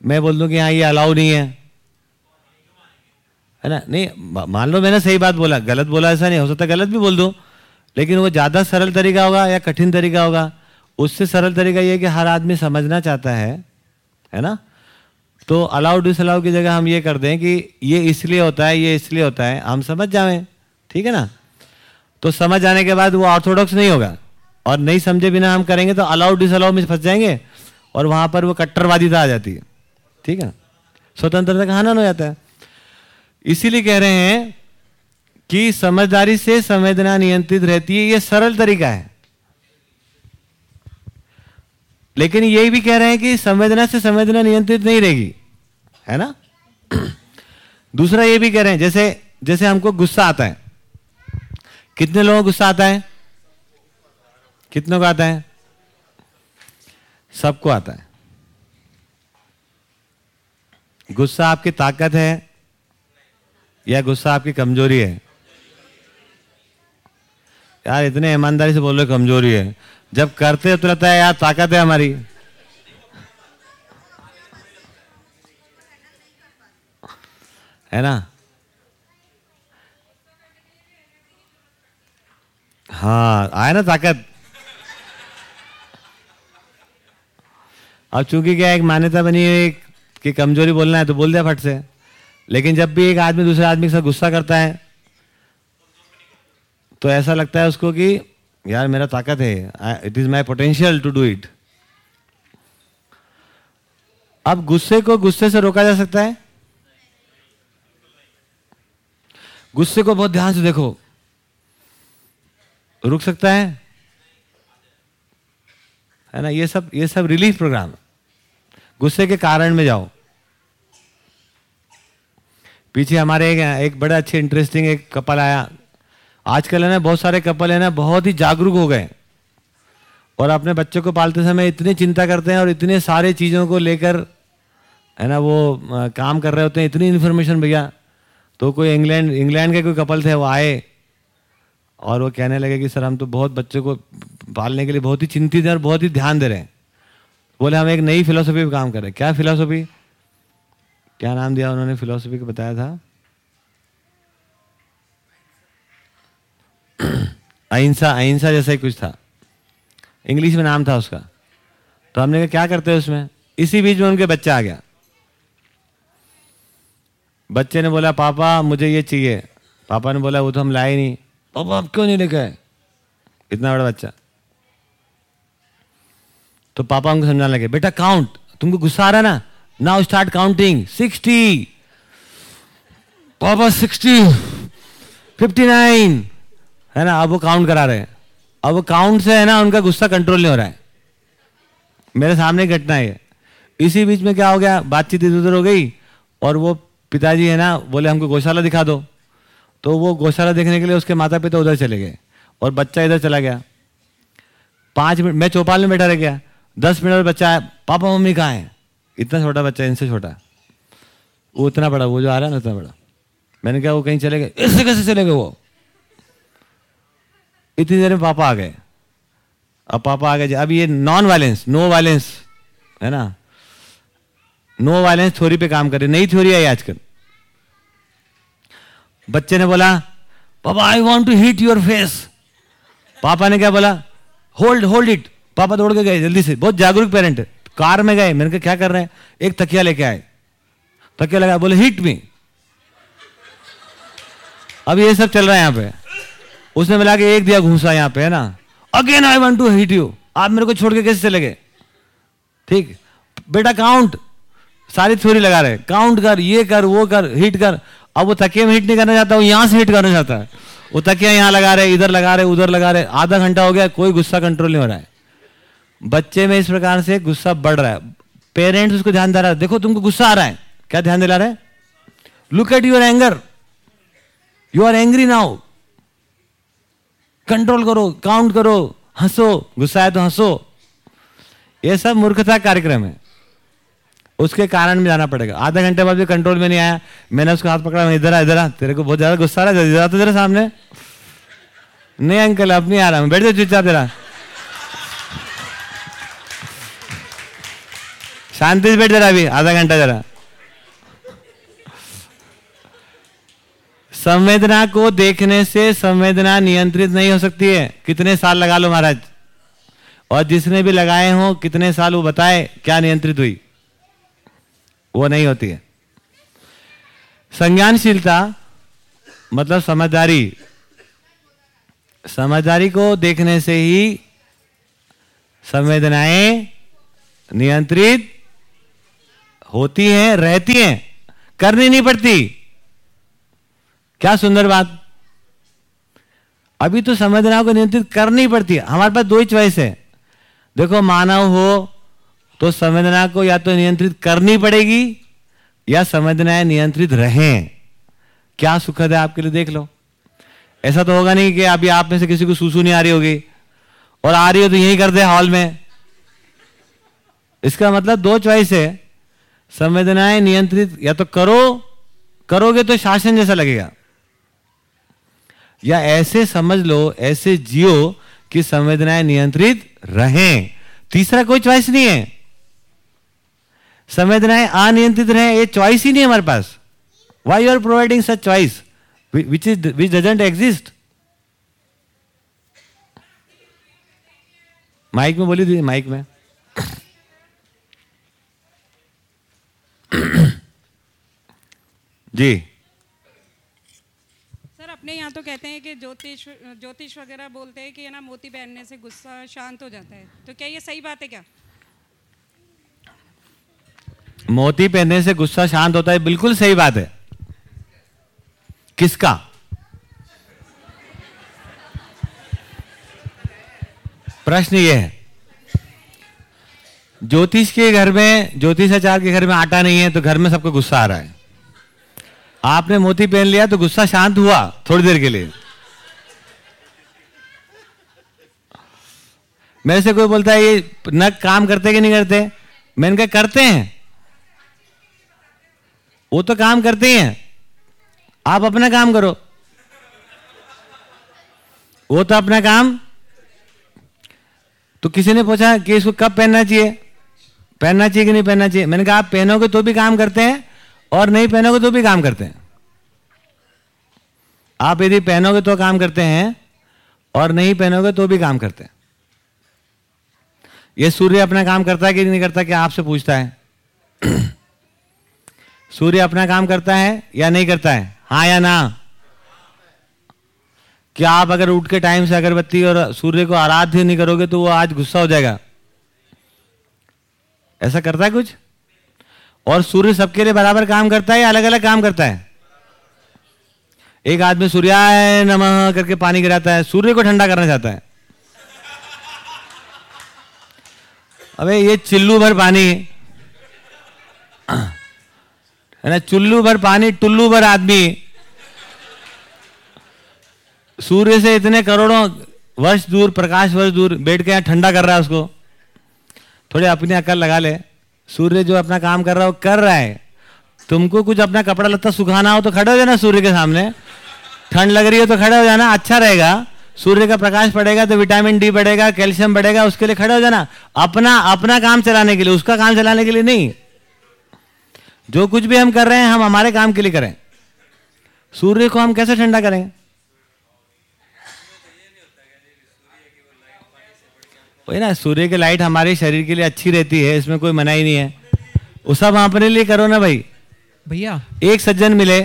मैं बोल दूँ कि हाँ ये अलाउ नहीं है। है ना? नहीं मान लो मैंने सही बात बोला, गलत बोला ऐसा नहीं, हो सकता गलत भी बोल दूँ, लेकिन वो ज़्यादा सरल तरीका होगा या कठिन तरीका होगा, उससे सरल तरीका ये है कि हर आदमी समझना चाहता है है ना? तो अलाउ डिसअलाउ की जगह हम ये कर दें कि ये इसलिए होता है, ये इसलिए होता है, हम समझ जाएँ, ठीक है ना? तो समझ आने के बाद वो ऑर्थोडॉक्स नहीं होगा। और नहीं समझे बिना हम करेंगे तो अलाउ डिसअलाउ में फंस जाएँगे और वहाँ पर वो कट्टरवादिता आ जाती है, ठीक है? स्वतंत्रता का हनन हो जाता है। इसीलिए कह रहे हैं कि समझदारी से संवेदना नियंत्रित रहती है, ये सरल तरीका है। लेकिन ये भी कह रहे हैं कि संवेदना से संवेदना नियंत्रित नहीं रहेगी। है ना? दूसरा ये भी कह रहे हैं, जैसे जैसे हमको गुस्सा आता है। कितने लोगों को गुस्सा आता है? कितनों को आता है? सबको आता है। गुस्सा आपकी ताकत है या गुस्सा आपकी कमज़ोरी है? यार, इतने ईमानदारी से बोल रहे कमज़ोरी है। जब करते तो लगता है, यार, ताकत है हमारी। है ना? हाँ आया ना ताकत। अब चूँकि क्या एक मान्यता बनी है कि कमज़ोरी बोलना है तो बोल दिया फट से। लेकिन जब भी एक आदमी दूसरे आदमी के साथ गुस्सा करता है तो ऐसा लगता है उसको कि, यार मेरा ताकत है it is my potential to do it अब गुस्से को गुस्से से रोका जा सकता है गुस्से को बहुत ध्यान से देखो। रुक सकता है? है ना? ये सब ये सब रिलीफ प्रोग्राम। गुस्से के कारण में जाओ। पीछे हमारे एक, एक बड़ा अच्छे इंटरेस्टिंग एक कपल आया। आजकल है ना बहुत सारे कपल है ना बहुत ही जागरूक हो गए। और अपने बच्चों को पालते समय इतनी चिंता करते हैं और इतने सारे चीज़ों को लेकर है ना वो आ, काम कर रहे होते हैं। इतनी इन्फॉर्मेशन भैया। तो कोई इंग्लैंड इंग्लैंड के कोई कपल थे, वो आए और वो कहने लगे कि, सर, हम तो बहुत बच्चों को पालने के लिए बहुत ही चिंतित हैं और बहुत ही ध्यान दे रहे हैं। बोले, हम एक नई फिलोसफी पर काम कर रहे हैं। क्या फिलोसफी क्या नाम दिया उन्होंने फिलोसफी को बताया था? [clears throat] अहिंसा अहिंसा जैसा ही कुछ था। इंग्लिश में नाम था उसका। तो हमने कहा, क्या करते हैं उसमें? इसी बीच में उनके बच्चा आ गया। बच्चे ने बोला, पापा, मुझे ये चाहिए। पापा ने बोला, वो तो हम लाए नहीं। पापा, आप क्यों नहीं लेके इतना बड़ा बच्चा। तो पापा उनको समझाने लगे, बेटा काउंट तुमको गुस्सा आ रहा ना? Now start counting sixty papa sixty fifty nine है ना? अब वो काउंट करा रहे हैं। अब वो काउंट से है ना, उनका गुस्सा कंट्रोल नहीं हो रहा है। मेरे सामने घटना है इसी बीच में क्या हो गया? बातचीत इधर उधर हो गई और वो पिताजी है ना, बोले, हमको गौशाला दिखा दो। तो वो गौशाला देखने के लिए उसके माता पिता उधर चले गए और बच्चा इधर चला गया। पाँच मिनट मैं चौपाल में बैठा रह गया। दस मिनट बच्चा आया, पापा, मम्मी कहाँ है? इतना छोटा बच्चा, इनसे छोटा। वो उतना बड़ा, वो जो आ रहा है ना उतना बड़ा। मैंने कहा, वो कहीं चले गए। इससे कैसे चले गए वो? इतनी देर में पापा आ गए। अब पापा आ गए, अब ये नॉन वायलेंस नो वायलेंस है ना? नो वायलेंस थ्योरी पे काम कर करे नई थ्योरी आई आजकल। बच्चे ने बोला, papa I want to hit your face पापा ने क्या बोला होल्ड होल्ड इट पापा दौड़ के गए जल्दी से। बहुत जागरूक पेरेंट कार में गए, मैंने कहा, क्या कर रहे हैं? एक तकिया लेके आए। तकिया लगा बोले हिट मी अब ये सब चल रहा है यहाँ पे। उसने मिला के एक दिया घूसा यहाँ पे, है ना? Again I want to hit you आप मेरे को छोड़ के कैसे चले गए? ठीक। बेटा काउंट सारी थ्योरी लगा रहे काउंट कर, ये कर, वो कर हिट कर। अब वो तकिया में हिट नहीं करना चाहता, वो यहाँ से हिट करना चाहता है। वो तकिया यहाँ लगा रहे, इधर लगा रहे, उधर लगा रहे। आधा घंटा हो गया, कोई गुस्सा कंट्रोल नहीं हो रहा है। बच्चे में इस प्रकार से गुस्सा बढ़ रहा है। पेरेंट्स उसको ध्यान दे रहा है, देखो, तुमको गुस्सा आ रहा है। क्या ध्यान दिला रहे? Look at your anger you are angry now control करो काउंट करो, हंसो, गुस्सा है तो हंसो. ये सब मूर्खता कार्यक्रम है। उसके कारण में जाना पड़ेगा। आधा घंटे बाद भी कंट्रोल में नहीं आया। मैंने उसका हाथ पकड़ा, इधर आ इधर आ। तेरे को बहुत ज़्यादा गुस्सा रहा है इधर तो सामने। नहीं, अंकल अब नहीं आ रहा। मैं बैठ जाओ चुपचाप तेरा शांति से बैठ जरा अभी। आधा घंटा जरा। संवेदना को देखने से संवेदना नियंत्रित नहीं हो सकती है। कितने साल लगा लो महाराज। और जिसने भी लगाए हो, कितने साल वो बताए क्या नियंत्रित हुई। वो नहीं होती है। संज्ञानशीलता मतलब समझदारी। समझदारी को देखने से ही संवेदनाएँ नियंत्रित होती हैं, रहती हैं। करनी नहीं पड़ती। क्या सुंदर बात। अभी तो संवेदनाओं को नियंत्रित करनी पड़ती है। हमारे पास दो ही चॉइस है। देखो, मानव हो तो संवेदना को या तो नियंत्रित करनी पड़ेगी या संवेदनाएँ नियंत्रित रहें। क्या सुखद है आपके लिए देख लो। ऐसा तो होगा नहीं कि अभी आप में से किसी को सूसू नहीं आ रही होगी और आ रही हो तो यही कर दे हॉल में। इसका मतलब दो चॉइस है। संवेदनाएँ नियंत्रित या तो करो, करोगे तो शासन जैसा लगेगा। या ऐसे समझ लो, ऐसे जियो कि संवेदनाएँ नियंत्रित रहें। तीसरा कोई चॉइस नहीं है। संवेदनाएँ अनियंत्रित रहे ये चॉइस ही नहीं हमारे पास। You are providing such choice, whi- which is which doesn't exist? Mike में बोली थी माइक में। जी। सर अपने यहाँ तो कहते हैं कि ज्योतिष ज्योतिष वगैरह बोलते हैं कि ना मोती पहनने से गुस्सा शांत हो जाता है। तो क्या ये सही बात है क्या? मोती पहनने से गुस्सा शांत होता है। बिल्कुल सही बात है। किसका? प्रश्न ये है। ज्योतिष के घर में ज्योतिषाचार्य के घर में आटा नहीं है तो घर में सबको गुस्सा आ रहा है। आपने मोती पहन लिया तो गुस्सा शांत हुआ थोड़ी देर के लिए। मेरे से कोई बोलता है, ये न काम करते कि नहीं करते? मैंने कहा, करते हैं। वो तो काम करते ही। आप अपना काम करो। वो तो अपना काम। तो किसी ने पूछा कि इसको कब पहनना चाहिए? पहनना चाहिए कि नहीं पहनना चाहिए? मैंने कहा, आप पहनोगे तो भी काम करते हैं और नहीं पहनोगे तो भी काम करते हैं। आप यदि पहनोगे तो काम करते हैं और नहीं पहनोगे तो भी काम करते हैं। ये सूर्य अपना काम करता है कि नहीं करता, क्या आपसे पूछता है? सूर्य अपना काम करता है या नहीं करता है? हाँ या ना? क्या आप अगर उठ के टाइम से अगरबत्ती और सूर्य को आराध्य नहीं करोगे तो वो आज गुस्सा हो जाएगा? ऐसा करता है कुछ? और सूर्य सबके लिए बराबर काम करता है या अलग अलग काम करता है? एक आदमी सूर्याय नमः करके पानी गिराता है, सूर्य को ठंडा करना चाहता है। अबे ये चिल्लू भर पानी। है ना चुल्लू भर पानी, टुल्लू भर आदमी। सूर्य से इतने करोड़ों वर्ष दूर, प्रकाश वर्ष दूर बैठ के यहाँ ठंडा कर रहा है उसको। थोड़ी अपनी अकल लगा ले। सूर्य जो अपना काम कर रहा है, वो कर रहा है। तुमको कुछ अपना कपड़ा लत्ता सुखाना हो तो खड़े हो जाना सूर्य के सामने। ठंड लग रही हो तो खड़े हो जाना अच्छा रहेगा। सूर्य का प्रकाश पड़ेगा तो विटामिन डी बढ़ेगा, कैल्शियम बढ़ेगा, उसके लिए खड़े हो जाना। अपना अपना काम चलाने के लिए, उसका काम चलाने के लिए नहीं। जो कुछ भी हम कर रहे हैं हम हमारे काम के लिए करें। सूर्य को हम कैसे ठंडा करेंगे वही ना सूर्य की लाइट हमारे शरीर के लिए अच्छी रहती है इसमें कोई मनाही नहीं है। वो सब अपने लिए करो ना भाई। भैया। एक सज्जन मिले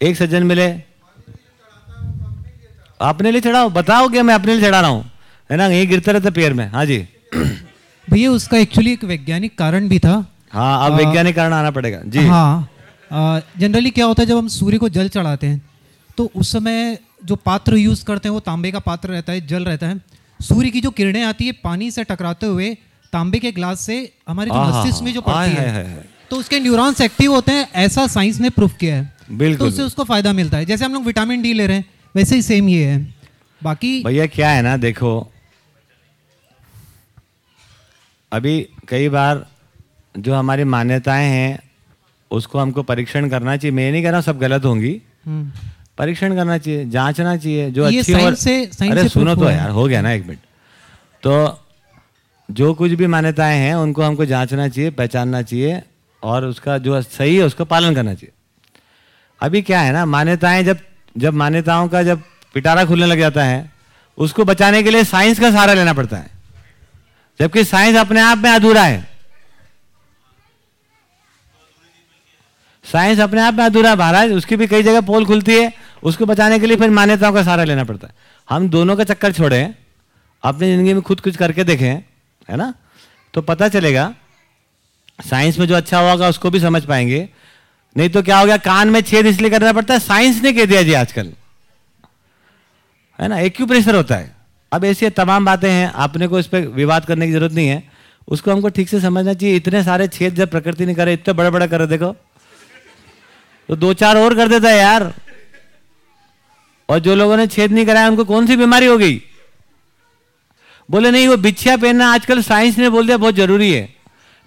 एक सज्जन मिले। अपने लिए चढ़ाओ बताओ कि मैं अपने लिए चढ़ा रहा हूँ। है ना यही गिरते रहते पैर में। हाँ जी। भैया उसका एक्चुअली एक वैज्ञानिक कारण भी था। हाँ अब वैज्ञानिक कारण आना पड़ेगा। जी। हाँ जनरली क्या होता है जब हम सूर्य को जल चढ़ाते हैं तो उस समय जो पात्र यूज़ करते हैं वो तांबे का पात्र रहता है जल रहता है। सूर्य की जो किरणें आती है पानी से टकराते हुए तांबे के ग्लास से हमारे जो मस्तिष्क में जो पड़ती है हाय हाय। तो उसके न्यूरॉन्स एक्टिव होते हैं ऐसा साइंस ने प्रूफ किया है। बिल्कुल, तो उससे उसको फ़ायदा मिलता है। जैसे हम लोग विटामिन डी ले रहे हैं वैसे ही सेम ये है। बाकी भैया क्या है ना देखो अभी कई बार जो हमारी मान्यताएँ हैं उसको हमको परीक्षण करना चाहिए। मैं नहीं कह रहा हूँ सब गलत होंगी। हम्म, परीक्षण करना चाहिए जांचना चाहिए जो अच्छी और से- अरे से सुनो तो यार। हो गया ना एक मिनट। तो जो कुछ भी मान्यताएँ हैं उनको हमको जांचना चाहिए पहचानना चाहिए और उसका जो सही है उसका पालन करना चाहिए। अभी क्या है ना मान्यताएँ जब जब मान्यताओं का जब पिटारा खुलने लग जाता है उसको बचाने के लिए साइंस का सहारा लेना पड़ता है। जबकि साइंस अपने आप में अधूरा है। साइंस अपने आप में अधूरा महाराज उसकी भी कई जगह पोल खुलती है, उसको बचाने के लिए फिर मान्यताओं का सहारा लेना पड़ता है। हम दोनों का चक्कर छोड़े, अपनी ज़िंदगी में खुद कुछ करके देखें, है ना? तो पता चलेगा साइंस में जो अच्छा होगा, उसको भी समझ पाएँगे। नहीं तो क्या हो गया, कान में छेद इसलिए करना पड़ता है साइंस ने कह दिया जी आजकल। है ना? एक्यूप्रेशर होता है। अब ऐसी तमाम बातें हैं आपने को इस पर विवाद करने की ज़रूरत नहीं है। उसको हमको ठीक से समझना चाहिए, इतने सारे छेद जब प्रकृति ने करे, इतने बड़े बड़े करे, देखो। तो दो चार और कर देता है यार। और जो लोगों ने छेद नहीं कराया, उनको कौन सी बीमारी हो गई? बोले, नहीं, वो बिछिया पहनना आजकल साइंस ने बोल दिया, बहुत ज़रूरी है।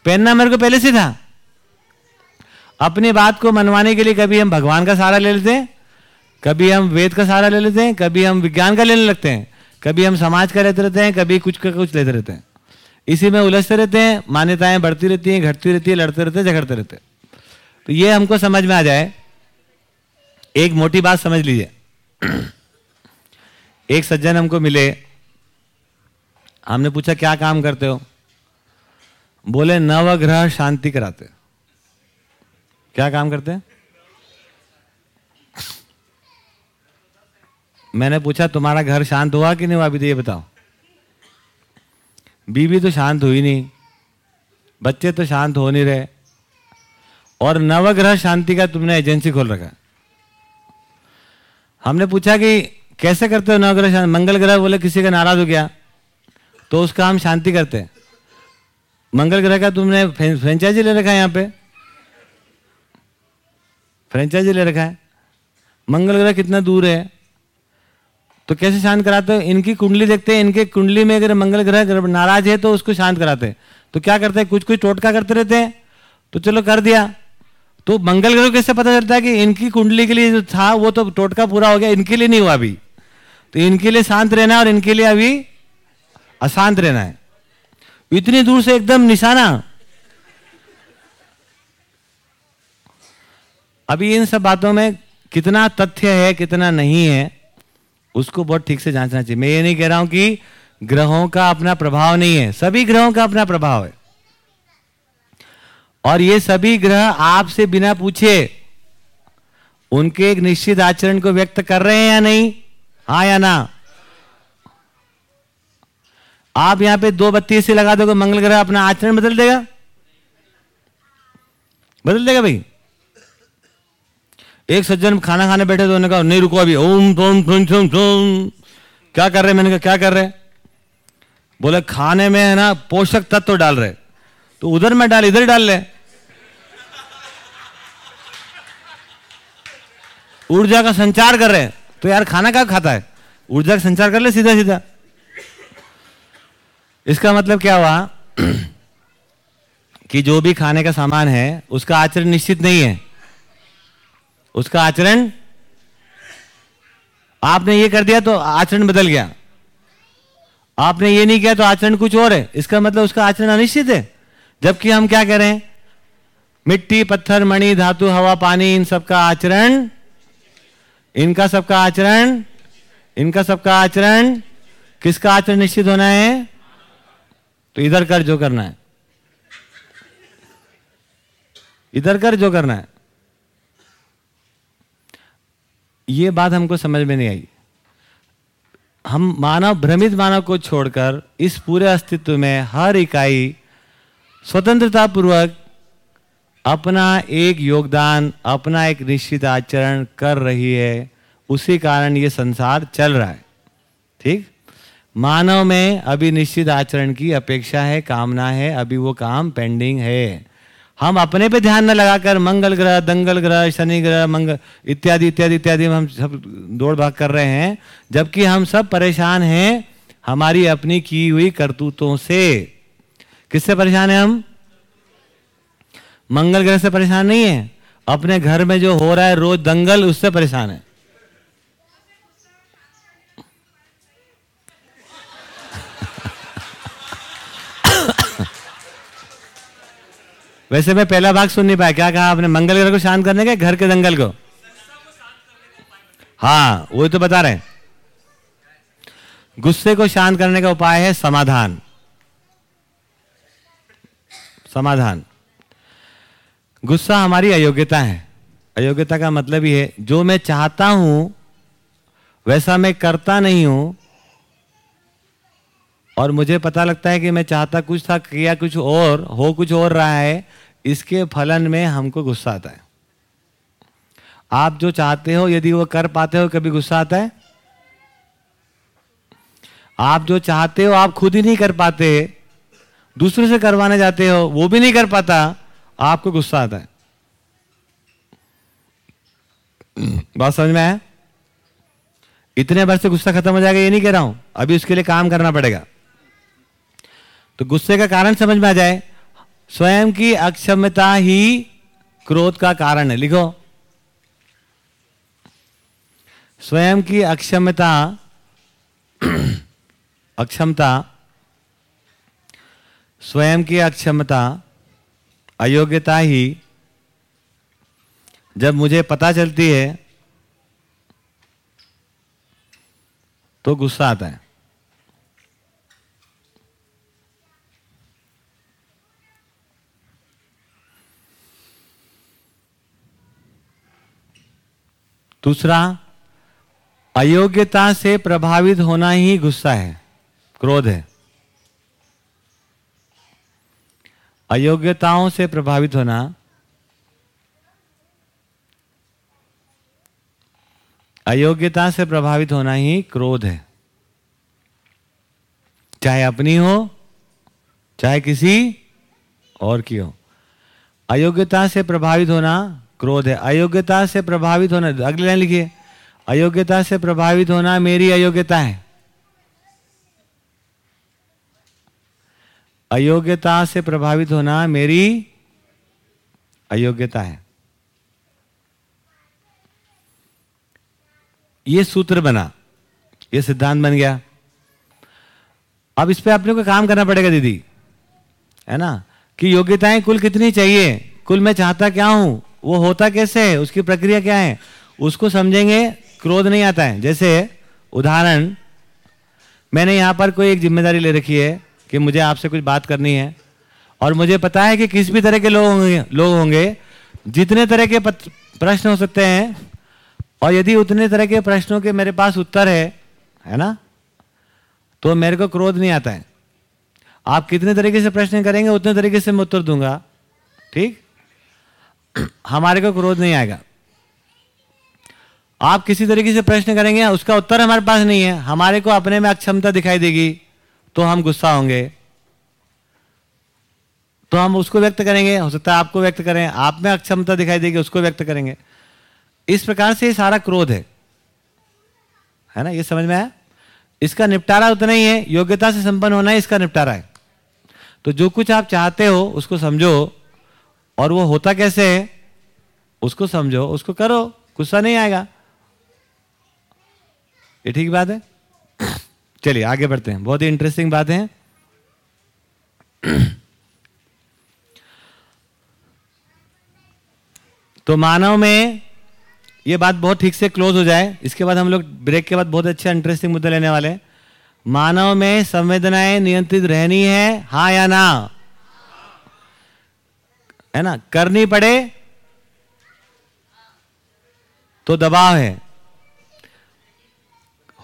पहनना मेरे को पहले से था। अपनी बात को मनवाने के लिए कभी हम भगवान का सहारा ले लेते हैं, कभी हम वेद का सहारा ले लेते हैं, कभी हम विज्ञान का लेने लगते हैं, कभी हम समाज का लेते रहते हैं, कभी कुछ का कुछ लेते रहते हैं। इसी में उलझते रहते हैं, मान्यताएँ बढ़ती रहती हैं, घटती रहती है, लड़ते रहते हैं, झगड़ते रहते हैं। तो ये हमको समझ में आ जाए। एक मोटी बात समझ लीजिए। [clears throat] एक सज्जन हमको मिले। हमने पूछा, क्या काम करते हो? बोले, नवग्रह शांति कराते। क्या काम करते? हैं मैंने पूछा, तुम्हारा घर शांत हुआ कि नहीं हुआ? अभी तो ये बताओ। बीवी तो शांत हुई नहीं। बच्चे तो शांत हो नहीं रहे। और नवग्रह शांति का तुमने एजेंसी खोल रखा हमने पूछा कि कैसे करते हो नवग्रह शांति? मंगल ग्रह बोले, किसी का नाराज़ हो गया तो उसका हम शांति करते हैं। मंगल ग्रह का तुमने फ्रेंचाइजी ले रखा है यहाँ पे। फ्रेंचाइजी ले रखा है। मंगल ग्रह कितना दूर है। तो कैसे शांत कराते हो? इनकी कुंडली देखते हैं, इनके कुंडली में अगर मंगल ग्रह नाराज़ है तो उसको शांत कराते हैं। तो क्या करते हैं? कुछ कुछ टोटका करते रहते हैं। तो चलो कर दिया। तो मंगल ग्रह कैसे पता चलता है कि इनकी कुंडली के लिए जो था, वो तो टोटका पूरा हो गया, इनके लिए नहीं हुआ अभी। तो इनके लिए शांत रहना और इनके लिए अभी अशांत रहना है। इतनी दूर से एकदम निशाना। अभी इन सब बातों में कितना तथ्य है, कितना नहीं है, उसको बहुत ठीक से जांचना चाहिए। मैं ये नहीं कह रहा हूँ कि ग्रहों का अपना प्रभाव नहीं है। सभी ग्रहों का अपना प्रभाव है। और ये सभी ग्रह आपसे बिना पूछे, उनके एक निश्चित आचरण को व्यक्त कर रहे हैं या नहीं? हा या ना? आप यहाँ पे दो बत्ती से लगा दोगे, मंगल ग्रह अपना आचरण बदल देगा? बदल देगा भाई। एक सज्जन खाना खाने बैठे तो उन्होंने कहा, नहीं रुको अभी, ओम तोम तुम तुम तुम क्या कर रहे मैंने कहा, क्या कर रहे बोले, खाने में है ना, पोषक तत्व तो डाल रहे तो उधर में डाल, इधर डाल ले। ऊर्जा का संचार कर रहे हैं तो यार खाना क्या खाता है? ऊर्जा का संचार कर ले सीधा सीधा इसका मतलब क्या हुआ? कि जो भी खाने का सामान है, उसका आचरण निश्चित नहीं है। उसका आचरण, आपने ये कर दिया तो आचरण बदल गया। आपने ये नहीं किया तो आचरण कुछ और है। इसका मतलब उसका आचरण अनिश्चित है। जबकि हम क्या कह रहे हैं मिट्टी, पत्थर, मणि, धातु, हवा, पानी, इन सबका आचरण इनका सबका आचरण, इनका सबका आचरण, किसका आचरण निश्चित होना है? तो इधर कर जो करना है। इधर कर जो करना है। ये बात हमको समझ में नहीं आई। हम मानव, भ्रमित मानव को छोड़कर इस पूरे अस्तित्व में हर इकाई स्वतंत्रता पूर्वक अपना एक योगदान, अपना एक निश्चित आचरण कर रही है, उसी कारण ये संसार चल रहा है। ठीक? मानव में अभी निश्चित आचरण की अपेक्षा है, कामना है, अभी वो काम पेंडिंग है। हम अपने पे ध्यान न लगाकर मंगल ग्रह, दंगल ग्रह, शनि ग्रह, मंगल, इत्यादि इत्यादि इत्यादि हम सब दौड़ भाग कर रहे हैं, जबकि हम सब परेशान हैं हमारी अपनी की हुई करतूतों से। किससे परेशान है हम? मंगल ग्रह से परेशान नहीं है। अपने घर में जो हो रहा है रोज दंगल, उससे परेशान है। [laughs] वैसे मैं पहला भाग सुन नहीं पाया। क्या कहा आपने? मंगल ग्रह को शांत करने के घर के दंगल को? हाँ वो तो बता रहे गुस्से को शांत करने का उपाय है समाधान। समाधान। गुस्सा हमारी अयोग्यता है। अयोग्यता का मतलब ये है, जो मैं चाहता हूँ, वैसा मैं करता नहीं हूँ, और मुझे पता लगता है कि मैं चाहता कुछ था, किया कुछ और, हो कुछ और रहा है, इसके फलन में हमको गुस्सा आता है। आप जो चाहते हो, यदि वो कर पाते हो, कभी गुस्सा आता है? आप जो चाहते हो, आप खुद ही नहीं कर पाते, दूसरे से करवाने जाते हो, वो भी नहीं कर पाता आपको गुस्सा आता है। बात समझ में आया? इतने बार से गुस्सा खत्म हो जाएगा, ये नहीं कह रहा हूँ। अभी उसके लिए काम करना पड़ेगा। तो गुस्से का कारण समझ में आ जाए। स्वयं की अक्षमता ही क्रोध का कारण है। लिखो। स्वयं की अक्षमता [clears throat] अक्षमता स्वयं की अक्षमता अयोग्यता ही जब मुझे पता चलती है तो गुस्सा आता है। दूसरा, अयोग्यता से प्रभावित होना ही गुस्सा है, क्रोध है। अयोग्यताओं से प्रभावित होना। अयोग्यता से प्रभावित होना ही क्रोध है। चाहे अपनी हो, चाहे किसी और की हो। अयोग्यता से प्रभावित होना क्रोध है। अयोग्यता से प्रभावित होना, अगले लाइन लिखिए। अयोग्यता से प्रभावित होना मेरी अयोग्यता है। अयोग्यता से प्रभावित होना मेरी अयोग्यता है। ये सूत्र बना, ये सिद्धांत बन गया। अब इस पे अपने को काम करना पड़ेगा दीदी, है ना? कि योग्यताएँ कुल कितनी चाहिए? कुल मैं चाहता क्या हूँ? वो होता कैसे? है उसकी प्रक्रिया क्या है? उसको समझेंगे, क्रोध नहीं आता है। जैसे उदाहरण, मैंने यहाँ पर कोई एक ज़िम्मेदारी ले रखी है। कि मुझे आपसे कुछ बात करनी है। और मुझे पता है कि किस भी तरह के लोग होंगे लोग होंगे, जितने तरह के प्रश्न हो सकते हैं, और यदि उतने तरह के प्रश्नों के मेरे पास उत्तर है है ना? तो मेरे को क्रोध नहीं आता है। आप कितने तरीके से प्रश्न करेंगे, उतने तरीके से मैं उत्तर दूँगा। ठीक? [clears throat] हमारे को क्रोध नहीं आएगा। आप किसी तरीके से प्रश्न करेंगे, उसका उत्तर हमारे पास नहीं है। हमारे को अपने में अक्षमता दिखाई देगी। तो हम गुस्सा होंगे। तो हम उसको व्यक्त करेंगे, हो सकता है आपको व्यक्त करें, आप में अक्षमता दिखाई देगी, उसको व्यक्त करेंगे। इस प्रकार से ये सारा क्रोध है। है ना, ये समझ में आया? इसका निपटारा उतना ही है, योग्यता से संपन्न होना है इसका निपटारा है। तो जो कुछ आप चाहते हो, उसको समझो, और वो होता कैसे है, उसको समझो, उसको करो, गुस्सा नहीं आएगा। ये ठीक बात है? चलिए, आगे बढ़ते हैं। बहुत ही इंटरेस्टिंग बात है। [clears throat] तो मानव में ये बात बहुत ठीक से क्लोज हो जाए। इसके बाद हम लोग ब्रेक के बाद बहुत अच्छा इंटरेस्टिंग मुद्दा लेने वाले मानव में संवेदनाएँ नियंत्रित रहनी है हाँ या ना? है ना? करनी पड़े तो दबाव है।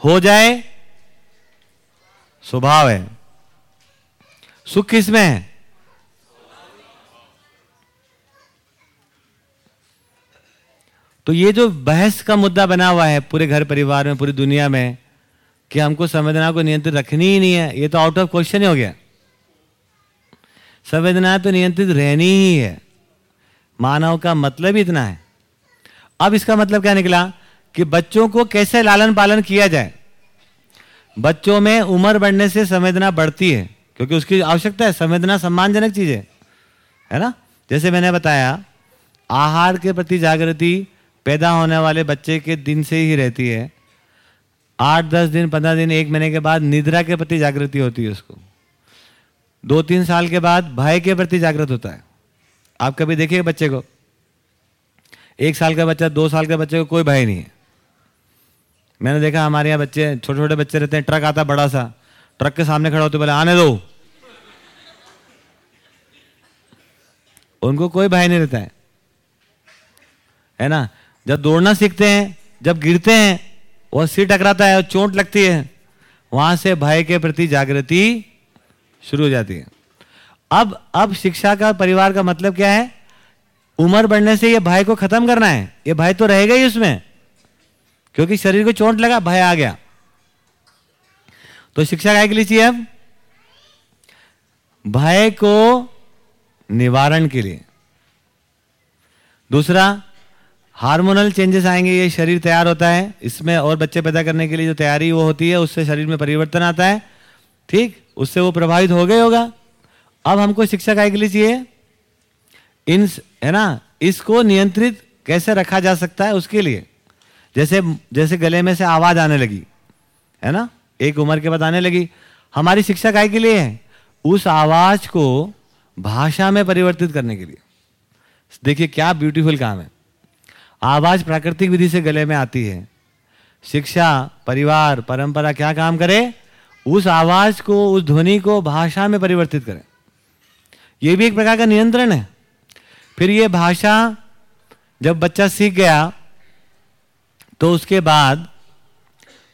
हो जाए स्वभाव है। सुख किसमें है? तो ये जो बहस का मुद्दा बना हुआ है पूरे घर परिवार में, पूरी दुनिया में, कि हमको संवेदना को नियंत्रित रखनी ही नहीं है, ये तो आउट ऑफ़ क्वेश्चन ही हो गया। संवेदना तो नियंत्रित रहनी ही है। मानव का मतलब ही इतना है। अब इसका मतलब क्या निकला? कि बच्चों को कैसे लालन पालन किया जाए? बच्चों में उम्र बढ़ने से संवेदना बढ़ती है, क्योंकि उसकी आवश्यकता है, संवेदना सम्मानजनक चीज़ है है ना? जैसे मैंने बताया, आहार के प्रति जागृति पैदा होने वाले बच्चे के दिन से ही रहती है। आठ, दस दिन, पंद्रह दिन, एक महीने के बाद निद्रा के प्रति जागृति होती है उसको। दो, तीन साल के बाद भय के प्रति जागृत होता है। आप कभी देखिए बच्चे को? एक साल का बच्चा, दो साल के बच्चे को कोई भय नहीं है। मैंने देखा हमारे यहाँ बच्चे छोटे छोटे बच्चे रहते हैं, ट्रक आता बड़ा सा, ट्रक के सामने खड़ा होते बोले, आने दो। उनको कोई भाई नहीं रहता है। है ना? जब दौड़ना सीखते हैं, जब गिरते हैं और सिर टकराता है और चोट लगती है, वहाँ से भय के प्रति जागृति शुरू हो जाती है। अब अब शिक्षा का, परिवार का मतलब क्या है? उम्र बढ़ने से ये भय को खत्म करना है। ये भय तो रहेगा ही उसमें। क्योंकि शरीर को चोट लगा, भय आ गया। तो शिक्षा काय के लिए चाहिए अब? भय को निवारण के लिए। दूसरा, हार्मोनल चेंजेस आएँगे, ये शरीर तैयार होता है। इसमें और बच्चे पैदा करने के लिए जो तैयारी वो होती है, उससे शरीर में परिवर्तन आता है। ठीक? उससे वो प्रभावित हो गए होगा। अब हमको शिक्षा काय के लिए चाहिए इन है ना? इसको नियंत्रित कैसे रखा जा सकता है उसके लिए? जैसे जैसे गले में से आवाज़ आने लगी, है ना? एक उम्र के बाद आने लगी। हमारी शिक्षा काय के लिए है? उस आवाज़ को भाषा में परिवर्तित करने के लिए। देखिए, क्या ब्यूटीफुल काम है। आवाज़ प्राकृतिक विधि से गले में आती है। शिक्षा, परिवार, परंपरा, क्या काम करे? उस आवाज़ को, उस ध्वनि को भाषा में परिवर्तित करे। ये भी एक प्रकार का नियंत्रण है। फिर ये भाषा, जब बच्चा सीख गया तो उसके बाद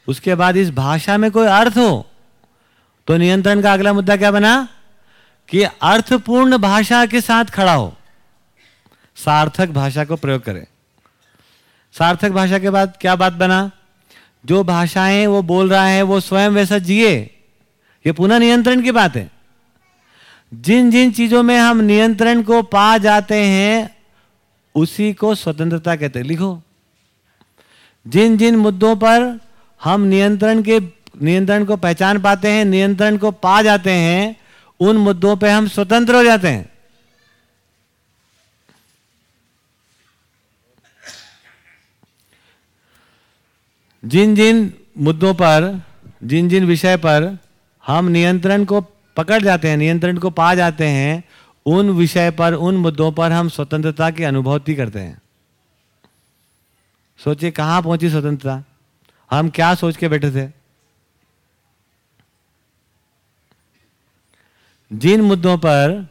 उसके बाद इस भाषा में कोई अर्थ हो तो नियंत्रण का अगला मुद्दा क्या बना? कि अर्थपूर्ण भाषा के साथ खड़ा हो। सार्थक भाषा को प्रयोग करें। सार्थक भाषा के बाद क्या बात बना? जो भाषाएँ वो बोल रहा है, वो स्वयं वैसा जिए, ये पुनः नियंत्रण की बात है। जिन जिन चीज़ों में हम नियंत्रण को पा जाते हैं, उसी को स्वतंत्रता कहते हैं। लिखो। जिन जिन मुद्दों पर हम नियंत्रण के, नियंत्रण को पहचान पाते हैं, नियंत्रण को पा जाते हैं, उन मुद्दों पे हम स्वतंत्र हो जाते हैं। जिन जिन मुद्दों पर, जिन जिन विषय पर हम नियंत्रण को पकड़ जाते हैं, नियंत्रण को पा जाते हैं, उन विषय पर, उन मुद्दों पर हम स्वतंत्रता की अनुभूति करते हैं। सोचिए कहाँ पहुँची स्वतंत्रता? हम क्या सोच के बैठे थे? जिन मुद्दों पर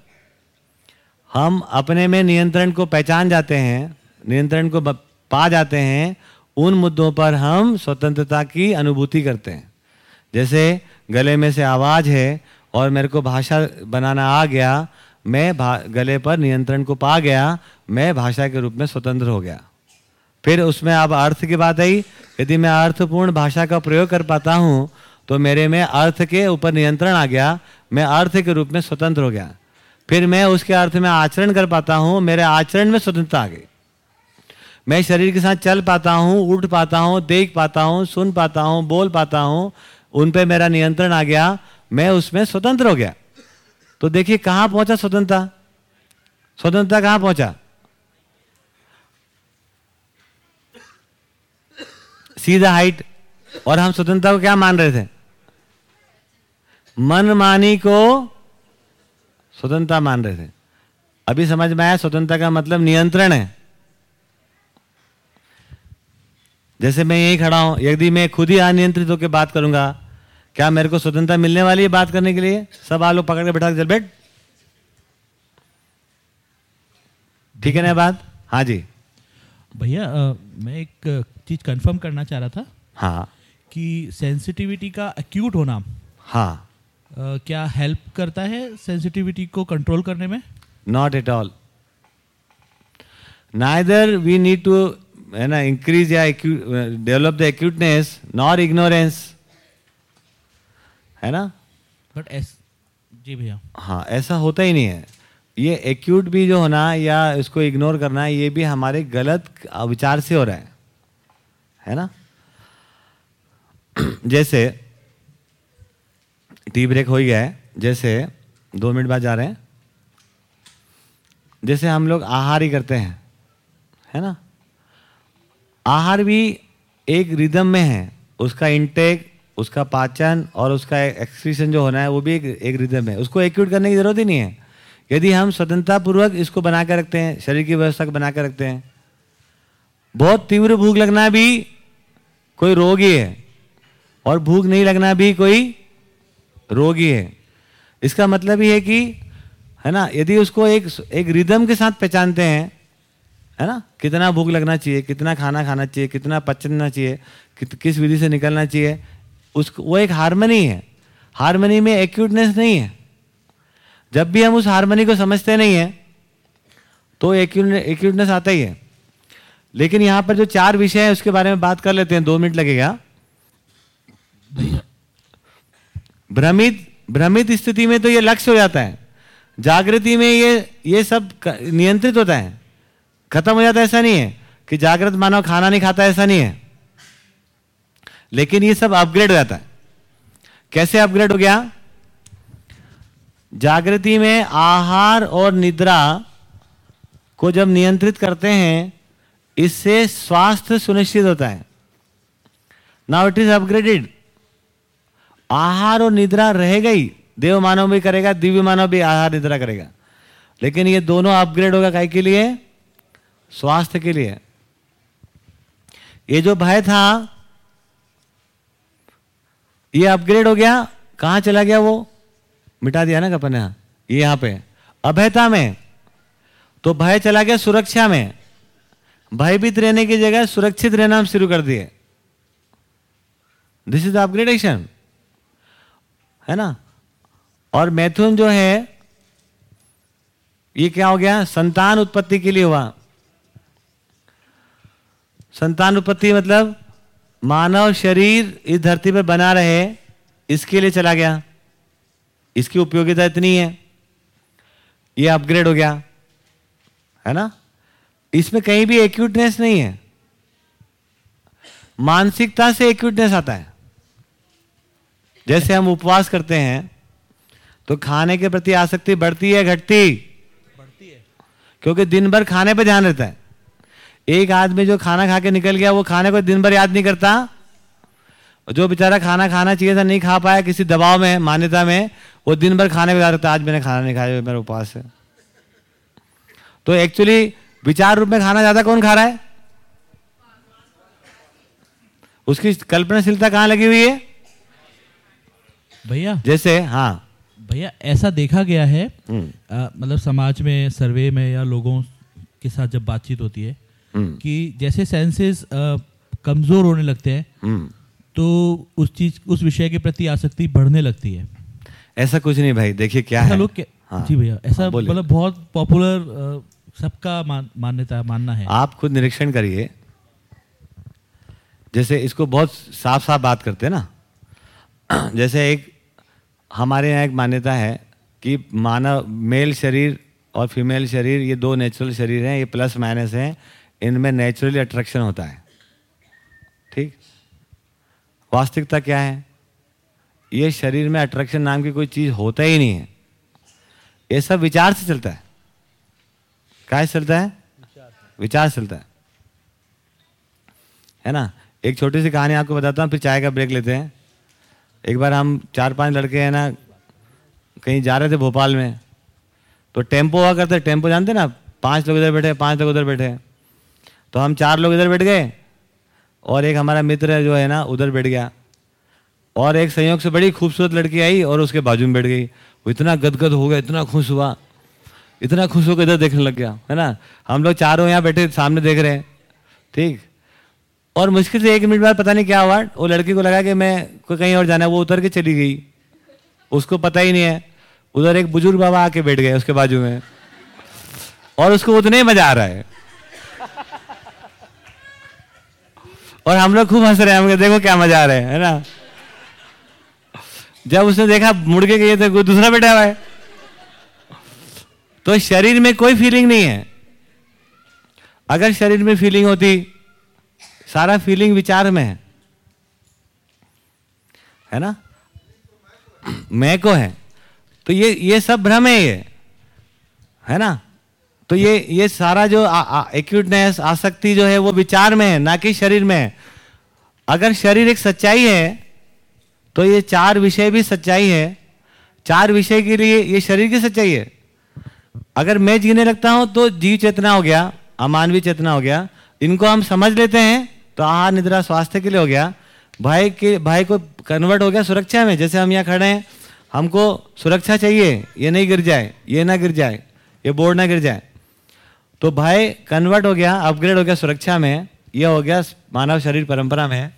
हम अपने में नियंत्रण को पहचान जाते हैं, नियंत्रण को पा जाते हैं, उन मुद्दों पर हम स्वतंत्रता की अनुभूति करते हैं। जैसे गले में से आवाज़ है और मेरे को भाषा बनाना आ गया, मैं गले पर नियंत्रण को पा गया, मैं भाषा के रूप में स्वतंत्र हो गया। फिर उसमें अब अर्थ की बात आई। यदि मैं अर्थपूर्ण भाषा का प्रयोग कर पाता हूँ तो मेरे में अर्थ के ऊपर नियंत्रण आ गया। मैं अर्थ के रूप में स्वतंत्र हो गया। फिर मैं उसके अर्थ में आचरण कर पाता हूँ। मेरे आचरण में स्वतंत्रता आ गई। मैं शरीर के साथ चल पाता हूँ, उठ पाता हूँ, देख पाता हूँ, सुन पाता हूँ, बोल पाता हूँ। उन पर मेरा नियंत्रण आ गया। मैं उसमें स्वतंत्र हो गया। तो देखिए कहाँ पहुँचा स्वतंत्रता? स्वतंत्रता कहाँ पहुँचा? सीधा हाइट। और हम स्वतंत्रता को क्या मान रहे थे? मनमानी को स्वतंत्रता मान रहे थे। अभी समझ में आया, स्वतंत्रता का मतलब नियंत्रण है। जैसे मैं यही खड़ा हूँ, यदि मैं खुद ही अनियंत्रित होकर बात करूँगा, क्या मेरे को स्वतंत्रता मिलने वाली है बात करने के लिए? सब आप लोग पकड़ के बैठा चल बैठ। ठीक है ना बात? हाँ जी। भैया मैं एक चीज़ कंफर्म करना चाह रहा था हाँ। कि सेंसिटिविटी का एक्यूट होना हाँ। आ, क्या हेल्प करता है सेंसिटिविटी को कंट्रोल करने में? Not at all neither we need to है ना इंक्रीज या develop the acuteness nor ignorance है ना? बट एस जी भैया। हाँ ऐसा होता ही नहीं है। ये एक्यूट भी जो होना या इसको इग्नोर करना ये भी हमारे गलत विचार से हो रहा है। है ना? [clears throat] जैसे, टी ब्रेक हो गया है। जैसे, दो मिनट बाद जा रहे हैं। जैसे हम लोग आहार ही करते हैं, है ना? आहार भी एक रिदम में है। उसका इंटेक उसका पाचन और उसका एक्सक्रीशन जो होना है, वो भी एक एक रिदम है। उसको एक्यूट करने की ज़रूरत ही नहीं है। यदि हम स्वतंत्रता पूर्वक इसको बना कर रखते हैं, शरीर की व्यवस्था को बना कर रखते हैं, बहुत तीव्र भूख लगना भी कोई रोग ही और भूख नहीं लगना भी कोई रोग है। इसका मतलब ये है कि है ना यदि उसको एक एक रिदम के साथ पहचानते हैं है ना कितना भूख लगना चाहिए कितना खाना खाना चाहिए कितना पचना चाहिए कि, किस विधि से निकलना चाहिए उस वो एक हारमोनी है। हारमोनी में एक्यूटनेस नहीं है। जब भी हम उस हारमोनी को समझते नहीं हैं तो एक्यूटनेस आता ही है। लेकिन यहाँ पर जो चार विषय है उसके बारे में बात कर लेते हैं। दो मिनट लगेगा। भ्रमित भ्रमित स्थिति में तो ये लक्ष्य हो जाता है। जागृति में ये ये सब नियंत्रित होता है। खत्म हो जाता है ऐसा नहीं है कि जागृत मानव खाना नहीं खाता ऐसा नहीं है। लेकिन ये सब अपग्रेड हो जाता है। कैसे अपग्रेड हो गया? जागृति में आहार और निद्रा को जब नियंत्रित करते हैं इससे स्वास्थ्य सुनिश्चित होता है। नाउ इट इज़ अपग्रेडेड आहार और निद्रा रहेगा ही। देव मानव भी करेगा, दिव्य मानव भी आहार, निद्रा करेगा। लेकिन ये दोनों अपग्रेड होगा काय के लिए? स्वास्थ्य के लिए। ये जो भय था, ये अपग्रेड हो गया। कहाँ चला गया वो? मिटा दिया ना कपन यहाँ ये यहाँ पे। अभयता में। तो भय चला गया सुरक्षा में। भयभीत रहने की जगह सुरक्षित रहना हम शुरू कर दिए। दिस इज़ अपग्रेडेशन है ना? और मैथुन जो है, ये क्या हो गया? संतान उत्पत्ति के लिए हुआ। संतान उत्पत्ति मतलब मानव शरीर इस धरती पर बना रहे, इसके लिए चला गया। इसकी उपयोगिता इतनी है। ये अपग्रेड हो गया। है ना? इसमें कहीं भी एक्यूटनेस नहीं है। मानसिकता से एक्यूटनेस आता है। जैसे हम उपवास करते हैं तो खाने के प्रति आसक्ति बढ़ती है घटती? बढ़ती है। क्योंकि दिन भर खाने पर ध्यान रहता है। एक आदमी जो खाना खा के निकल गया वो खाने को दिन भर याद नहीं करता। जो बेचारा खाना खाना चाहिए था नहीं खा पाया किसी दबाव में मान्यता में वो दिन भर खाने को याद रखता आज मैंने खाना नहीं खाया मेरा उपवास है। तो एक्चुअली विचार रूप में खाना ज़्यादा कौन खा रहा है? उसकी कल्पनाशीलता कहाँ लगी हुई है? भैया। जैसे हाँ। भैया ऐसा देखा गया है मतलब समाज में सर्वे में या लोगों के साथ जब बातचीत होती है कि जैसे सेंसेस कमज़ोर होने लगते हैं तो उस चीज़ उस विषय के प्रति आसक्ति बढ़ने लगती है। ऐसा कुछ नहीं भाई देखिए क्या है। लोग हाँ। जी भैया ऐसा हाँ, मतलब बहुत पॉपुलर सबका मान, मान्यता मानना है। आप खुद निरीक्षण करिए। जैसे इसको बहुत साफ़ साफ़ बात करते हैं ना। [clears throat] जैसे एक हमारे यहाँ एक मान्यता है कि मानव मेल शरीर और फीमेल शरीर ये दो नेचुरल शरीर हैं ये प्लस माइनस हैं इनमें नेचुरली अट्रैक्शन होता है। ठीक? वास्तविकता क्या है? ये शरीर में अट्रैक्शन नाम की कोई चीज़ होता ही नहीं है। ये सब विचार से चलता है। क्या चलता है? विचार चलता है। है ना? एक छोटी सी कहानी आपको बताता हूँ, फिर चाय का ब्रेक लेते हैं। एक बार हम चार पाँच लड़के हैं ना, कहीं जा रहे थे भोपाल में तो टेंपो हुआ करते टेंपो जानते ना पाँच लोग इधर बैठे, पाँच लोग उधर बैठे। तो हम चार लोग इधर बैठ गए, और एक हमारा मित्र जो है ना, उधर बैठ गया। और एक संयोग से बड़ी खूबसूरत लड़की आई, और उसके बाजू में बैठ गई। वो इतना गदगद हो गया, इतना खुश हुआ। इतना खुश होकर इधर देखने लग गया, है ना? हम लोग चारों यहाँ बैठे, सामने देख रहे हैं, ठीक? और मुश्किल से एक मिनट बाद पता नहीं क्या हुआ, वो लड़की को लगा कि मैं कहीं और जाना है, वो उतर के चली गई। उसको पता ही नहीं है। उधर एक बुज़ुर्ग बाबा आके बैठ गए उसके बाजू में। और उसको उतने ही मज़ा आ रहा है। और हम लोग खूब हंस रहे हैं, हम देखो क्या मज़ा आ रहा है है ना? जब उसने देखा, मुड़ के गए थे दूसरा बैठा हुआ है तो शरीर में कोई फीलिंग नहीं है। अगर शरीर में फीलिंग होती, सारा फीलिंग विचार में है। है ना? मैं को है। तो ये ये सब भ्रम है ये। है ना? तो ये ये सारा जो एक्यूटनेस आसक्ति जो है, वो विचार में है, ना कि शरीर में है। अगर शरीर एक सच्चाई है तो ये चार विषय भी सच्चाई है। चार विषय के लिए ये शरीर की सच्चाई है। अगर मैं जीने लगता हूँ तो जीव चेतना हो गया, अमानवीय चेतना हो गया। इनको हम समझ लेते हैं तो आहार, निद्रा, स्वास्थ्य के लिए हो गया। भाई के, भाई को कन्वर्ट हो गया सुरक्षा में, जैसे हम यहाँ खड़े हैं, हमको सुरक्षा चाहिए, ये नहीं गिर जाए, ये ना गिर जाए, ये बोर्ड ना गिर जाए। तो भाई कन्वर्ट हो गया अपग्रेड हो गया सुरक्षा में, ये हो गया मानव शरीर परंपरा में।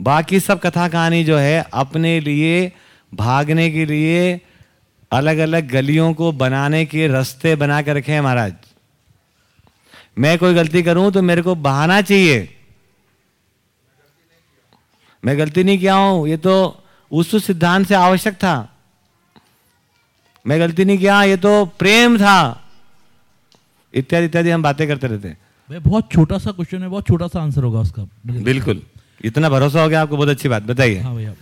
बाकी सब कथा कहानी जो है, अपने लिए, भागने के लिए अलग अलग गलियों को बनाने के रास्ते बना के रखे हैं महाराज। मैं कोई गलती करूँ तो मेरे को बहाना चाहिए। मैं गलती नहीं किया हूँ ये तो उस सिद्धांत से आवश्यक था। मैं गलती नहीं किया ये तो प्रेम था। इत्यादि इत्यादि हम बातें करते रहते हैं। बहुत छोटा सा क्वेश्चन है बहुत छोटा सा आंसर होगा उसका। बिल्कुल। इतना भरोसा हो गया आपको बहुत अच्छी बात बताइए। हाँ भैया।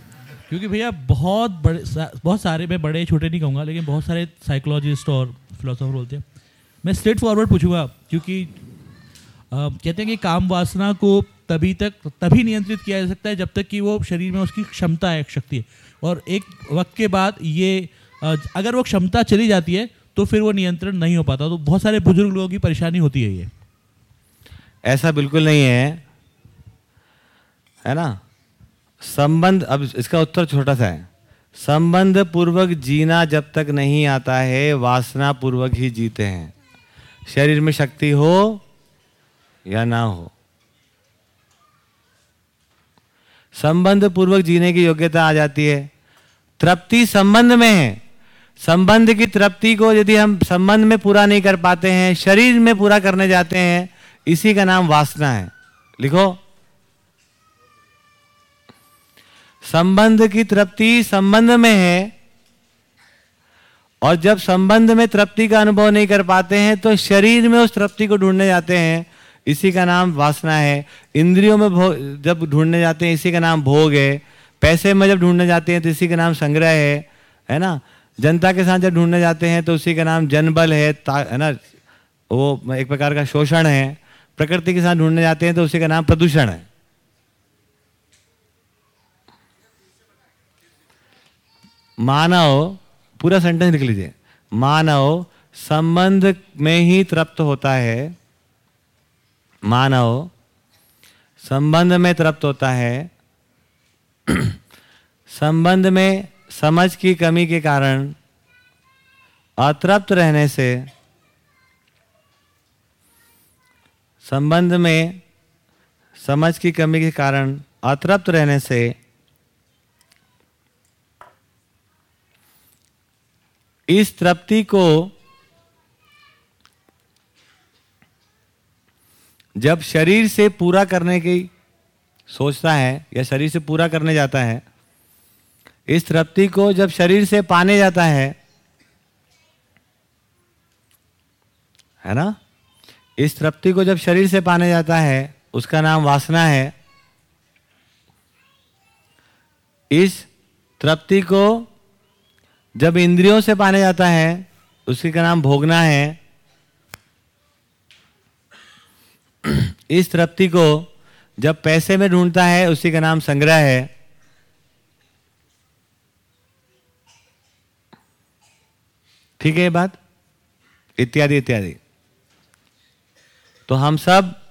क्योंकि भैया बहुत बड़े सा, बहुत सारे मैं बड़े छोटे नहीं कहूँगा लेकिन बहुत सारे साइकोलॉजिस्ट और फिलोसोफर बोलते हैं। मैं स्ट्रेट फॉरवर्ड पूछूँगा क्योंकि अ, कहते हैं कि काम वासना को तभी तक तभी नियंत्रित किया जा सकता है जब तक कि वो शरीर में उसकी क्षमता है शक्ति है। और एक वक्त के बाद ये अगर वो क्षमता चली जाती है तो फिर वो नियंत्रण नहीं हो पाता। तो बहुत सारे बुज़ुर्ग लोगों की परेशानी होती है ये। ऐसा बिल्कुल नहीं है है ना? संबंध, अब इसका उत्तर छोटा सा है। संबंध पूर्वक जीना जब तक नहीं आता है, वासना पूर्वक ही जीते हैं। शरीर में शक्ति हो या ना हो। संबंध पूर्वक जीने की योग्यता आ जाती है। तृप्ति संबंध में है। संबंध की तृप्ति को यदि हम संबंध में पूरा नहीं कर पाते हैं, शरीर में पूरा करने जाते हैं, इसी का नाम वासना है। लिखो। संबंध की तृप्ति संबंध में है। और जब संबंध में तृप्ति का अनुभव नहीं कर पाते हैं तो शरीर में उस तृप्ति को ढूँढने जाते हैं। इसी का नाम वासना है। इंद्रियों में भोग जब ढूँढने जाते हैं, इसी का नाम भोग है। पैसे में जब ढूँढने जाते हैं तो इसी का नाम संग्रह है। है ना? जनता के साथ जब ढूँढने जाते हैं तो उसी का नाम जनबल है है ना? वो एक प्रकार का शोषण है। प्रकृति के साथ ढूँढने जाते हैं तो उसी का नाम प्रदूषण है। मानव, पूरा सेंटेंस लिख लीजिए। मानव संबंध में ही तृप्त होता है। मानव संबंध में तृप्त होता है। [clears throat] संबंध में समझ की कमी के कारण, अतृप्त रहने से, संबंध में समझ की कमी के कारण अतृप्त रहने से इस तृप्ति को जब शरीर से पूरा करने की सोचता है या शरीर से पूरा करने जाता है, इस तृप्ति को जब शरीर से पाने जाता है है ना? इस तृप्ति को जब शरीर से पाने जाता है, उसका नाम वासना है। इस तृप्ति को जब इंद्रियों से पाने जाता है उसके का नाम भोगना है, इस तृप्ति को जब पैसे में ढूंढता है, उसी का नाम संग्रह है। ठीक है ये बात? इत्यादि इत्यादि। तो हम सब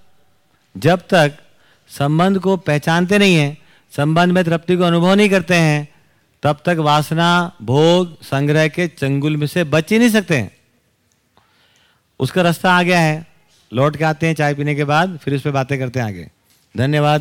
जब तक संबंध को पहचानते नहीं हैं, संबंध में तृप्ति को अनुभव नहीं करते हैं तब तक वासना, भोग, संग्रह के चंगुल में से बच ही नहीं सकते हैं। उसका रास्ता आ गया है। लौट के आते हैं चाय पीने के बाद, फिर उस पर बातें करते हैं आगे। धन्यवाद